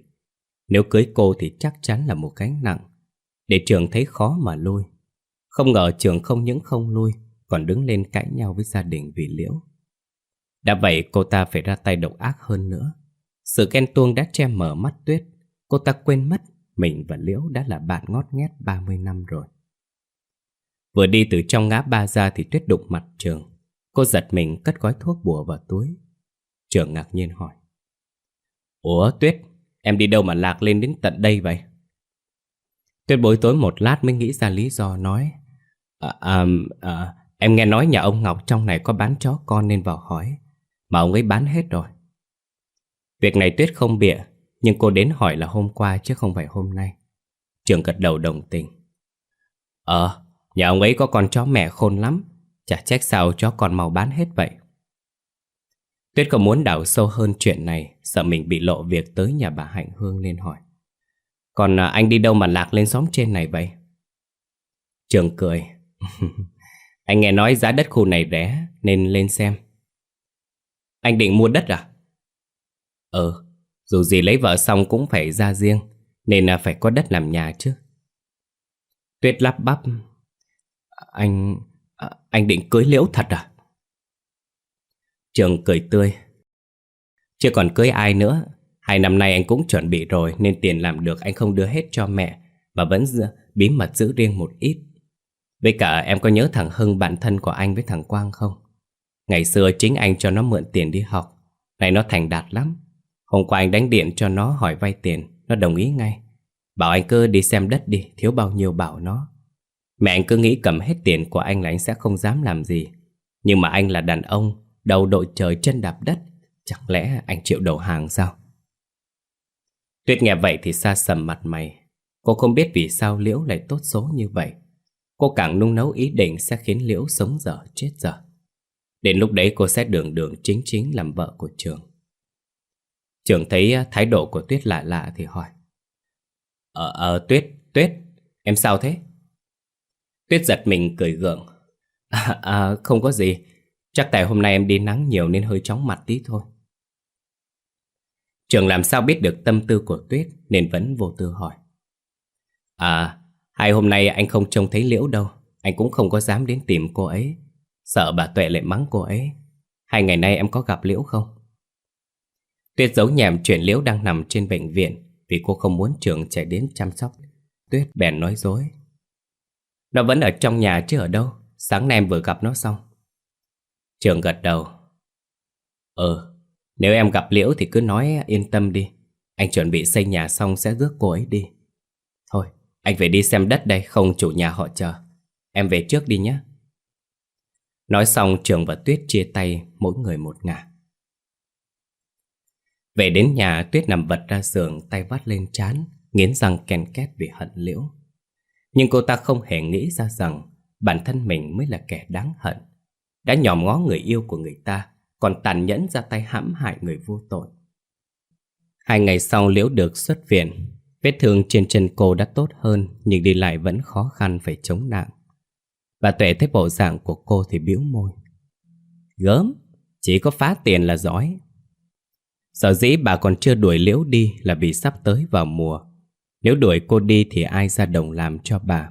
Nếu cưới cô thì chắc chắn là một gánh nặng, để trường thấy khó mà lui. Không ngờ trường không những không lui, còn đứng lên cãi nhau với gia đình vì Liễu. Đã vậy cô ta phải ra tay độc ác hơn nữa. Sự ghen tuông đã che mở mắt tuyết. Cô ta quên mất mình và Liễu đã là bạn ngót nghét 30 năm rồi. Vừa đi từ trong ngã ba ra thì tuyết đụng mặt trường. Cô giật mình cất gói thuốc bùa vào túi. Trường ngạc nhiên hỏi. Ủa Tuyết, em đi đâu mà lạc lên đến tận đây vậy? Tuyết bối tối một lát mới nghĩ ra lý do nói. À, à, à, em nghe nói nhà ông Ngọc trong này có bán chó con nên vào hỏi. Mà ông ấy bán hết rồi Việc này Tuyết không bịa Nhưng cô đến hỏi là hôm qua chứ không phải hôm nay Trường gật đầu đồng tình Ờ Nhà ông ấy có con chó mẹ khôn lắm Chả trách sao chó con màu bán hết vậy Tuyết không muốn đào sâu hơn chuyện này Sợ mình bị lộ việc tới nhà bà Hạnh Hương nên hỏi Còn à, anh đi đâu mà lạc lên xóm trên này vậy? Trường cười. *laughs* Anh nghe nói giá đất khu này rẻ Nên lên xem anh định mua đất à? Ờ, dù gì lấy vợ xong cũng phải ra riêng, nên là phải có đất làm nhà chứ. Tuyết lắp bắp. Anh... À, anh định cưới liễu thật à? Trường cười tươi. Chưa còn cưới ai nữa. Hai năm nay anh cũng chuẩn bị rồi nên tiền làm được anh không đưa hết cho mẹ mà vẫn bí mật giữ riêng một ít. Với cả em có nhớ thằng Hưng bạn thân của anh với thằng Quang không? Ngày xưa chính anh cho nó mượn tiền đi học. Này nó thành đạt lắm. Hôm qua anh đánh điện cho nó hỏi vay tiền, Nó đồng ý ngay. Bảo anh cứ đi xem đất đi, Thiếu bao nhiêu bảo nó. Mẹ anh cứ nghĩ cầm hết tiền của anh là anh sẽ không dám làm gì. Nhưng mà anh là đàn ông, Đầu đội trời chân đạp đất. Chẳng lẽ anh chịu đầu hàng sao? Tuyết nghe vậy thì xa sầm mặt mày. Cô không biết vì sao Liễu lại tốt số như vậy. Cô càng nung nấu ý định sẽ khiến Liễu sống dở chết dở. Đến lúc đấy cô sẽ đường đường chính chính làm vợ của Trường. Trường thấy à, thái độ của Tuyết lạ lạ thì hỏi Ờ, ờ, Tuyết, Tuyết, em sao thế? Tuyết giật mình cười gượng à, à, không có gì. Chắc tại hôm nay em đi nắng nhiều nên hơi chóng mặt tí thôi. Trường làm sao biết được tâm tư của Tuyết nên vẫn vô tư hỏi À, hai hôm nay anh không trông thấy Liễu đâu. Anh cũng không có dám đến tìm cô ấy. Sợ bà Tuệ lại mắng cô ấy. Hai ngày nay em có gặp Liễu không? Tuyết giấu nhẹm chuyện Liễu đang nằm trên bệnh viện Vì cô không muốn trường chạy đến chăm sóc. Tuyết bèn nói dối. Nó vẫn ở trong nhà chứ ở đâu? Sáng nay em vừa gặp nó xong. Trường gật đầu. Ừ Nếu em gặp Liễu thì cứ nói yên tâm đi. Anh chuẩn bị xây nhà xong sẽ rước cô ấy đi. Thôi anh phải đi xem đất đây Không chủ nhà họ chờ Em về trước đi nhé Nói xong Trường và Tuyết chia tay mỗi người một ngả. Về đến nhà Tuyết nằm vật ra giường tay vắt lên chán, nghiến răng ken két vì hận liễu. Nhưng cô ta không hề nghĩ ra rằng bản thân mình mới là kẻ đáng hận. Đã nhòm ngó người yêu của người ta, còn tàn nhẫn ra tay hãm hại người vô tội. Hai ngày sau Liễu được xuất viện, vết thương trên chân cô đã tốt hơn nhưng đi lại vẫn khó khăn phải chống nặng. Bà Tuệ thấy bộ dạng của cô thì biểu môi. Gớm, chỉ có phá tiền là giỏi. Sở dĩ bà còn chưa đuổi Liễu đi là vì sắp tới vào mùa. Nếu đuổi cô đi thì ai ra đồng làm cho bà.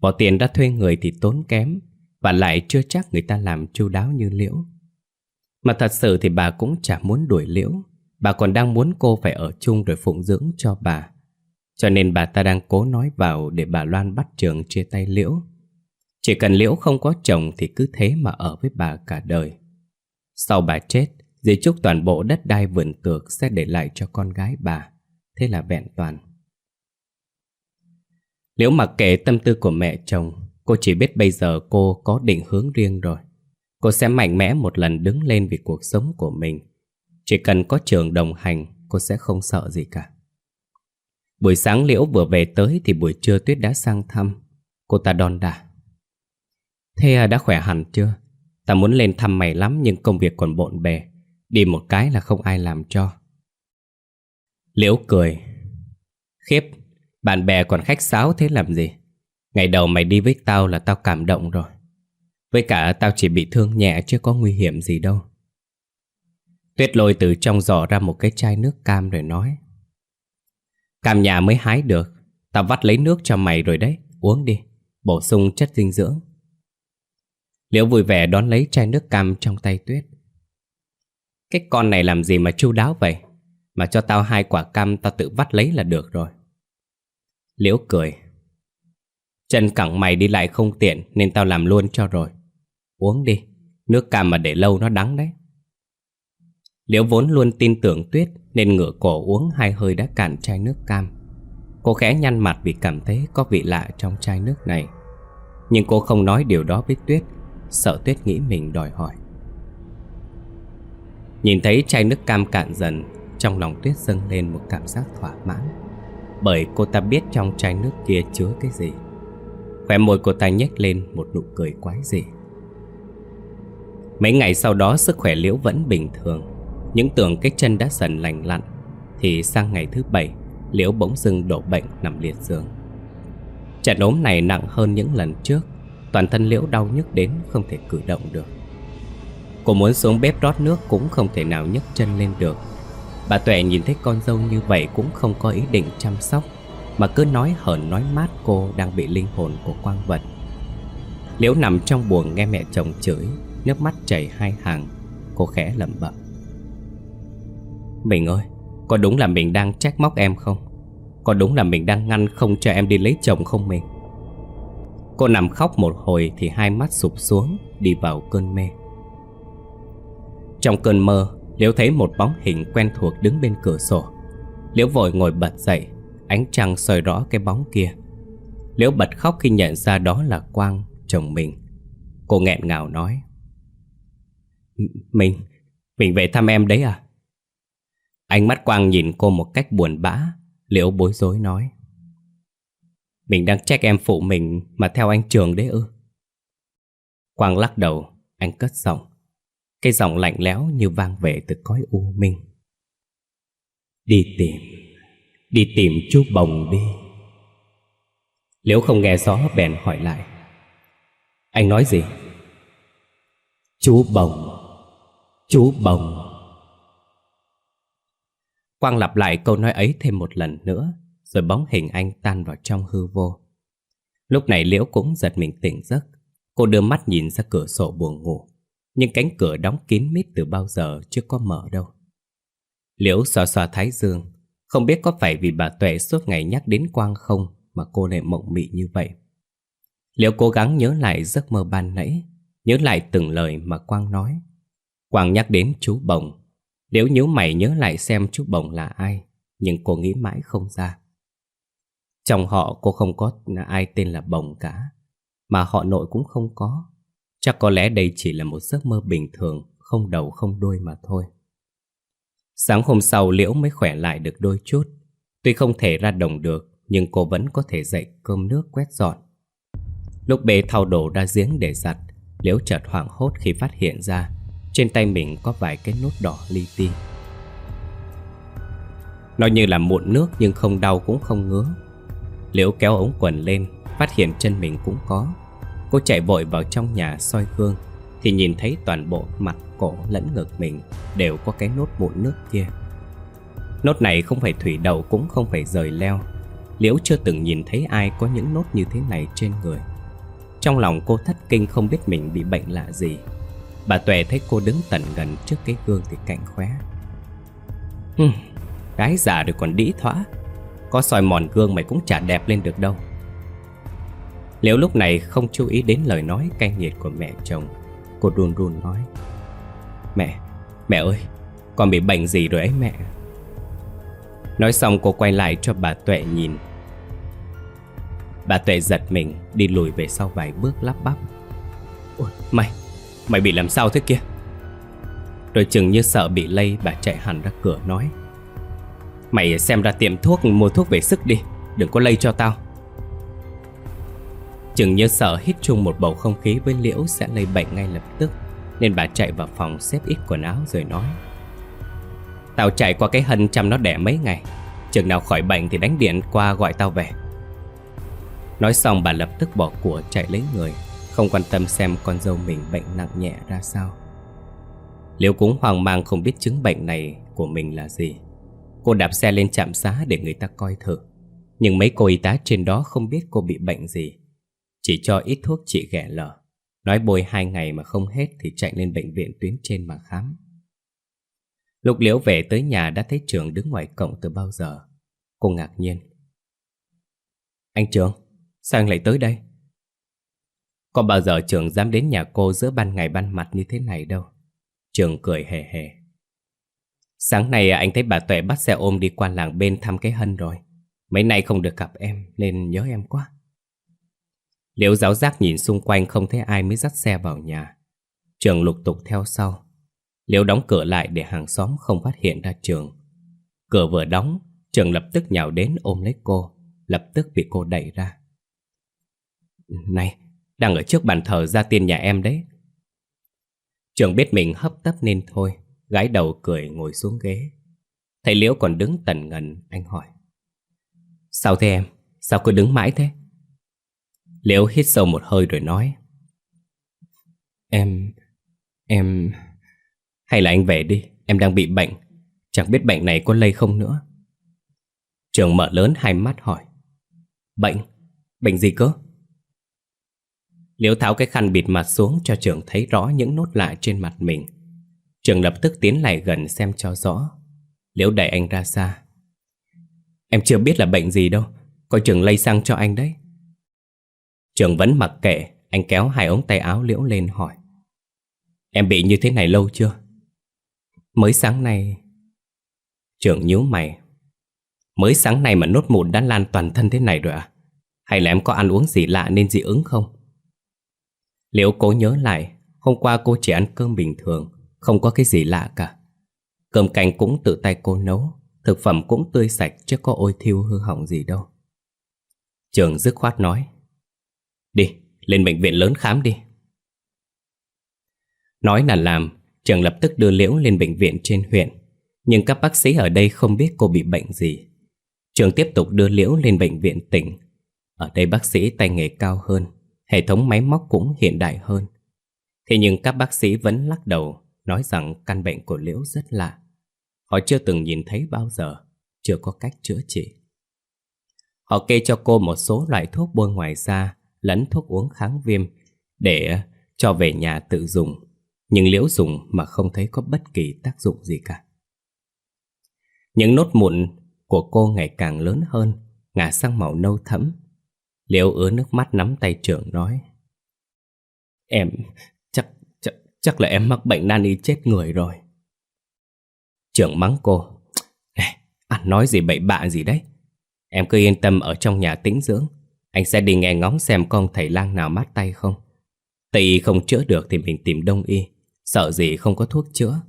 Bỏ tiền ra thuê người thì tốn kém, và lại chưa chắc người ta làm chu đáo như Liễu. Mà thật sự thì bà cũng chả muốn đuổi Liễu. Bà còn đang muốn cô phải ở chung rồi phụng dưỡng cho bà. Cho nên bà ta đang cố nói vào để bà Loan bắt trường chia tay Liễu. Chỉ cần Liễu không có chồng thì cứ thế mà ở với bà cả đời. Sau bà chết, di chúc toàn bộ đất đai vườn tược sẽ để lại cho con gái bà. Thế là vẹn toàn. Liễu mặc kệ tâm tư của mẹ chồng Cô chỉ biết bây giờ cô có định hướng riêng rồi. Cô sẽ mạnh mẽ một lần đứng lên vì cuộc sống của mình. Chỉ cần có trường đồng hành Cô sẽ không sợ gì cả. Buổi sáng Liễu vừa về tới Thì buổi trưa Tuyết đã sang thăm. Cô ta đòn đà Thế à, đã khỏe hẳn chưa? Ta muốn lên thăm mày lắm Nhưng công việc còn bộn bề. Đi một cái là không ai làm cho. Liễu cười. Khiếp Bạn bè còn khách sáo thế làm gì? Ngày đầu mày đi với tao là tao cảm động rồi. Với cả tao chỉ bị thương nhẹ chứ có nguy hiểm gì đâu. Tuyết lôi từ trong giỏ ra một cái chai nước cam rồi nói. Cam nhà mới hái được. Tao vắt lấy nước cho mày rồi đấy. Uống đi. Bổ sung chất dinh dưỡng. Liễu vui vẻ đón lấy chai nước cam trong tay Tuyết. Cái con này làm gì mà chu đáo vậy? Mà cho tao hai quả cam tao tự vắt lấy là được rồi. Liễu cười. Chân cẳng mày đi lại không tiện Nên tao làm luôn cho rồi. Uống đi. Nước cam mà để lâu nó đắng đấy. Liễu vốn luôn tin tưởng Tuyết. Nên ngửa cổ uống hai hơi đã cạn chai nước cam. Cô khẽ nhăn mặt vì cảm thấy có vị lạ trong chai nước này. Nhưng cô không nói điều đó với Tuyết, Sợ Tuyết nghĩ mình đòi hỏi. Nhìn thấy chai nước cam cạn dần, Trong lòng Tuyết dâng lên một cảm giác thỏa mãn. Bởi cô ta biết trong chai nước kia chứa cái gì. Khỏe môi cô ta nhếch lên một nụ cười quái dị. Mấy ngày sau đó, sức khỏe Liễu vẫn bình thường. Những tưởng cái chân đã dần lành lặn, Thì sang ngày thứ bảy, Liễu bỗng dưng đổ bệnh nằm liệt giường. Trận ốm này nặng hơn những lần trước, Toàn thân Liễu đau nhức đến không thể cử động được. Cô muốn xuống bếp rót nước cũng không thể nào nhấc chân lên được. Bà Tuệ nhìn thấy con dâu như vậy cũng không có ý định chăm sóc, Mà cứ nói hờn nói mát cô đang bị linh hồn của quang vật. Liễu nằm trong buồng nghe mẹ chồng chửi, Nước mắt chảy hai hàng, Cô khẽ lẩm bẩm. Mình ơi Có đúng là mình đang trách móc em không? Có đúng là mình đang ngăn không cho em đi lấy chồng không mình? Cô nằm khóc một hồi Thì hai mắt sụp xuống Đi vào cơn mê. Trong cơn mơ Liễu thấy một bóng hình quen thuộc đứng bên cửa sổ. Liễu vội ngồi bật dậy Ánh trăng soi rõ cái bóng kia. Liễu bật khóc khi nhận ra đó là Quang, chồng mình. Cô nghẹn ngào nói Mình, mình về thăm em đấy à? Ánh mắt Quang nhìn cô một cách buồn bã Liễu bối rối nói. Mình đang trách em phụ mình mà theo anh Trường đấy ư? Quang lắc đầu, anh cất giọng. Cái giọng lạnh lẽo như vang về từ cõi u minh. Đi tìm, đi tìm chú Bồng đi. Liễu không nghe rõ bèn hỏi lại. Anh nói gì? Chú Bồng Chú Bồng. Quang lặp lại câu nói ấy thêm một lần nữa, Rồi bóng hình anh tan vào trong hư vô. Lúc này Liễu cũng giật mình tỉnh giấc. Cô đưa mắt nhìn ra cửa sổ buồn ngủ, Nhưng cánh cửa đóng kín mít từ bao giờ chưa có mở đâu. Liễu xoa xoa thái dương, Không biết có phải vì bà Tuệ suốt ngày nhắc đến Quang không Mà cô lại mộng mị như vậy. Liễu cố gắng nhớ lại giấc mơ ban nãy, Nhớ lại từng lời mà Quang nói. Quang nhắc đến chú Bồng nếu nhớ mày nhớ lại xem chú Bồng là ai, Nhưng cô nghĩ mãi không ra. Trong họ cô không có ai tên là Bồng cả, Mà họ nội cũng không có. Chắc có lẽ đây chỉ là một giấc mơ bình thường, Không đầu không đuôi mà thôi. Sáng hôm sau Liễu mới khỏe lại được đôi chút. Tuy không thể ra đồng được, Nhưng cô vẫn có thể dậy cơm nước quét dọn. Lúc bê thao đồ ra giếng để giặt, Liễu chợt hoảng hốt khi phát hiện ra trên tay mình có vài cái nốt đỏ li ti. Nó như là mụn nước nhưng không đau cũng không ngứa. Liễu kéo ống quần lên, Phát hiện chân mình cũng có. Cô chạy vội vào trong nhà soi gương, Thì nhìn thấy toàn bộ mặt, cổ lẫn ngực mình Đều có cái nốt mụn nước kia. Nốt này không phải thủy đậu cũng không phải rời leo. Liễu chưa từng nhìn thấy ai có những nốt như thế này trên người. Trong lòng cô thất kinh không biết mình bị bệnh lạ gì. Bà Tuệ thấy cô đứng tận gần trước cái gương thì cạnh khóe. Hừm, gái già được còn đĩ thỏa Có soi mòn gương mày cũng chả đẹp lên được đâu. Liễu lúc này không chú ý đến lời nói cay nghiệt của mẹ chồng. Cô run run nói Mẹ, Mẹ ơi Con bị bệnh gì rồi ấy mẹ? Nói xong cô quay lại cho bà Tuệ nhìn. Bà Tuệ giật mình Đi lùi về sau vài bước lắp bắp. Ôi mày Mày bị làm sao thế kia? Rồi chừng như sợ bị lây, Bà chạy hẳn ra cửa nói. Mày xem ra tiệm thuốc, mua thuốc về sức đi, Đừng có lây cho tao. Chừng như sợ hít chung một bầu không khí với Liễu sẽ lây bệnh ngay lập tức, Nên bà chạy vào phòng xếp ít quần áo rồi nói. Tao chạy qua cái hân chăm nó đẻ mấy ngày, Chừng nào khỏi bệnh thì đánh điện qua gọi tao về. Nói xong bà lập tức bỏ của chạy lấy người. Không quan tâm xem con dâu mình bệnh nặng nhẹ ra sao. Liễu cũng hoang mang không biết chứng bệnh này của mình là gì. Cô đạp xe lên trạm xá để người ta coi thử. Nhưng mấy cô y tá trên đó không biết cô bị bệnh gì. Chỉ cho ít thuốc trị ghẻ lở. Nói bôi hai ngày mà không hết thì chạy lên bệnh viện tuyến trên mà khám. Lúc Liễu về tới nhà đã thấy Trường đứng ngoài cổng từ bao giờ. Cô ngạc nhiên. Anh Trường, sao anh lại tới đây? Có bao giờ Trường dám đến nhà cô giữa ban ngày ban mặt như thế này đâu? Trường cười hề hề. Sáng nay anh thấy bà Tuệ bắt xe ôm đi qua làng bên thăm cái hân rồi. Mấy nay không được gặp em, nên nhớ em quá. Liễu giáo giác nhìn xung quanh không thấy ai mới dắt xe vào nhà. Trường lục tục theo sau. Liễu đóng cửa lại để hàng xóm không phát hiện ra Trường. Cửa vừa đóng, Trường lập tức nhào đến ôm lấy cô, Lập tức bị cô đẩy ra. Này đang ở trước bàn thờ gia tiên nhà em đấy Trường biết mình hấp tấp nên thôi, Gái đầu cười ngồi xuống ghế Thầy Liễu còn đứng tần ngần, Anh hỏi Sao thế em? Sao cứ đứng mãi thế? Liễu hít sâu một hơi rồi nói Em... Em... Hay là anh về đi, Em đang bị bệnh Chẳng biết bệnh này có lây không nữa Trường mở lớn hai mắt hỏi Bệnh? Bệnh gì cơ? Liễu tháo cái khăn bịt mặt xuống cho trường thấy rõ những nốt lạ trên mặt mình. Trường lập tức tiến lại gần xem cho rõ. Liễu đẩy anh ra xa. Em chưa biết là bệnh gì đâu, Coi trường lây sang cho anh đấy. Trường vẫn mặc kệ, Anh kéo hai ống tay áo Liễu lên hỏi. Em bị như thế này lâu chưa? Mới sáng nay. Trường nhíu mày. Mới sáng nay mà nốt mụn đã lan toàn thân thế này rồi à? Hay là em có ăn uống gì lạ nên dị ứng không? Liễu cố nhớ lại Hôm qua cô chỉ ăn cơm bình thường không có cái gì lạ cả. Cơm canh cũng tự tay cô nấu Thực phẩm cũng tươi sạch chứ có ôi thiêu hư hỏng gì đâu. Trường dứt khoát nói Đi, lên bệnh viện lớn khám đi. Nói là làm Trường lập tức đưa Liễu lên bệnh viện trên huyện. Nhưng các bác sĩ ở đây không biết cô bị bệnh gì. Trường tiếp tục đưa Liễu lên bệnh viện tỉnh. Ở đây bác sĩ tay nghề cao hơn. Hệ thống máy móc cũng hiện đại hơn Thế nhưng các bác sĩ vẫn lắc đầu nói rằng căn bệnh của Liễu rất lạ. Họ chưa từng nhìn thấy bao giờ, chưa có cách chữa trị. Họ kê cho cô một số loại thuốc bôi ngoài da, lẫn thuốc uống kháng viêm để ờ, cho về nhà tự dùng. Nhưng Liễu dùng mà không thấy có bất kỳ tác dụng gì cả. Những nốt mụn của cô ngày càng lớn hơn, ngả sang màu nâu thẫm. Liễu ứa nước mắt nắm tay trưởng nói. Em, Chắc chắc chắc là em mắc bệnh nan y chết người rồi. Trưởng mắng cô. Này, ăn nói gì bậy bạ gì đấy. Em cứ yên tâm ở trong nhà tĩnh dưỡng. Anh sẽ đi nghe ngóng xem con thầy lang nào mát tay không. Tây y không chữa được thì mình tìm đông y. Sợ gì không có thuốc chữa.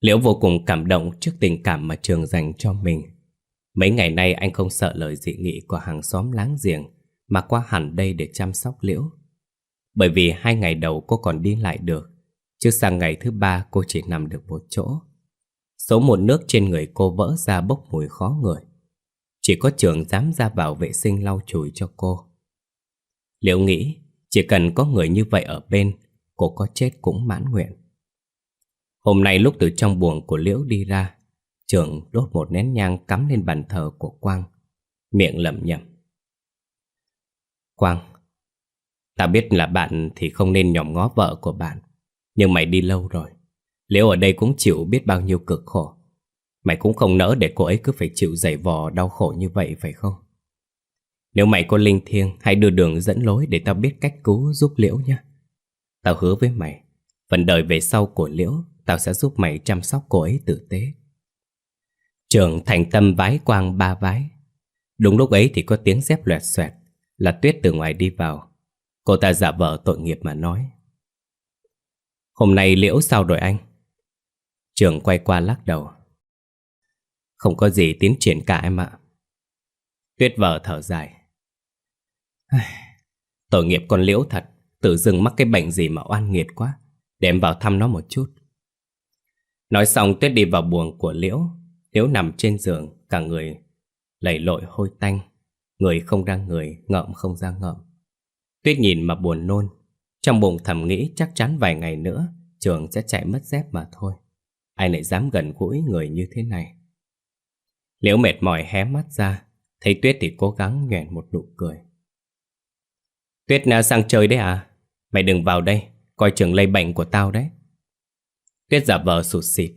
Liễu vô cùng cảm động trước tình cảm mà Trường dành cho mình. Mấy ngày nay anh không sợ lời dị nghị của hàng xóm láng giềng, Mà qua hẳn đây để chăm sóc Liễu. Bởi vì hai ngày đầu cô còn đi lại được, Chứ sang ngày thứ ba cô chỉ nằm được một chỗ. Số một nước trên người cô vỡ ra bốc mùi khó người Chỉ có trường dám ra vào vệ sinh lau chùi cho cô. Liễu nghĩ, chỉ cần có người như vậy ở bên, Cô có chết cũng mãn nguyện. Hôm nay lúc từ trong buồng của Liễu đi ra Trường đốt một nén nhang cắm lên bàn thờ của Quang. Miệng lẩm nhẩm. Quang, Ta biết là bạn thì không nên nhòm ngó vợ của bạn, Nhưng mày đi lâu rồi. Liễu ở đây cũng chịu biết bao nhiêu cực khổ? Mày cũng không nỡ để cô ấy cứ phải chịu giày vò đau khổ như vậy, phải không? Nếu mày có linh thiêng, Hãy đưa đường dẫn lối để tao biết cách cứu giúp Liễu nha Tao hứa với mày, Phần đời về sau của Liễu, Tao sẽ giúp mày chăm sóc cô ấy tử tế. Trường thành tâm vái quang ba vái. Đúng lúc ấy thì có tiếng dép loẹt xoẹt, Là Tuyết từ ngoài đi vào. Cô ta giả vờ tội nghiệp mà nói. Hôm nay Liễu sao rồi anh? Trường quay qua lắc đầu. Không có gì tiến triển cả em ạ. Tuyết vờ thở dài. Tội nghiệp con Liễu thật, Tự dưng mắc cái bệnh gì mà oan nghiệt quá, Để em vào thăm nó một chút. Nói xong Tuyết đi vào buồng của Liễu nếu nằm trên giường, Cả người lầy lội hôi tanh, Người không ra người, Ngợm không ra ngợm. Tuyết nhìn mà buồn nôn, Trong bụng thầm nghĩ chắc chắn vài ngày nữa, Trường sẽ chạy mất dép mà thôi. Ai lại dám gần gũi người như thế này? Liễu mệt mỏi hé mắt ra, Thấy Tuyết thì cố gắng nhoẻn một nụ cười. Tuyết nào sang chơi đấy à? Mày đừng vào đây, Coi trường lây bệnh của tao đấy. Tuyết giả vờ sụt xịt.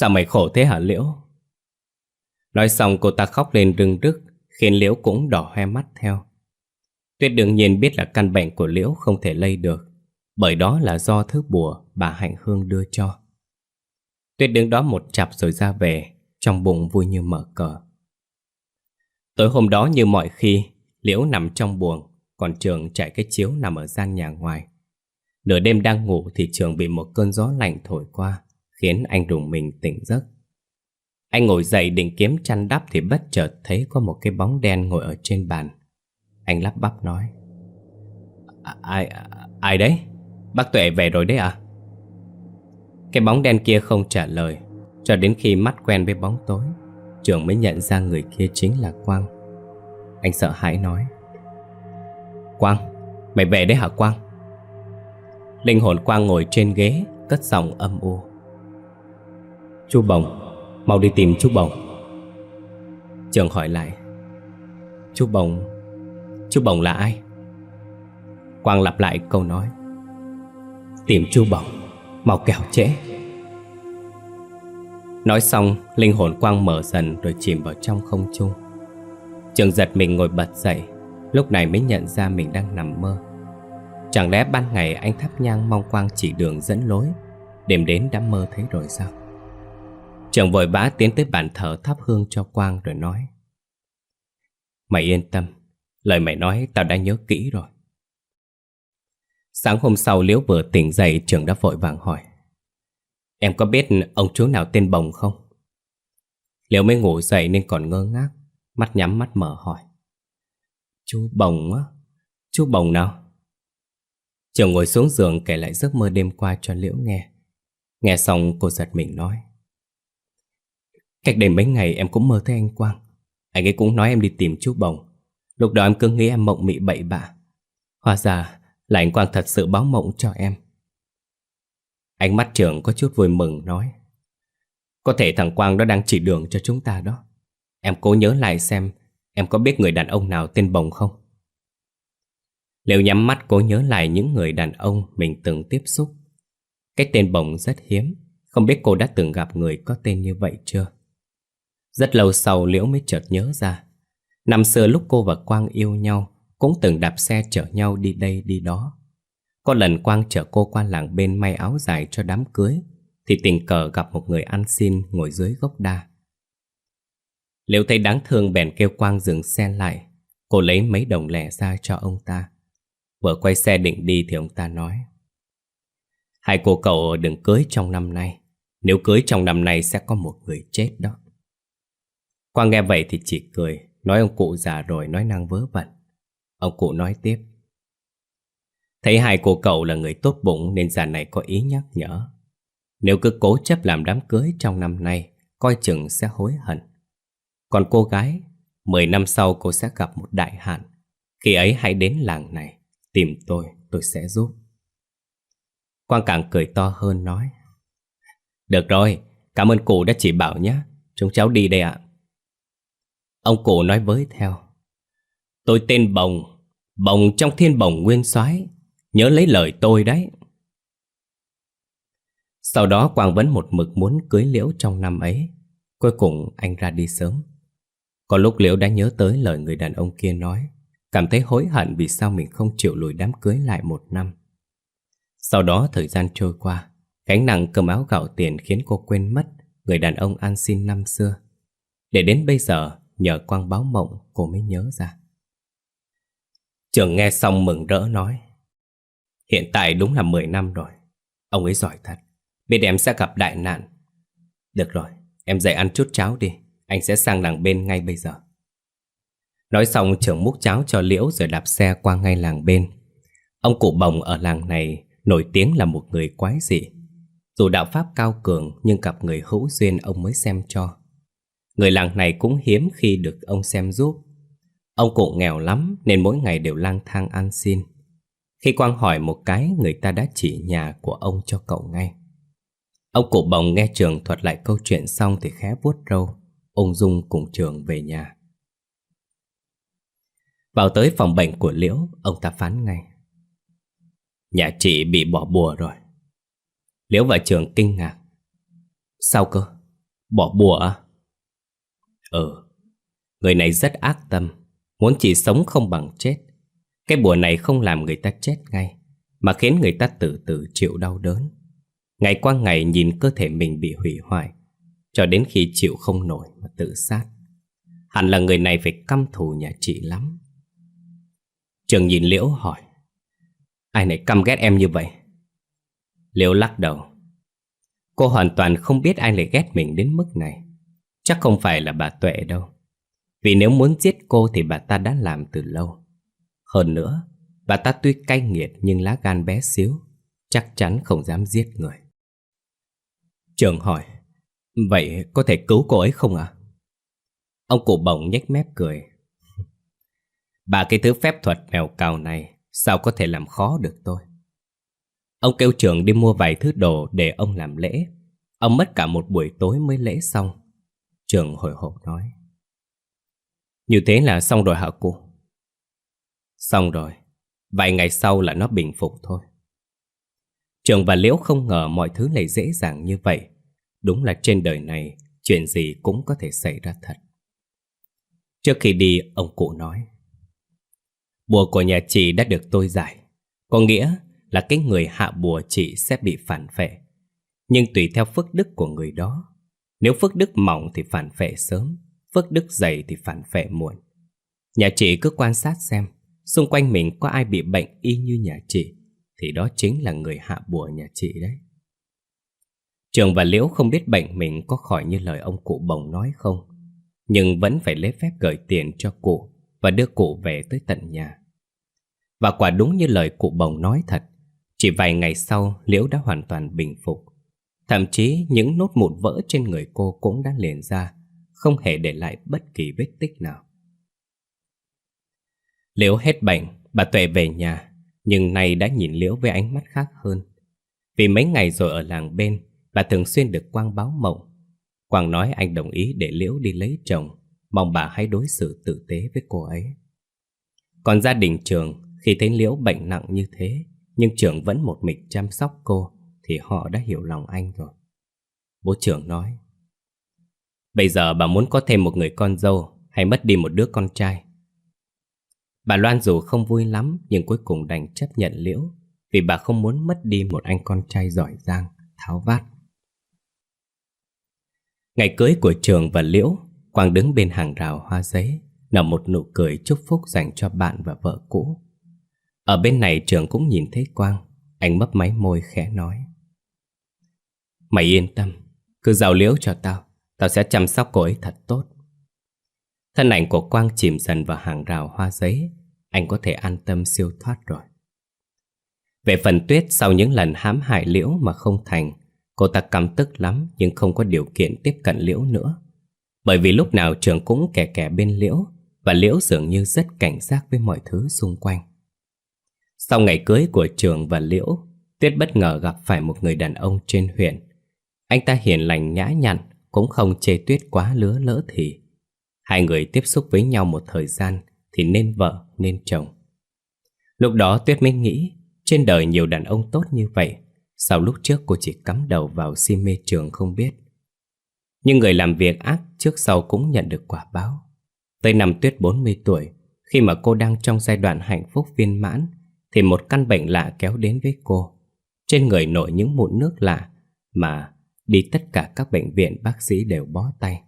Sao mày khổ thế hả, Liễu? Nói xong cô ta khóc lên rưng rức, Khiến Liễu cũng đỏ hoe mắt theo. Tuyết đương nhiên biết là căn bệnh của Liễu không thể lây được, Bởi đó là do thứ bùa bà Hạnh Hương đưa cho. Tuyết đứng đó một chặp rồi ra về, Trong bụng vui như mở cờ. Tối hôm đó như mọi khi, Liễu nằm trong buồng, Còn Trường chạy cái chiếu nằm ở gian nhà ngoài. Nửa đêm đang ngủ Thì Trường bị một cơn gió lạnh thổi qua. Khiến anh rùng mình tỉnh giấc. Anh ngồi dậy định kiếm chăn đắp Thì bất chợt thấy có một cái bóng đen ngồi ở trên bàn. Anh lắp bắp nói Ai ai đấy? Bác Tuệ về rồi đấy à Cái bóng đen kia không trả lời Cho đến khi mắt quen với bóng tối Trường mới nhận ra người kia chính là Quang. Anh sợ hãi nói Quang, mày về đấy hả Quang? Linh hồn Quang ngồi trên ghế Cất giọng âm u Chú Bồng, mau đi tìm chú Bồng Trường hỏi lại Chú Bồng, chú Bồng là ai? Quang lặp lại câu nói Tìm chú Bồng, mau kẻo trễ Nói xong, linh hồn quang mở dần rồi chìm vào trong không trung. Trường giật mình ngồi bật dậy, lúc này mới nhận ra mình đang nằm mơ. Chẳng lẽ ban ngày anh thắp nhang mong quang chỉ đường dẫn lối, đêm đến đã mơ thấy rồi sao? Trường vội vã tiến tới bàn thờ thắp hương cho quang rồi nói. Mày yên tâm, lời mày nói tao đã nhớ kỹ rồi. Sáng hôm sau Liễu vừa tỉnh dậy trường đã vội vàng hỏi. Em có biết ông chú nào tên Bồng không? Liễu mới ngủ dậy nên còn ngơ ngác Mắt nhắm mắt mở hỏi Chú Bồng á? Chú Bồng nào? Trường ngồi xuống giường kể lại giấc mơ đêm qua cho Liễu nghe Nghe xong cô giật mình nói Cách đây mấy ngày em cũng mơ thấy anh Quang. Anh ấy cũng nói em đi tìm chú Bồng. Lúc đó em cứ nghĩ em mộng mị bậy bạ. Hóa ra là anh Quang thật sự báo mộng cho em. Ánh mắt trưởng có chút vui mừng nói, Có thể thằng Quang đó đang chỉ đường cho chúng ta đó. Em cố nhớ lại xem Em có biết người đàn ông nào tên Bồng không? Liệu nhắm mắt cố nhớ lại những người đàn ông mình từng tiếp xúc. Cái tên Bồng rất hiếm, Không biết cô đã từng gặp người có tên như vậy chưa? Rất lâu sau Liễu mới chợt nhớ ra. Năm xưa lúc cô và Quang yêu nhau, Cũng từng đạp xe chở nhau đi đây đi đó. Có lần Quang chở cô qua làng bên may áo dài cho đám cưới, Thì tình cờ gặp một người ăn xin ngồi dưới gốc đa. Liễu thấy đáng thương bèn kêu Quang dừng xe lại. Cô lấy mấy đồng lẻ ra cho ông ta. Vừa quay xe định đi thì ông ta nói, Hai cô cậu đừng cưới trong năm nay. Nếu cưới trong năm nay sẽ có một người chết đó. Quang nghe vậy thì chỉ cười Nói ông cụ già rồi nói năng vớ vẩn Ông cụ nói tiếp Thấy hai cô cậu là người tốt bụng nên già này có ý nhắc nhở. Nếu cứ cố chấp làm đám cưới trong năm nay, coi chừng sẽ hối hận. Còn cô gái, 10 năm sau cô sẽ gặp một đại hạn. Khi ấy hãy đến làng này, tìm tôi, tôi sẽ giúp. Quang Càng cười to hơn nói. Được rồi, cảm ơn cụ đã chỉ bảo nhé. Chúng cháu đi đây ạ. Ông cụ nói với theo. Tôi tên Bồng, Bồng trong thiên bồng nguyên soái Nhớ lấy lời tôi đấy Sau đó Quang vẫn một mực muốn cưới Liễu trong năm ấy Cuối cùng anh ra đi sớm Có lúc Liễu đã nhớ tới lời người đàn ông kia nói Cảm thấy hối hận vì sao mình không chịu lùi đám cưới lại một năm Sau đó thời gian trôi qua, gánh nặng cơm áo gạo tiền khiến cô quên mất người đàn ông ăn xin năm xưa. Để đến bây giờ, nhờ quang báo mộng cô mới nhớ ra. Trường nghe xong mừng rỡ nói Hiện tại đúng là 10 năm rồi Ông ấy giỏi thật Biết em sẽ gặp đại nạn. Được rồi, em dậy ăn chút cháo đi Anh sẽ sang làng bên ngay bây giờ. Nói xong trưởng múc cháo cho Liễu Rồi đạp xe qua ngay làng bên. Ông cụ bồng ở làng này Nổi tiếng là một người quái dị. Dù đạo pháp cao cường Nhưng gặp người hữu duyên ông mới xem cho. Người làng này cũng hiếm khi được ông xem giúp Ông cụ nghèo lắm nên mỗi ngày đều lang thang ăn xin. Khi Quang hỏi một cái, người ta đã chỉ nhà của ông cho cậu ngay. Ông cụ bồng nghe trường thuật lại câu chuyện xong thì khẽ vuốt râu, ung dung cùng trường về nhà. Vào tới phòng bệnh của Liễu, ông ta phán ngay. Nhà chị bị bỏ bùa rồi. Liễu và trường kinh ngạc. Sao cơ? Bỏ bùa à? Ừ, người này rất ác tâm Muốn chỉ sống không bằng chết. Cái bùa này không làm người ta chết ngay Mà khiến người ta từ từ chịu đau đớn. Ngày qua ngày nhìn cơ thể mình bị hủy hoại Cho đến khi chịu không nổi mà tự sát. Hẳn là người này phải căm thù nhà chị lắm. Trường nhìn Liễu hỏi Ai này căm ghét em như vậy? Liễu lắc đầu Cô hoàn toàn không biết ai lại ghét mình đến mức này. Chắc không phải là bà Tuệ đâu. Vì nếu muốn giết cô thì bà ta đã làm từ lâu. Hơn nữa, Bà ta tuy cay nghiệt nhưng lá gan bé xíu, Chắc chắn không dám giết người. Trường hỏi, Vậy có thể cứu cô ấy không ạ? Ông cụ bồng nhếch mép cười. *laughs* Bà cái thứ phép thuật mèo cào này, Sao có thể làm khó được tôi? Ông kêu trường đi mua vài thứ đồ để ông làm lễ. Ông mất cả một buổi tối mới lễ xong. Trường hồi hộp nói như thế là xong rồi hả cô? Xong rồi. Vài ngày sau là nó bình phục thôi. Trường và Liễu không ngờ mọi thứ lại dễ dàng như vậy. Đúng là trên đời này, chuyện gì cũng có thể xảy ra thật. Trước khi đi, ông cụ nói. Bùa của nhà chị đã được tôi giải. Có nghĩa là cái người hạ bùa chị sẽ bị phản phệ. Nhưng tùy theo phước đức của người đó. Nếu phước đức mỏng thì phản phệ sớm phước đức dày thì phản phệ muộn. Nhà chị cứ quan sát xem, xung quanh mình có ai bị bệnh y như nhà chị, thì đó chính là người hạ bùa nhà chị đấy. Trường và Liễu không biết bệnh mình có khỏi như lời ông cụ bồng nói không, nhưng vẫn phải lấy phép gửi tiền cho cụ và đưa cụ về tới tận nhà. Và quả đúng như lời cụ bồng nói thật, chỉ vài ngày sau Liễu đã hoàn toàn bình phục. Thậm chí những nốt mụn vỡ trên người cô cũng đã liền ra không hề để lại bất kỳ vết tích nào. Liễu hết bệnh, bà Tuệ về nhà, nhưng nay đã nhìn Liễu với ánh mắt khác hơn. Vì mấy ngày rồi ở làng bên, bà thường xuyên được Quang báo mộng. Quang nói anh đồng ý để Liễu đi lấy chồng, mong bà hãy đối xử tử tế với cô ấy. Còn gia đình trường, khi thấy Liễu bệnh nặng như thế, nhưng trường vẫn một mình chăm sóc cô, thì họ đã hiểu lòng anh rồi. Bố trưởng nói, Bây giờ bà muốn có thêm một người con dâu hay mất đi một đứa con trai. Bà Loan dù không vui lắm nhưng cuối cùng đành chấp nhận liễu vì bà không muốn mất đi một anh con trai giỏi giang, tháo vát. Ngày cưới của Trường và Liễu, Quang đứng bên hàng rào hoa giấy, nở một nụ cười chúc phúc dành cho bạn và vợ cũ. Ở bên này Trường cũng nhìn thấy Quang, anh mấp máy môi khẽ nói. Mày yên tâm, cứ giao Liễu cho tao. Tao sẽ chăm sóc cô ấy thật tốt. Thân ảnh của Quang chìm dần vào hàng rào hoa giấy Anh có thể an tâm siêu thoát rồi. Về phần Tuyết sau những lần hãm hại Liễu mà không thành Cô ta căm tức lắm nhưng không có điều kiện tiếp cận Liễu nữa. Bởi vì lúc nào trường cũng kẻ kẻ bên Liễu Và Liễu dường như rất cảnh giác với mọi thứ xung quanh. Sau ngày cưới của trường và Liễu Tuyết bất ngờ gặp phải một người đàn ông trên huyện. Anh ta hiền lành nhã nhặn cũng không chê tuyết quá lứa lỡ thì. Hai người tiếp xúc với nhau một thời gian thì nên vợ, nên chồng. Lúc đó Tuyết mới nghĩ trên đời nhiều đàn ông tốt như vậy Sao lúc trước cô chỉ cắm đầu vào si mê trường không biết Nhưng người làm việc ác trước sau cũng nhận được quả báo Tới năm Tuyết 40 tuổi Khi mà cô đang trong giai đoạn hạnh phúc viên mãn Thì một căn bệnh lạ kéo đến với cô Trên người nổi những mụn nước lạ Mà đi tất cả các bệnh viện, bác sĩ đều bó tay.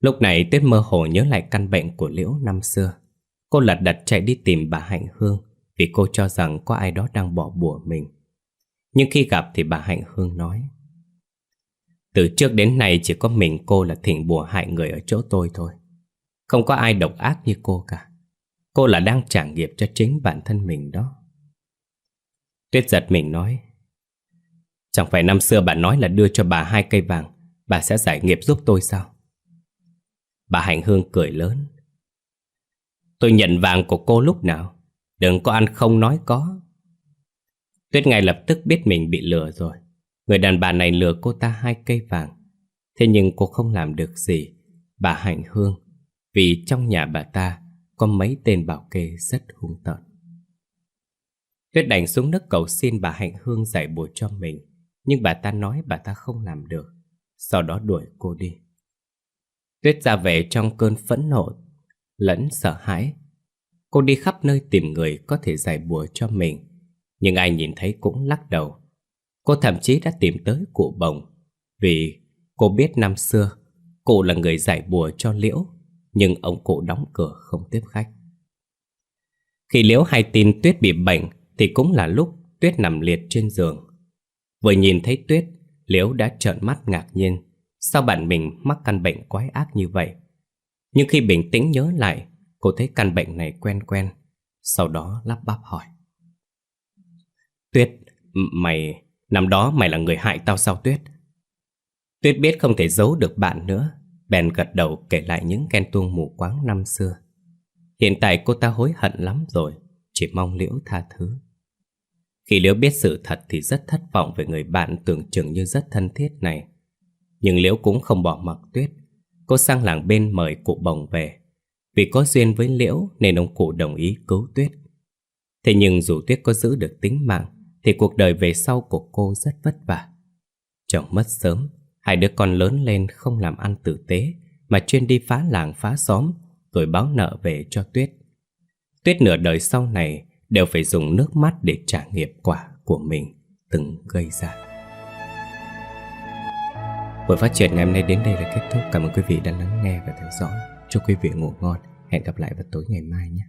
Lúc này Tuyết mơ hồ nhớ lại căn bệnh của Liễu năm xưa. Cô lật đật chạy đi tìm bà Hạnh Hương Vì cô cho rằng có ai đó đang bỏ bùa mình. Nhưng khi gặp thì bà Hạnh Hương nói, Từ trước đến nay chỉ có mình cô là thỉnh bùa hại người ở chỗ tôi thôi. Không có ai độc ác như cô cả. Cô là đang trả nghiệp cho chính bản thân mình đó. Tuyết giật mình nói Chẳng phải năm xưa bà nói là đưa cho bà hai cây vàng, Bà sẽ giải nghiệp giúp tôi sao? Bà Hạnh Hương cười lớn. Tôi nhận vàng của cô lúc nào? Đừng có ăn không nói có. Tuyết ngay lập tức biết mình bị lừa rồi. Người đàn bà này lừa cô ta hai cây vàng. Thế nhưng cô không làm được gì. Bà Hạnh Hương, Vì trong nhà bà ta Có mấy tên bảo kê rất hung tợn. Tuyết đành xuống nước cầu xin bà Hạnh Hương giải bùa cho mình. Nhưng bà ta nói bà ta không làm được. Sau đó đuổi cô đi. Tuyết ra về trong cơn phẫn nộ, Lẫn sợ hãi. Cô đi khắp nơi tìm người có thể giải bùa cho mình. Nhưng ai nhìn thấy cũng lắc đầu. Cô thậm chí đã tìm tới cụ bồng. Vì cô biết năm xưa, Cụ là người giải bùa cho Liễu, Nhưng ông cụ đóng cửa không tiếp khách. Khi Liễu hay tin Tuyết bị bệnh, Thì cũng là lúc Tuyết nằm liệt trên giường. Vừa nhìn thấy Tuyết Liễu đã trợn mắt ngạc nhiên. Sao bạn mình mắc căn bệnh quái ác như vậy? Nhưng khi bình tĩnh nhớ lại Cô thấy căn bệnh này quen quen. Sau đó lắp bắp hỏi. Tuyết, mày... Năm đó mày là người hại tao sao Tuyết? Tuyết biết không thể giấu được bạn nữa. Bèn gật đầu kể lại những ghen tuông mù quáng năm xưa. Hiện tại cô ta hối hận lắm rồi Chỉ mong Liễu tha thứ. Khi Liễu biết sự thật thì rất thất vọng về người bạn tưởng chừng như rất thân thiết này. Nhưng Liễu cũng không bỏ mặc Tuyết. Cô sang làng bên mời cụ bồng về. Vì có duyên với Liễu nên ông cụ đồng ý cứu Tuyết. Thế nhưng dù Tuyết có giữ được tính mạng, Thì cuộc đời về sau của cô rất vất vả. Chồng mất sớm, Hai đứa con lớn lên không làm ăn tử tế, Mà chuyên đi phá làng phá xóm, Rồi báo nợ về cho Tuyết. Tuyết nửa đời sau này Đều phải dùng nước mắt để trả nghiệp quả của mình Từng gây ra. Buổi phát triển ngày hôm nay đến đây là kết thúc. Cảm ơn quý vị đã lắng nghe và theo dõi. Chúc quý vị ngủ ngon. Hẹn gặp lại vào tối ngày mai nhé.